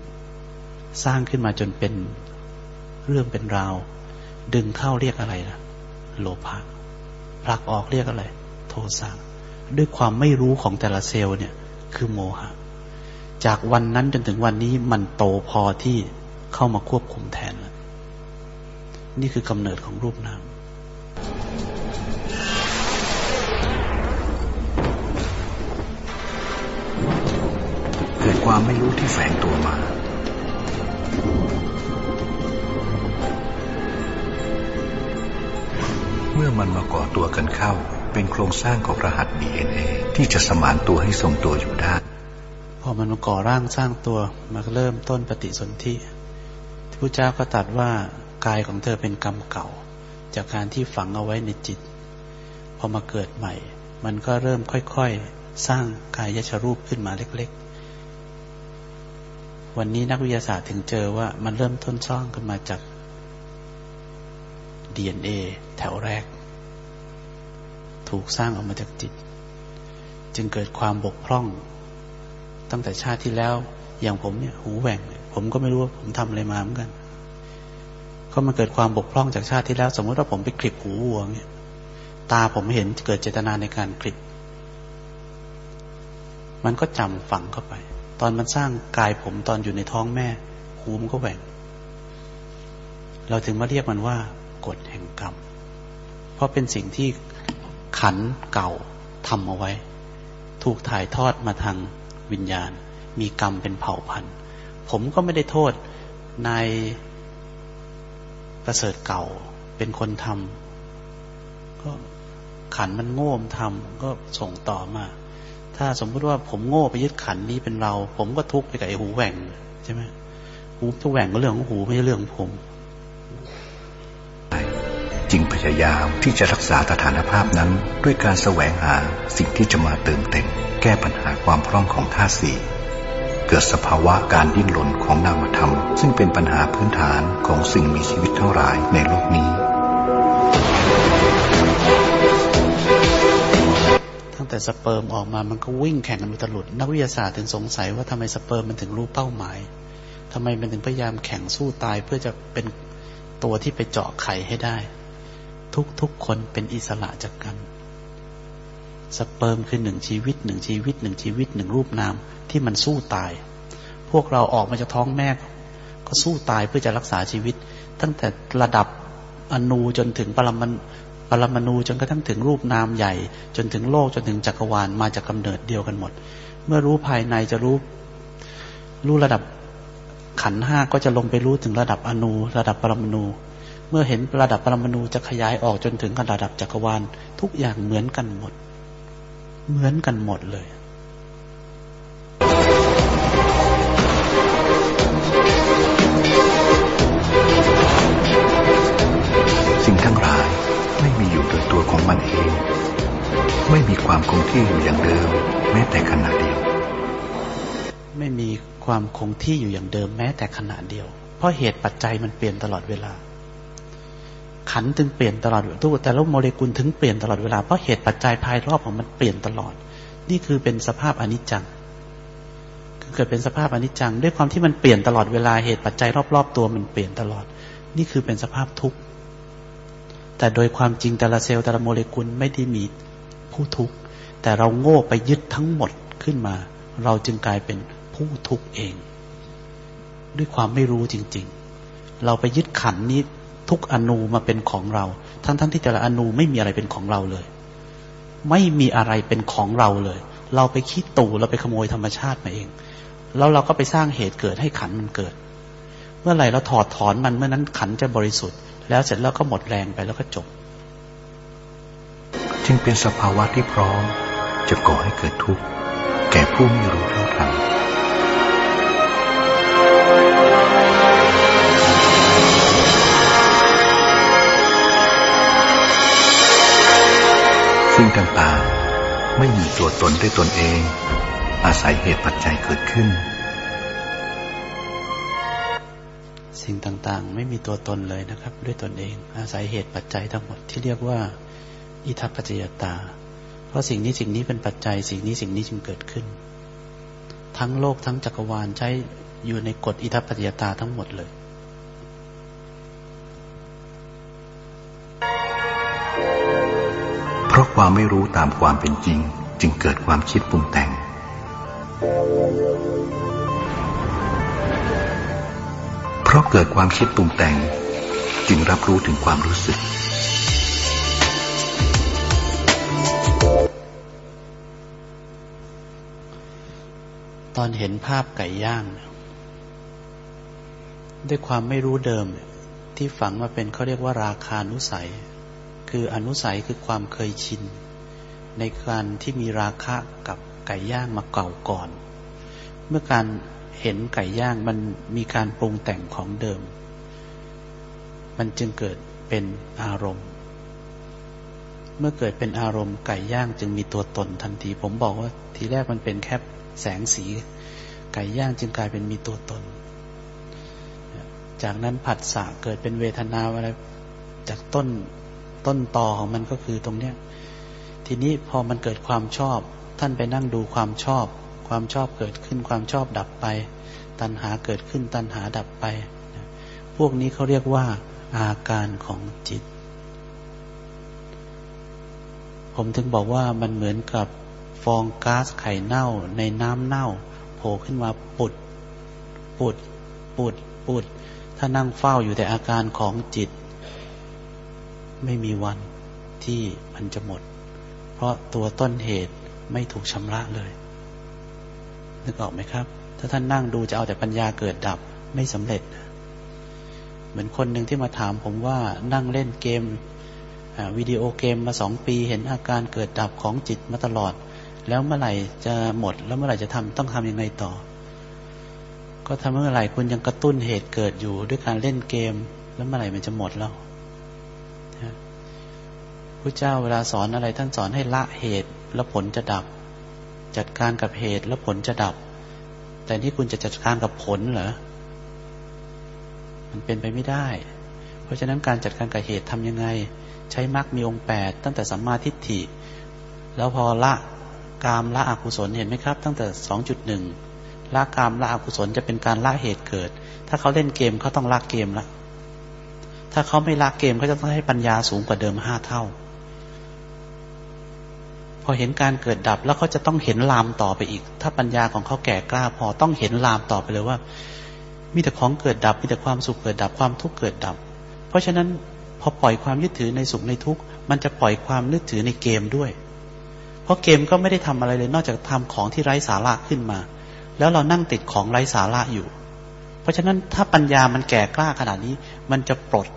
สร้างขึ้นมาจนเป็นเรื่องเป็นราว ดึงเข้าเรียกอะไรล่ะ โลภะผลักออกเรียกอะไร โทสะด้วยความไม่รู้ของแต่ละเซลล์เนี่ย คือโมหะ จากวันนั้นจนถึงวันนี้มันโตพอที่เข้ามาควบคุมแทนแล้วนี่คือกำเนิดของรูปนามเกิดความไม่รู้ที่แฝงตัวมา เมื่อมันมาก่อตัวกันเข้า เป็นโครงสร้างของรหัส DNA ที่จะสมานตัวให้ทรงตัวอยู่ได้พอมันมาก่อร่างสร้างตัวมาเริ่มต้นปฏิสนธิที่พระเจ้าก็ตัดว่ากายของเธอเป็นกรรมเก่า จากการที่ฝังเอาไว้ในจิต พอมาเกิดใหม่ มันก็เริ่มค่อยๆ สร้างกายยชรูปขึ้นมาเล็กๆ วันนี้นักวิทยาศาสตร์ถึงเจอว่ามันเริ่มต้นสร้างขึ้นมาจาก DNA แถวแรก ถูกสร้างออกมาจากจิต จึงเกิดความบกพร่อง ตั้งแต่ชาติที่แล้ว อย่างผมเนี่ย หูแหว่ง ผมก็ไม่รู้ว่าผมทำอะไรมาเหมือนกัน ก็มันเกิดความบกพร่องจากชาติที่แล้ว สมมติว่าผมไปคลิปหูวัวเนี่ย ตาผมเห็นเกิดเจตนาในการคลิป มันก็จำฝังเข้าไป ตอนมันสร้างกายผมตอนอยู่ในท้องแม่ หูมันก็แหว่ง เราถึงมาเรียกมันว่ากฎแห่งกรรม เพราะเป็นสิ่งที่ขันเก่าทำเอาไว้ ถูกถ่ายทอดมาทางวิญญาณ มีกรรมเป็นเผ่าพันธุ์ผมก็ไม่ได้โทษนายประเสริฐเก่าเป็นคนทำก็ขันมันโง่มทำก็ส่งต่อมา ถ้าสมมติว่าผมโง่ไปยึดขันนี้เป็นเรา ผมก็ทุกข์ไปกับไอ้หูแหว่งใช่ไหมหูทุกแหว่งก็เรื่องของหูไม่ใช่เรื่องของผมจึงพยายามที่จะรักษาสถานภาพนั้น ด้วยการแสวงหาสิ่งที่จะมาเติมเต็ม แก้ปัญหาความพร่องของธาตุสี่เกิดสภาวะการดิ้นรนของนามธรรม ซึ่งเป็นปัญหาพื้นฐานของสิ่งมีชีวิตทั้งหลายในโลกนี้ แต่สเปิร์มออกมามันก็วิ่งแข่งกันอุตลุด นักวิทยาศาสตร์ถึงสงสัยว่าทำไมสเปิร์มมันถึงรู้เป้าหมายทำไมมันถึงพยายามแข่งสู้ตายเพื่อจะเป็นตัวที่ไปเจาะไข่ให้ได้ ทุกๆคนเป็นอิสระจากกัน สเปิร์มคือหนึ่งชีวิตหนึ่งชีวิตหนึ่งชีวิตหนึ่งรูปนามที่มันสู้ตาย พวกเราออกมาจากท้องแม่ก็สู้ตายเพื่อจะรักษาชีวิต ตั้งแต่ระดับอนูจนถึงปรมัน ปรมาณูจนกระทั่งถึงรูปนามใหญ่ จนถึงโลกจนถึงจักรวาลมาจากกำเนิดเดียวกันหมด เมื่อรู้ภายในจะรู้รู้ระดับขันห้าก็จะลงไปรู้ถึงระดับอนูระดับปรมาณูเมื่อเห็นระดับปรมาณูจะขยายออกจนถึงระดับจักรวาล ทุกอย่างเหมือนกันหมด เหมือนกันหมดเลยสิ่งทั้ง ของมันเอง ไม่มีความคงที่อยู่อย่างเดิม แม้แต่ขณะเดียว ไม่มีความคงที่อยู่อย่างเดิมแม้แต่ขณะเดียว เพราะเหตุปัจจัยมันเปลี่ยนตลอดเวลา ขันถึงเปลี่ยนตลอดทุกแต่ละโมเลกุลถึงเปลี่ยนตลอดเวลาเพราะเหตุปัจจัยภายรอบของมันเปลี่ยนตลอด นี่คือเป็นสภาพอนิจจังคือเกิดเป็นสภาพอนิจจัง ด้วยความที่มันเปลี่ยนตลอดเวลาเหตุปัจจัยรอบๆตัวมันเปลี่ยนตลอด นี่คือเป็นสภาพทุกข์ แต่โดยความจริงแต่ละเซลล์แต่ละโมเลกุลไม่ได้มีผู้ทุกข์ แต่เราโง่ไปยึดทั้งหมดขึ้นมา เราจึงกลายเป็นผู้ทุกข์เอง ด้วยความไม่รู้จริง ๆ เราไปยึดขันนี้ทุกอนูมาเป็นของเรา ทั้งๆทที่แต่ละอนูไม่มีอะไรเป็นของเราเลย ไม่มีอะไรเป็นของเราเลย เราไปคิดตู่เราไปขโมยธรรมชาติมาเอง แล้วเราก็ไปสร้างเหตุเกิดให้ขันมันเกิด เมื่อไหร่เราถอดถอนมันเมื่อนั้นขันจะบริสุทธิ์ แล้วเสร็จแล้วก็หมดแรงไปแล้วก็จบ จึงเป็นสภาวะที่พร้อม จะก่อให้เกิดทุกข์แก่ผู้ไม่รู้เท่าทันสิ่งต่างๆ ไม่มีตัวตนด้วยตนเอง อาศัยเหตุปัจจัยเกิดขึ้น สิ่งต่างๆ ไม่มีตัวตนเลยนะครับ ด้วยตนเอง อาศัยเหตุปัจจัยทั้งหมดที่เรียกว่า อิทัปปัจจยตา เพราะสิ่งนี้สิ่งนี้เป็นปัจจัย สิ่งนี้สิ่งนี้จึงเกิดขึ้น ทั้งโลกทั้งจักรวาลใช้อยู่ในกฎอิทัปปัจจยตาทั้งหมดเลยเพราะความไม่รู้ตามความเป็นจริง จึงเกิดความคิดปรุงแต่ง เพราะเกิดความคิดปรุงแต่ง จึงรับรู้ถึงความรู้สึก ตอนเห็นภาพไก่ย่าง ด้วยความไม่รู้เดิมที่ฝังมาเป็นเขาเรียกว่าราคานุสัย คืออนุสัยคือความเคยชิน ในการที่มีราคะกับไก่ย่างมาเก่าก่อน เมื่อการ เห็นไก่ย่างมันมีการปรุงแต่งของเดิม มันจึงเกิดเป็นอารมณ์ เมื่อเกิดเป็นอารมณ์ไก่ย่างจึงมีตัวตนทันที ผมบอกว่าทีแรกมันเป็นแค่แสงสี ไก่ย่างจึงกลายเป็นมีตัวตน จากนั้นผัสสะเกิดเป็นเวทนาอะไร จากต้นต้นตอของมันก็คือตรงเนี้ย ทีนี้พอมันเกิดความชอบ ท่านไปนั่งดูความชอบ ความชอบเกิดขึ้น ความชอบดับไป ตัณหาเกิดขึ้น ตัณหาดับไป พวกนี้เขาเรียกว่า อาการของจิต ผมถึงบอกว่ามันเหมือนกับฟองก๊าซไข่เน่าในน้ำเน่าโผล่ขึ้นมาปุด ปุด ปุด ปุดถถ้านั่งเฝ้าอยู่แต่อาการของจิต ไม่มีวันที่มันจะหมด เพราะตัวต้นเหตุไม่ถูกชำระเลย นึกออกไหมครับ ถ้าท่านนั่งดูจะเอาแต่ปัญญาเกิดดับไม่สำเร็จ เหมือนคนหนึ่งที่มาถามผมว่านั่งเล่นเกมวิดีโอเกมมาสองปีเห็นอาการเกิดดับของจิตมาตลอด แล้วเมื่อไหร่จะหมด แล้วเมื่อไหร่จะทำต้องทำยังไงต่อ ก็ทำเมื่อไหร่คุณยังกระตุ้นเหตุเกิดอยู่ด้วยการเล่นเกม แล้วเมื่อไหร่มันจะหมดแล้วพระเจ้าเวลาสอนอะไรท่านสอนให้ละเหตุแล้วผลจะดับ จัดการกับเหตุแล้วผลจะดับ แต่นี่คุณจะจัดการกับผลเหรอ มันเป็นไปไม่ได้ เพราะฉะนั้นการจัดการกับเหตุทำยังไง ใช้มรรคมีองค์แปดตั้งแต่สัมมาทิฏฐิ แล้วพอละกามละอกุศลเห็นไหมครับ ตั้งแต่สองจุดหนึ่งละกามละอกุศลจะเป็นการละเหตุเกิด ถ้าเขาเล่นเกมเขาต้องละเกมละถ้าเขาไม่ละเกมเขาจะต้องให้ปัญญาสูงกว่าเดิมห้าเท่า อเห็นการเกิดดับ แล้วเขาจะต้องเห็นลามต่อไปอีก ถ้าปัญญาของเขาแก่กล้า พอต้องเห็นลามต่อไปเลยว่า มีแต่ของเกิดดับ มีแต่ความสุขเกิดดับความทุกข์เกิดดับ เพราะฉะนั้นพอปล่อยความยึดถือในสุขในทุกข์มันจะปล่อยความนึกถือในเกมด้วย เพราะเกมก็ไม่ได้ทำอะไรเลย นอกจากทำของที่ไร้สาระขึ้นมา แล้วเรานั่งติดของไร้สาระอยู่ เพราะฉะนั้นถ้าปัญญามันแก่กล้าขนาดนี้ มันจะปลด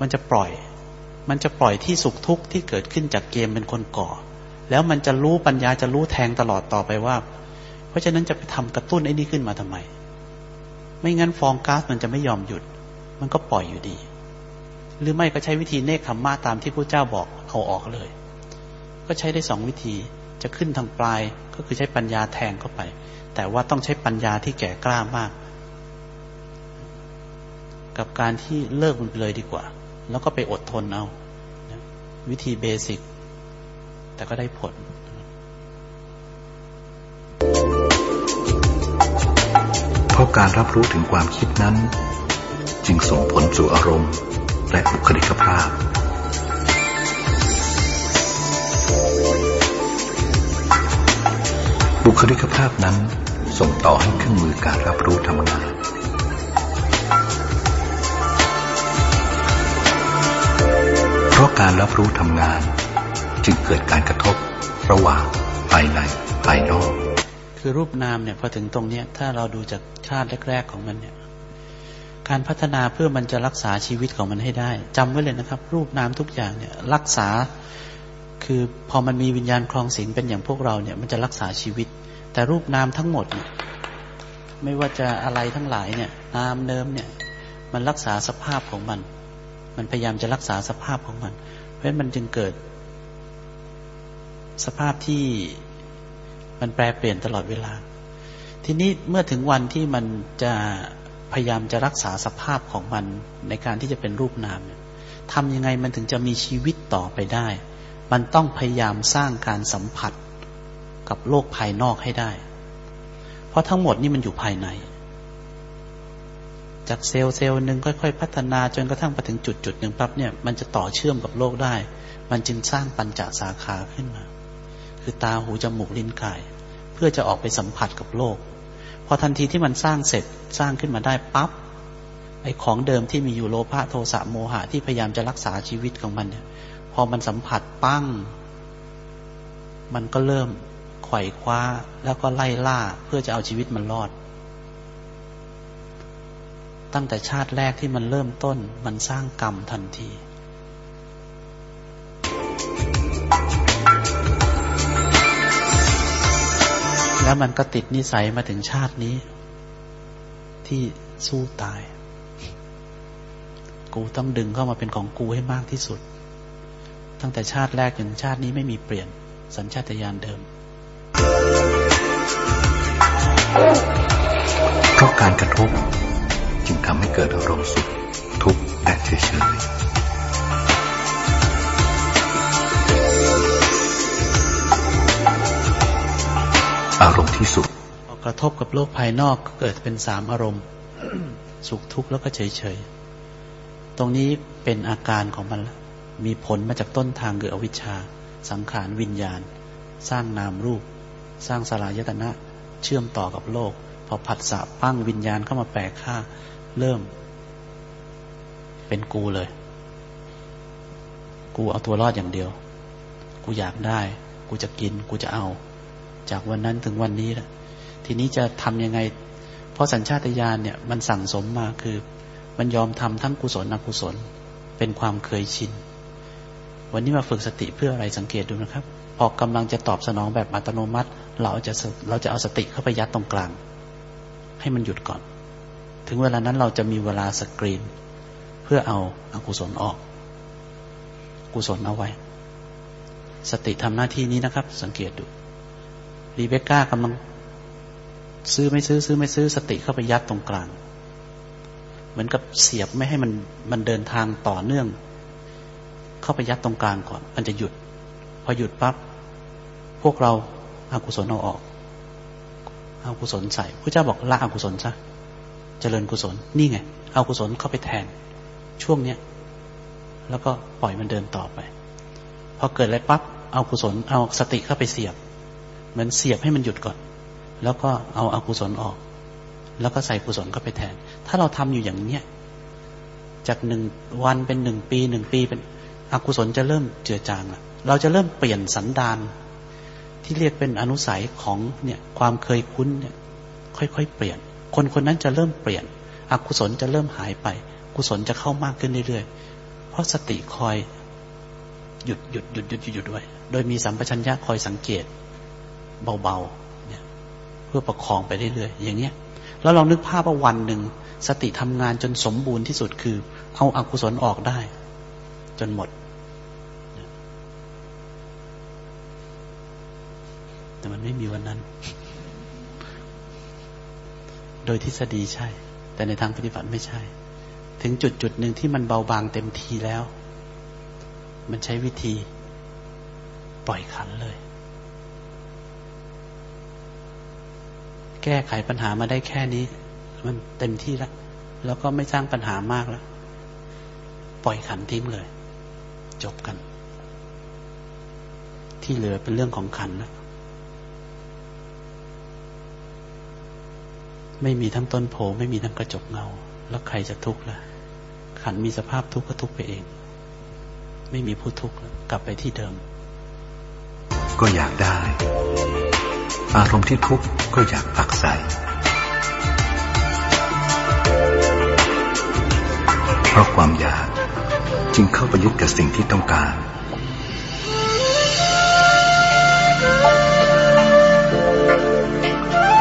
มันจะปล่อย มันจะปล่อยที่สุขทุกข์ที่เกิดขึ้นจากเกมเป็นคนก่อ แล้วมันจะรู้ปัญญาจะรู้แทงตลอดต่อไปว่า เพราะฉะนั้นจะไปทำกระตุ้นไอ้นี่ขึ้นมาทำไม ไม่งั้นฟองก๊าซมันจะไม่ยอมหยุด มันก็ปล่อยอยู่ดี หรือไม่ก็ใช้วิธีเนคขมมาตามที่พระเจ้าบอกเอาออกเลย ก็ใช้ได้สองวิธีจะขึ้นทางปลายก็คือใช้ปัญญาแทงเข้าไป แต่ว่าต้องใช้ปัญญาที่แก่กล้ามาก กับการที่เลิกมันไปเลยดีกว่า แล้วก็ไปอดทนเอา วิธีเบสิก แต่ก็ได้ผลราะการรับรู้ถึงความคิดนั้น จึงส่งผลสู่อารมณ์ และบุคลิกภาพ บุคลิกภาพนั้นส่งต่อให้เครื่องมือการรับรู้ทำงานเพราะการรับรู้ทำงาน จึงเกิดการกระทบระหว่างภายในภายนอก คือรูปนามเนี่ยพอถึงตรงเนี้ยถ้าเราดูจากชาติแรก ๆของมันเนี่ยการพัฒนาเพื่อมันจะรักษาชีวิตของมันให้ได้จำไว้เลยนะครับ รูปนามทุกอย่างเนี่ยรักษาคือพอมันมีวิญญาณคลองสิงเป็นอย่างพวกเราเนี่ยมันจะรักษาชีวิต แต่รูปนามทั้งหมดเนี่ยไม่ว่าจะอะไรทั้งหลายเนี่ยนามเนิมเนี่ยมันรักษาสภาพของมัน มันพยายามจะรักษาสภาพของมัน เพราะฉะนั้นมันจึงเกิด สภาพที่มันแปรเปลี่ยนตลอดเวลา ทีนี้เมื่อถึงวันที่มันจะพยายามจะรักษาสภาพของมันในการที่จะเป็นรูปนามเนี่ยทำยังไงมันถึงจะมีชีวิตต่อไปได้ มันต้องพยายามสร้างการสัมผัสกับโลกภายนอกให้ได้ เพราะทั้งหมดนี่มันอยู่ภายใน จากเซลล์เซลล์หนึ่งค่อย ๆ พัฒนาจนกระทั่งไปถึงจุดจุดหนึ่งปั๊บเนี่ย มันจะต่อเชื่อมกับโลกได้ มันจึงสร้างปัญจสาขาขึ้นมา คือตาหูจมูกลิ้นกาย เพื่อจะออกไปสัมผัสกับโลก พอทันทีที่มันสร้างเสร็จสร้างขึ้นมาได้ปับ๊บไอ้ของเดิมที่มีอยู่โลภะโทสะโมหะที่พยายามจะรักษาชีวิตของมันเนี่ย พอมันสัมผัสปั้ง มันก็เริ่มไขว่คว้าแล้วก็ไล่ล่าเพื่อจะเอาชีวิตมันรอด ตั้งแต่ชาติแรกที่มันเริ่มต้นมันสร้างกรรมทันที แล้วมันก็ติดนิสัยมาถึงชาตินี้ ที่สู้ตาย กูต้องดึงเข้ามาเป็นของกูให้มากที่สุด ตั้งแต่ชาติแรกถึงชาตินี้ไม่มีเปลี่ยน สัญชาตญาณเดิมเพราะการกระทบจึงทำให้เกิดอารมณ์สุขทุกข์และเฉยๆ อารมณ์ที่สุดกระทบกับโลกภายนอกเกิดเป็นสามอารมณ์ สุขทุกข์แล้วก็เฉยเฉยตรงนี้เป็นอาการของมัน มีผลมาจากต้นทางคืออวิชชา สังขารวิญญาณ สร้างนามรูป สร้างสลายตนะ เชื่อมต่อกับโลก พอผัสสะปั้งวิญญาณเข้ามาแปลค่า เริ่ม เป็นกูเลย กูเอาตัวรอดอย่างเดียว กูอยากได้ กูจะกิน กูจะเอา จากวันนั้นถึงวันนี้แหละทีนี้จะทำยังไง เพราะสัญชาตญาณเนี่ยมันสั่งสมมาคือ มันยอมทำทั้งกุศลอกุศล เป็นความเคยชิน วันนี้มาฝึกสติเพื่ออะไรสังเกตดูนะครับ พอกำลังจะตอบสนองแบบอัตโนมัติ เราจะเราจะเอาสติเข้าไปยัดตรงกลาง ให้มันหยุดก่อน ถึงเวลานั้นเราจะมีเวลาสกรีน เพื่อเอาอากุศลออก กุศลเอาไว้ สติทำหน้าที่นี้นะครับ สังเกตดู รีเบคก้ากำลัง ซื้อไม่ซื้อ ซื้อไม่ซื้อสติเข้าไปยัดตรงกลาง เหมือนกับเสียบไม่ให้มันมันเดินทางต่อเนื่อง เข้าไปยัดตรงกลางก่อน มันจะหยุด พอหยุดปั๊บพวกเราอากุศลเอาออกเอากุศลใส่พระเจ้าบอกละอกุศลซะเจริญกุศลนี่ไง เอากุศลเข้าไปแทน ช่วงเนี้ยแล้วก็ปล่อยมันเดินต่อไปพอเกิดอะไรปั๊บเอากุศลเอาสติเข้าไปเสียบ เหมือนเสียบให้มันหยุดก่อน แล้วก็เอาอากุศลออก แล้วก็ใส่กุศลเข้าไปแทน ถ้าเราทำอยู่อย่างเนี้ยจากหนึ่งวันเป็นหนึ่งปีหนึ่งปีเป็นอกุศลจะเริ่มเจือจางละเราจะเริ่มเปลี่ยนสันดานที่เรียกเป็นอนุสัยของเนี่ยความเคยคุ้นเนี่ยค่อยๆเปลี่ยน คนคนนั้นจะเริ่มเปลี่ยน อกุศลจะเริ่มหายไป กุศลจะเข้ามากขึ้นเรื่อยๆ เพราะสติคอยหยุดหยุดหยุดหยุดหยุดด้วยโดยมีสัมปชัญญะคอยสังเกต เบาๆเนี่ยเพื่อประคองไปเรื่อยๆอย่างเนี้ยแล้วลองนึกภาพว่าวันหนึ่งสติทำงานจนสมบูรณ์ที่สุดคือ เอาอากุศลออกได้ จนหมด แต่มันไม่มีวันนั้น โดยทฤษฎีใช่ แต่ในทางปฏิบัติไม่ใช่ ถึงจุดจุดหนึ่งที่มันเบาบางเต็มทีแล้ว มันใช้วิธี ปล่อยขันเลย แก้ไขปัญหามาได้แค่นี้ มันเต็มที่แล้ว แล้วก็ไม่สร้างปัญหามากแล้ว ปล่อยขันทิ้งเลย จบกัน ที่เหลือเป็นเรื่องของขันแล้วไม่มีทั้งต้นโพไม่มีทั้งกระจกเงา แล้วใครจะทุกข์ล่ะ ขันมีสภาพทุกข์ก็ทุกข์ไปเอง ไม่มีผู้ทุกข์กลับไปที่เดิม ก็อยากได้ อารมณ์ที่ทุกข์ก็อยากปักใส่เพราะความอยากจึงเข้าไปยึดกับสิ่งที่ต้องการ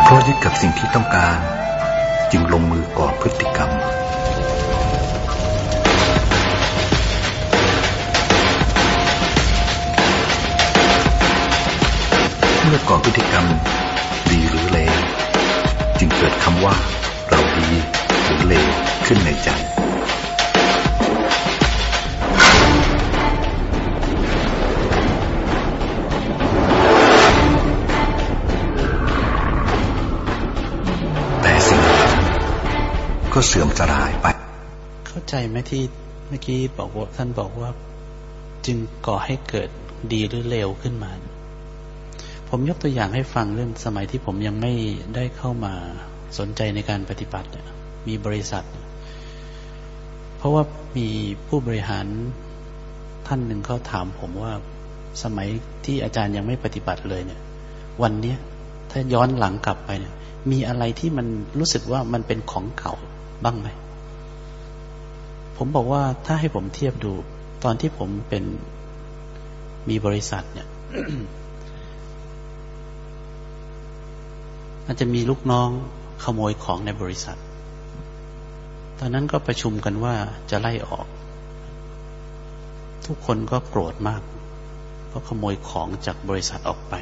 เพราะยึดกับสิ่งที่ต้องการ จึงลงมือก่อพฤติกรรม เมื่อก่อพฤติกรรม ดีหรือเลวจึงเกิดคำว่า เราดีหรือเลวขึ้นในใจก็เสื่อมสลายไป เข้าใจไหมที่เมื่อกี้บอกว่าท่านบอกว่า จึงก่อให้เกิดดีหรือเลวขึ้นมา ผมยกตัวอย่างให้ฟังเรื่องสมัยที่ผมยังไม่ได้เข้ามาสนใจในการปฏิบัติ มีบริษัท เพราะว่ามีผู้บริหารท่านหนึ่งเขาถามผมว่าสมัยที่อาจารย์ยังไม่ปฏิบัติเลยเนี่ย วันเนี้ยถ้าย้อนหลังกลับไปเนี่ย มีอะไรที่มันรู้สึกว่ามันเป็นของเก่าบ้างไหม ผมบอกว่าถ้าให้ผมเทียบดู ตอนที่ผมเป็นมีบริษัทเนี่ย อาจจะมีลูกน้องขโมยของในบริษัท ตอนนั้นก็ประชุมกันว่าจะไล่ออก ทุกคนก็โกรธมาก เพราะขโมยของจากบริษัทออกไป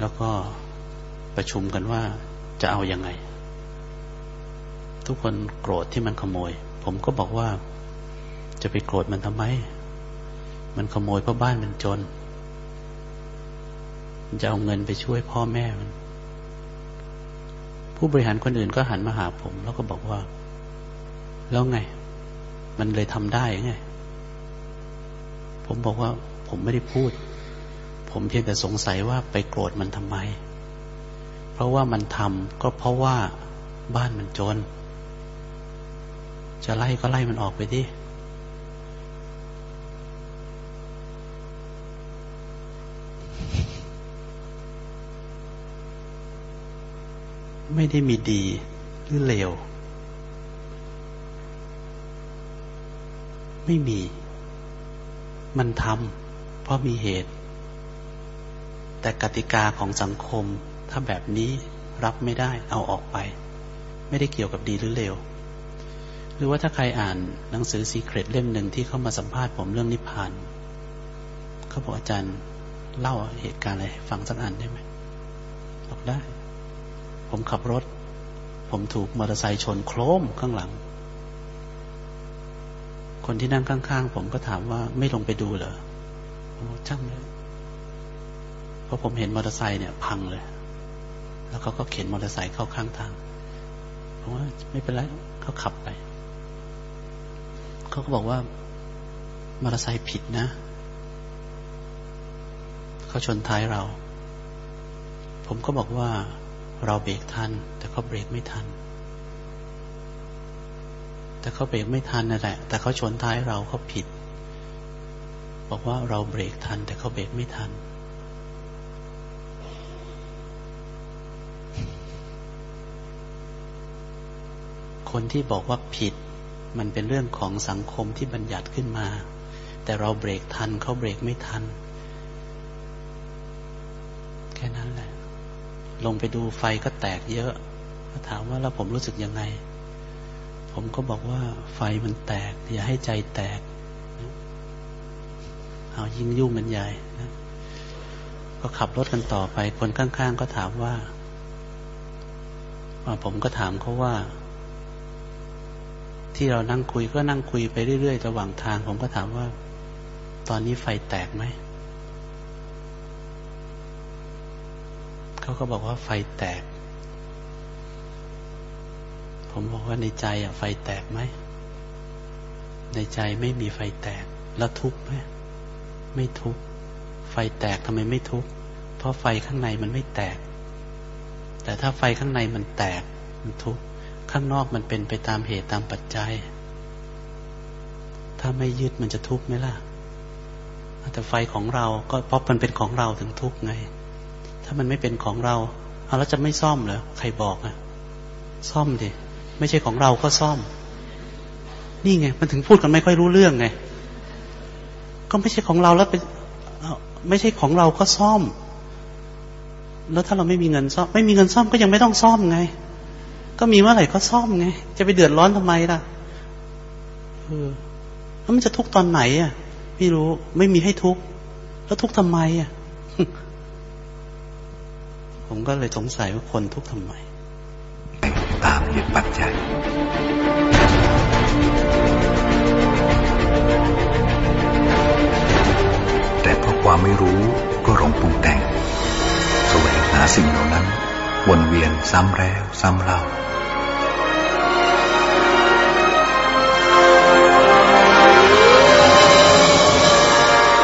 แล้วก็ประชุมกันว่าจะเอาอยัางไง ทุกคนโกรธที่มันขโมย ผมก็บอกว่า จะไปโกรธมันทำไม มันขโมยเพราะบ้านมันจน มันจะเอาเงินไปช่วยพ่อแม่มันผู้บริหารคนอื่นก็หันมาหาผม แล้วก็บอกว่า แล้วไง มันเลยทำได้ไง ผมบอกว่า ผมไม่ได้พูด ผมเพียงแต่สงสัยว่าไปโกรธมันทำไม เพราะว่ามันทำก็เพราะว่าบ้านมันจน จะไล่ก็ไล่มันออกไปดิ ไม่ได้มีดีหรือเลว ไม่มี มันทำเพราะมีเหตุ แต่กติกาของสังคม ถ้าแบบนี้รับไม่ได้เอาออกไป ไม่ได้เกี่ยวกับดีหรือเลว หรือว่าถ้าใครอ่านหนังสือซีเครตเล่มหนึ่งที่เข้ามาสัมภาษณ์ผมเรื่องนิพพานเขาบอกอาจารย์เล่าเหตุการณ์อะไรฟังสักอันได้ไหมบอกได้ ผมขับรถ ผมถูกมอเตอร์ไซค์ชนโครมข้างหลัง คนที่นั่งข้างๆผมก็ถามว่าไม่ลงไปดูเหรอช่างเลยเพราะผมเห็นมอเตอร์ไซค์เนี่ย พังเลย แล้วเขาก็เข็นมอเตอร์ไซค์เข้าข้างทางผมว่าไม่เป็นไรเขาขับไปเขาก็บอกว่ามอเตอร์ไซค์ผิดนะเขาชนท้ายเรา ผมก็บอกว่า เราเบรกทัน แต่เขาเบรกไม่ทัน แต่เขาเบรกไม่ทันนั่นแหละ แต่เขาชนท้ายเราเขาผิด บอกว่าเราเบรกทัน แต่เขาเบรกไม่ทัน คนที่บอกว่าผิด มันเป็นเรื่องของสังคมที่บัญญัติขึ้นมา แต่เราเบรกทันเขาเบรกไม่ทัน แค่นั้นแหละ ลงไปดูไฟก็แตกเยอะถามว่าแล้วผมรู้สึกยังไง ผมก็บอกว่าไฟมันแตก อย่าให้ใจแตก เอายิ่งยุ่งมันใหญ่นะก็ขับรถกันต่อไป คนข้างๆก็ถามว่าว่า ผมก็ถามเขาว่า ที่เรานั่งคุยก็นั่งคุยไปเรื่อยๆระหว่างทาง ผมก็ถามว่า ตอนนี้ไฟแตกไหม เขาก็บอกว่าไฟแตก ผมบอกว่าในใจอะไฟแตกไหม ในใจไม่มีไฟแตก แล้วทุกข์ไหมไม่ทุกข์ ไฟแตกทำไมไม่ทุกข์ เพราะไฟข้างในมันไม่แตก แต่ถ้าไฟข้างในมันแตก มันทุกข์ ข้างนอกมันเป็นไปตามเหตุตามปัจจัย ถ้าไม่ยึดมันจะทุกข์ไหมล่ะแต่ไฟของเราก็เพราะมันเป็นของเราถึงทุกข์ไง ถ้ามันไม่เป็นของเราเอาแล้วจะไม่ซ่อมเหรอใครบอกอะซ่อมดิไม่ใช่ของเราก็ซ่อม นี่ไง มันถึงพูดกันไม่ค่อยรู้เรื่องไงก็ไม่ใช่ของเราแล้วเป็นไม่ใช่ของเราก็ซ่อม แล้วถ้าเราไม่มีเงินซ่อม ไม่มีเงินซ่อมก็ยังไม่ต้องซ่อมไง ก็มีเมื่อไหร่ก็ซ่อมไง จะไปเดือดร้อนทำไมล่ะเออแล้วมันจะทุกตอนไหนอะ ไม่รู้ ไม่มีให้ทุกแล้วทุกข์ทำไมอะ ผมก็เลยสงสัยว่าคนทุกข์ทำไมตามเหตุปัจจัยแต่เพราะความไม่รู้ก็หลงปรุงแต่งแสวงหาสิ่งเหล่านั้น วนเวียนซ้ำแล้วซ้ำเล่า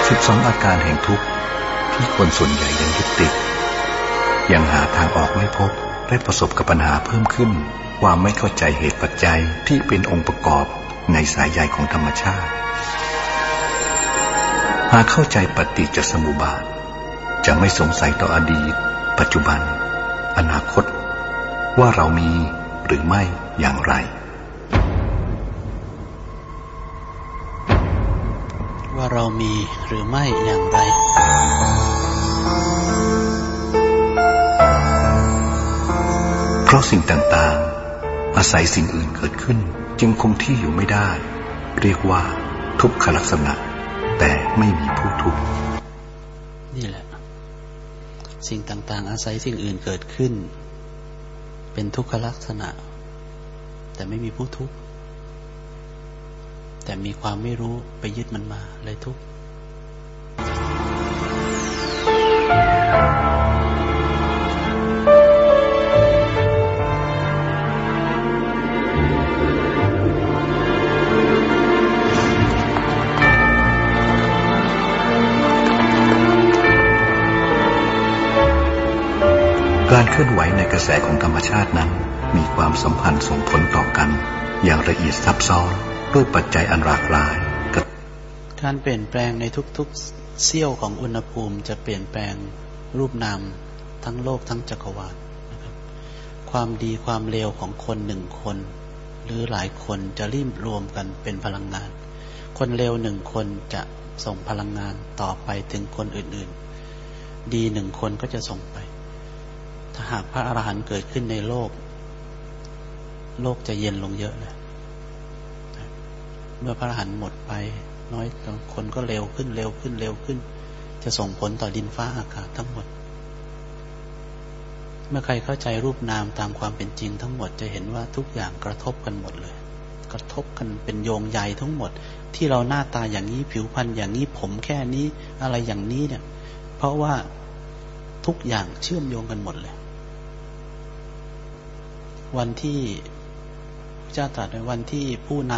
สิบสองอาการแห่งทุกข์ที่คนส่วนใหญ่ยังยึดติด ยังหาทางออกไม่พบ และประสบกับปัญหาเพิ่มขึ้น ความไม่เข้าใจเหตุปัจจัยที่เป็นองค์ประกอบในสายใยของธรรมชาติ หากเข้าใจปฏิจจสมุปบาท จะไม่สงสัยต่ออดีต ปัจจุบัน อนาคต ว่าเรามีหรือไม่อย่างไร ว่าเรามีหรือไม่อย่างไร ราะสิ่งต่างๆ อาศัยสิ่งอื่นเกิดขึ้น จึงคงที่อยู่ไม่ได้ เรียกว่าทุกขลักษณะ แต่ไม่มีผู้ทุกข์นี่แหละ สิ่งต่างๆ อาศัยสิ่งอื่นเกิดขึ้น เป็นทุกขลักษณะ แต่ไม่มีผู้ทุกข์แต่มีความไม่รู้ไปยึดมันมาเลยทุกข์ การเคลื่อนไหวในกระแสของธรรมชาตินั้น มีความสัมพันธ์ส่งผลต่อกัน อย่างละเอียดซับซ้อนด้วยปัจจัยอันหลากหลายการเปลี่ยนแปลงในทุกๆเสี้ยวของอุณหภูมิจะเปลี่ยนแปลงรูปนามทั้งโลกทั้งจักรวาลนะครับความดีความเลวของคนหนึ่งคน หรือหลายคนจะริมรวมกันเป็นพลังงาน คนเลวหนึ่งคนจะส่งพลังงานต่อไปถึงคนอื่นๆ ดีหนึ่งคนก็จะส่งไป ถ้าหากพระอรหันต์เกิดขึ้นในโลก โลกจะเย็นลงเยอะเลยเมื่อพระอรหันต์หมดไป น้อยคนก็เร็วขึ้นเร็วขึ้นเร็วขึ้น จะส่งผลต่อดินฟ้าอากาศทั้งหมด เมื่อใครเข้าใจรูปนามตามความเป็นจริงทั้งหมดจะเห็นว่าทุกอย่างกระทบกันหมดเลย กระทบกันเป็นโยงใยทั้งหมด ที่เราหน้าตาอย่างนี้ผิวพรรณอย่างนี้ผมแค่นี้อะไรอย่างนี้เนี่ย เพราะว่าทุกอย่างเชื่อมโยงกันหมดเลย วันที่พระเจ้าตรัสในวันที่ผู้น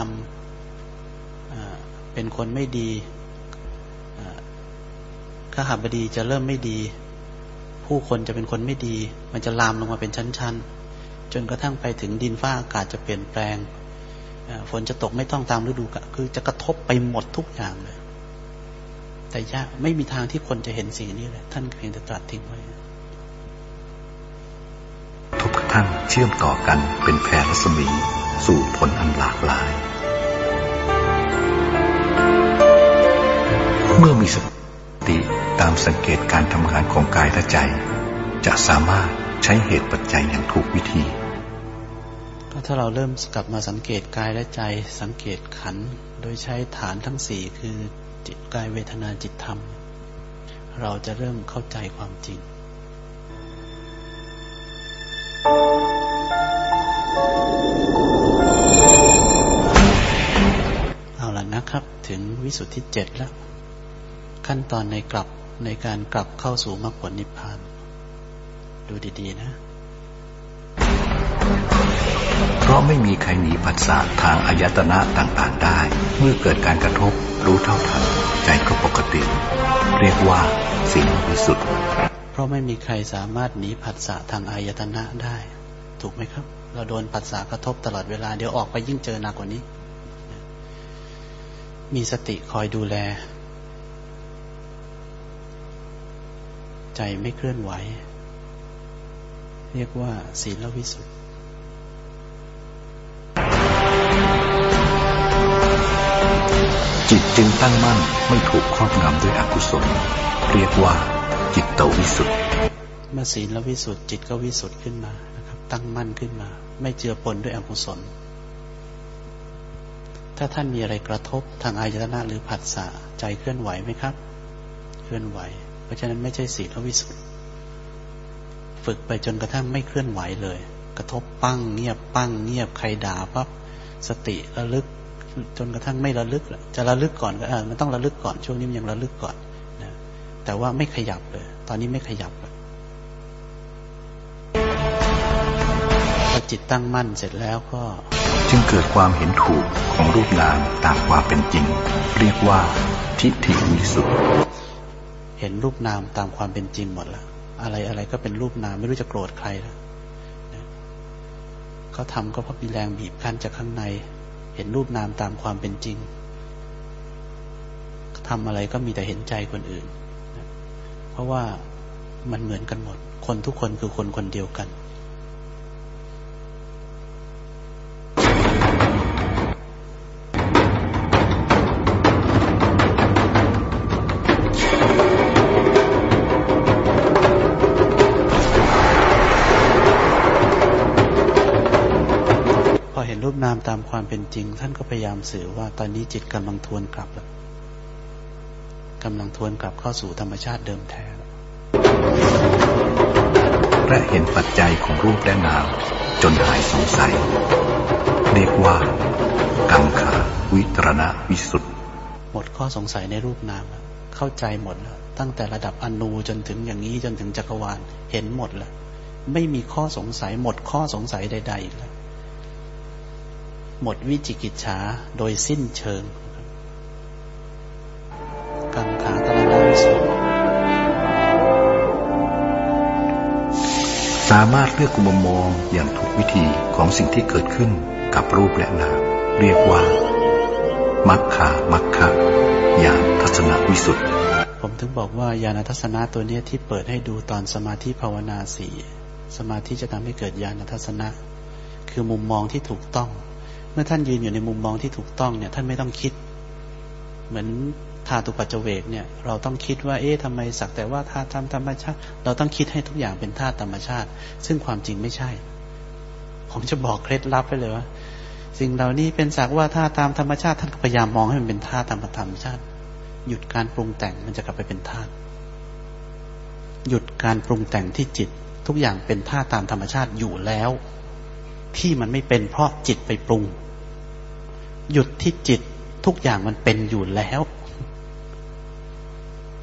ำเป็นคนไม่ดีข้าหาบดีจะเริ่มไม่ดี ผู้คนจะเป็นคนไม่ดี มันจะลามลงมาเป็นชั้นๆ จนกระทั่งไปถึงดินฟ้าอากาศจะเปลี่ยนแปลงฝนจะตกไม่ต้องตามฤดูกาลคือจะกระทบไปหมดทุกอย่างเลย แต่ยากไม่มีทางที่คนจะเห็นสิ่งนี้เลย ท่านเพียงแต่ตรัสทิ้งไว้ ทุกท่านเชื่อมต่อกันเป็นแผ่รัศมี สู่ผลอันหลากหลาย เมื่อมีสติตามสังเกตการทำงานของกายและใจ จะสามารถใช้เหตุปัจจัยอย่างถูกวิธี ก็ถ้าเราเริ่มกลับมาสังเกตกายและใจสังเกตขัน โดยใช้ฐานทั้งสี่คือจิตกายเวทนาจิตธรรม เราจะเริ่มเข้าใจความจริง นะครับ ถึงวิสุทธิเจ็ดแล้ว ขั้นตอนในกลับในการกลับเข้าสู่มรรคผลนิพพาน ดูดีๆนะ เพราะไม่มีใครหนีผัสสะทางอายตนะต่างๆได้ เมื่อเกิดการกระทบรู้เท่าทันใจก็ปกติ เรียกว่าสิ่งวิสุทธิ์เพราะไม่มีใครสามารถหนีผัสสะทางอายตนะได้ ถูกไหมครับ เราโดนผัสสะกระทบตลอดเวลาเดี๋ยวออกไปยิ่งเจอหนักกว่านี้ มีสติคอยดูแล ใจไม่เคลื่อนไหว เรียกว่าศีลวิสุทธิจิตจึงตั้งมั่นไม่ถูกครอบงำด้วยอกุศล เรียกว่า จิตตวิสุทธิเมื่อศีลวิสุทธิจิตก็วิสุทธิขึ้นมานะครับ ตั้งมั่นขึ้นมา ไม่เจือปนด้วยอกุศล ถ้าท่านมีอะไรกระทบทางอายตนะหรือผัสสะใจเคลื่อนไหวไหมครับ เคลื่อนไหว เพราะฉะนั้นไม่ใช่ศีลวิสุทธิฝึกไปจนกระทั่งไม่เคลื่อนไหวเลย กระทบปั้งเงียบปั้งเงียบใครด่าปั๊บสติระลึก จนกระทั่งไม่ระลึกจะระลึกก่อนก็เออมันต้องระลึกก่อนช่วงนี้มันยังระลึกก่อนนะแต่ว่าไม่ขยับเลย ตอนนี้ไม่ขยับเลยพอจิตตั้งมั่นเสร็จแล้วก็ จึงเกิดความเห็นถูกของรูปนามตามความเป็นจริง เรียกว่าทิฏฐิวิสุทธิเห็นรูปนามตามความเป็นจริงหมดแล้วอะไรอะไรก็เป็นรูปนามไม่รู้จะโกรธใครแล้วเขาทำก็เพราะมีแรงบีบคั้นจากข้างใน เห็นรูปนามตามความเป็นจริงทำอะไรก็มีแต่เห็นใจคนอื่น เพราะว่ามันเหมือนกันหมด คนทุกคนคือคนคนเดียวกัน นรูปนามตามความเป็นจริง ท่านก็พยายามสื่อว่าตอนนี้จิตกำลังทวนกลับแล้วกำลังทวนกลับเข้าสู่ธรรมชาติเดิมแท้แล้วและเห็นปัจจัยของรูปและนาม จนหายสงสัย เรียกว่า กังขาวิตรณวิสุทธิหมดข้อสงสัยในรูปนามแล้วเข้าใจหมดแล้วตั้งแต่ระดับอนูจนถึงอย่างนี้จนถึงจักรวาลเห็นหมดแล้วไม่มีข้อสงสัยหมดข้อสงสัยใดๆอีกแล้ว หมดวิจิกิจฉาโดยสิ้นเชิงกังขาตระนาวิสุทธิสามารถเลือกมุมมองอย่างถูกวิธีของสิ่งที่เกิดขึ้นกับรูปและนามเรียกว่า มัคคามัคคะญาณทัศนวิสุทธิผมถึงบอกว่าญาณทัศนะตัวนี้ที่เปิดให้ดูตอนสมาธิภาวนาสี่สมาธิจะทำให้เกิดญาณทัศนะ คือมุมมองที่ถูกต้อง เมื่อท่านยืนอยู่ในมุมมองที่ถูกต้องเนี่ย ท่านไม่ต้องคิด เหมือนธาตุปัจเจเวกเนี่ย เราต้องคิดว่า เอ๊ะทำไมสักแต่ว่าธาตุธรรมชาติ เราต้องคิดให้ทุกอย่างเป็นธาตุธรรมชาติ ซึ่งความจริงไม่ใช่ ผมจะบอกเคล็ดลับไปเลยว่าสิ่งเหล่านี้เป็นสักว่าธาตุตามธรรมชาติท่านพยายามมองให้มันเป็นธาตุตามธรรมชาติ หยุดการปรุงแต่งมันจะกลับไปเป็นธาตุหยุดการปรุงแต่งที่จิต ทุกอย่างเป็นธาตุตามธรรมชาติอยู่แล้ว ที่มันไม่เป็นเพราะจิตไปปรุง หยุดที่จิตทุกอย่างมันเป็นอยู่แล้ว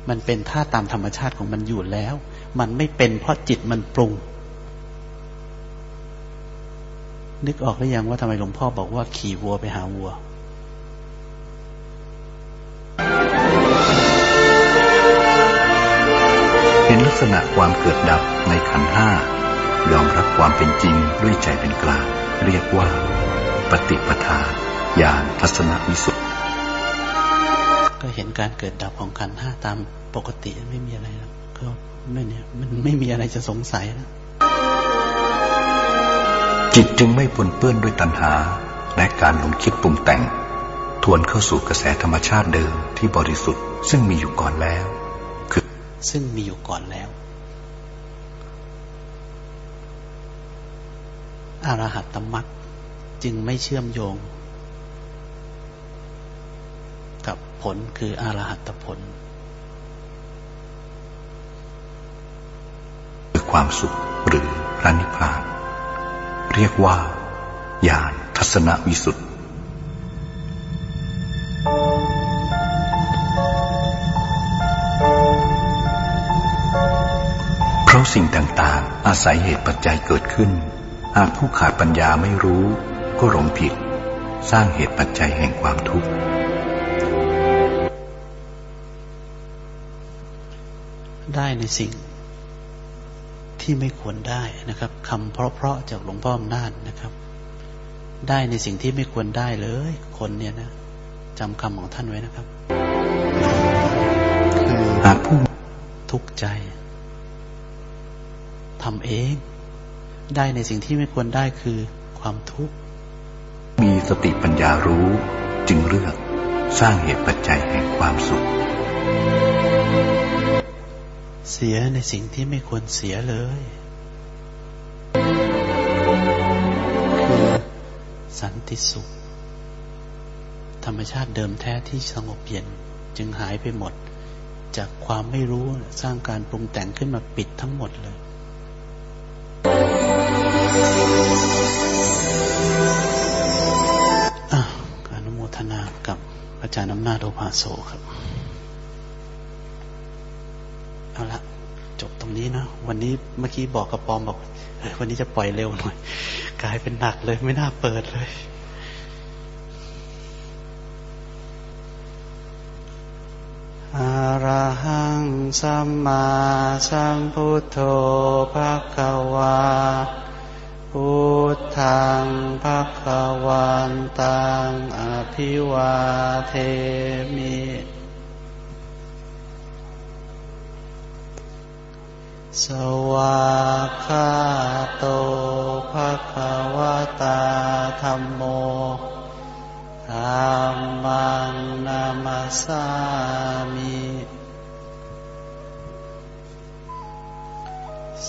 มันเป็นท่าตามธรรมชาติของมันอยู่แล้ว มันไม่เป็นเพราะจิตมันปรุง นึกออกหรือยังว่าทำไมหลวงพ่อบอกว่าขี่วัวไปหาวัวเห็นลักษณะความเกิดดับในขันห้ายอมรับความเป็นจริงด้วยใจเป็นกลาง เรียกว่า ปฏิปทา ญาณทัศนวิสุทธิก็เห็นการเกิดดับของขันห้าตามปกติไม่มีอะไรแล้วก็ไม่เนี่ยมันไม่มีอะไรจะสงสัยแล้วจิตจึงไม่ปนเปื้อนด้วยตัณหา และการหลงคิดปรุงแต่ง ทวนเข้าสู่กระแสธรรมชาติเดิมที่บริสุทธิ์ ซึ่งมีอยู่ก่อนแล้ว คือซึ่งมีอยู่ก่อนแล้วอรหัตตมรรคจึงไม่เชื่อมโยง ผลคืออรหัตผลคือความสุขหรือพระนิพพาน เรียกว่าญาณทัศนวิสุทธิเพราะสิ่งต่างๆ อาศัยเหตุปัจจัยเกิดขึ้น หากผู้ขาดปัญญาไม่รู้ ก็หลงผิด สร้างเหตุปัจจัยแห่งความทุกข์ ได้ในสิ่งที่ไม่ควรได้นะครับคำเพราะๆจากหลวงพ่ออำนาจนะครับ ได้ในสิ่งที่ไม่ควรได้เลย คนเนี่ยนะจำคำของท่านไว้นะครับ คือหากผู้ทุกข์ใจทำเอง ได้ในสิ่งที่ไม่ควรได้คือความทุกข์ มีสติปัญญารู้จึงเลือกสร้างเหตุปัจจัยแห่งความสุข เสียในสิ่งที่ไม่ควรเสียเลย คือสันติสุข ธรรมชาติเดิมแท้ที่สงบเย็นจึงหายไปหมด จากความไม่รู้สร้างการปรุงแต่งขึ้นมาปิดทั้งหมดเลยอนุโมทนากับอาจารย์นำนาโดภาโซครับ เอาละจบตรงนี้นะวันนี้เมื่อกี้บอกกระปอมบอกวันนี้จะปล่อยเร็วหน่อย กลายเป็นหนักเลยไม่น่าเปิดเลยอะระหังสัมมาสัมพุทโธภะคะวาพุทธังภะคะวันตังอภิวาเทมิ สวากขาโตภะคะวะตาธรรมโมธรรมังนามาสามิ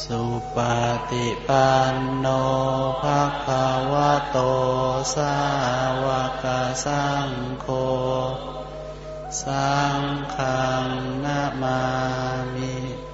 สุปฏิปันโนภะคะวะโต สาวกสังโฆ สังฆังนามามิ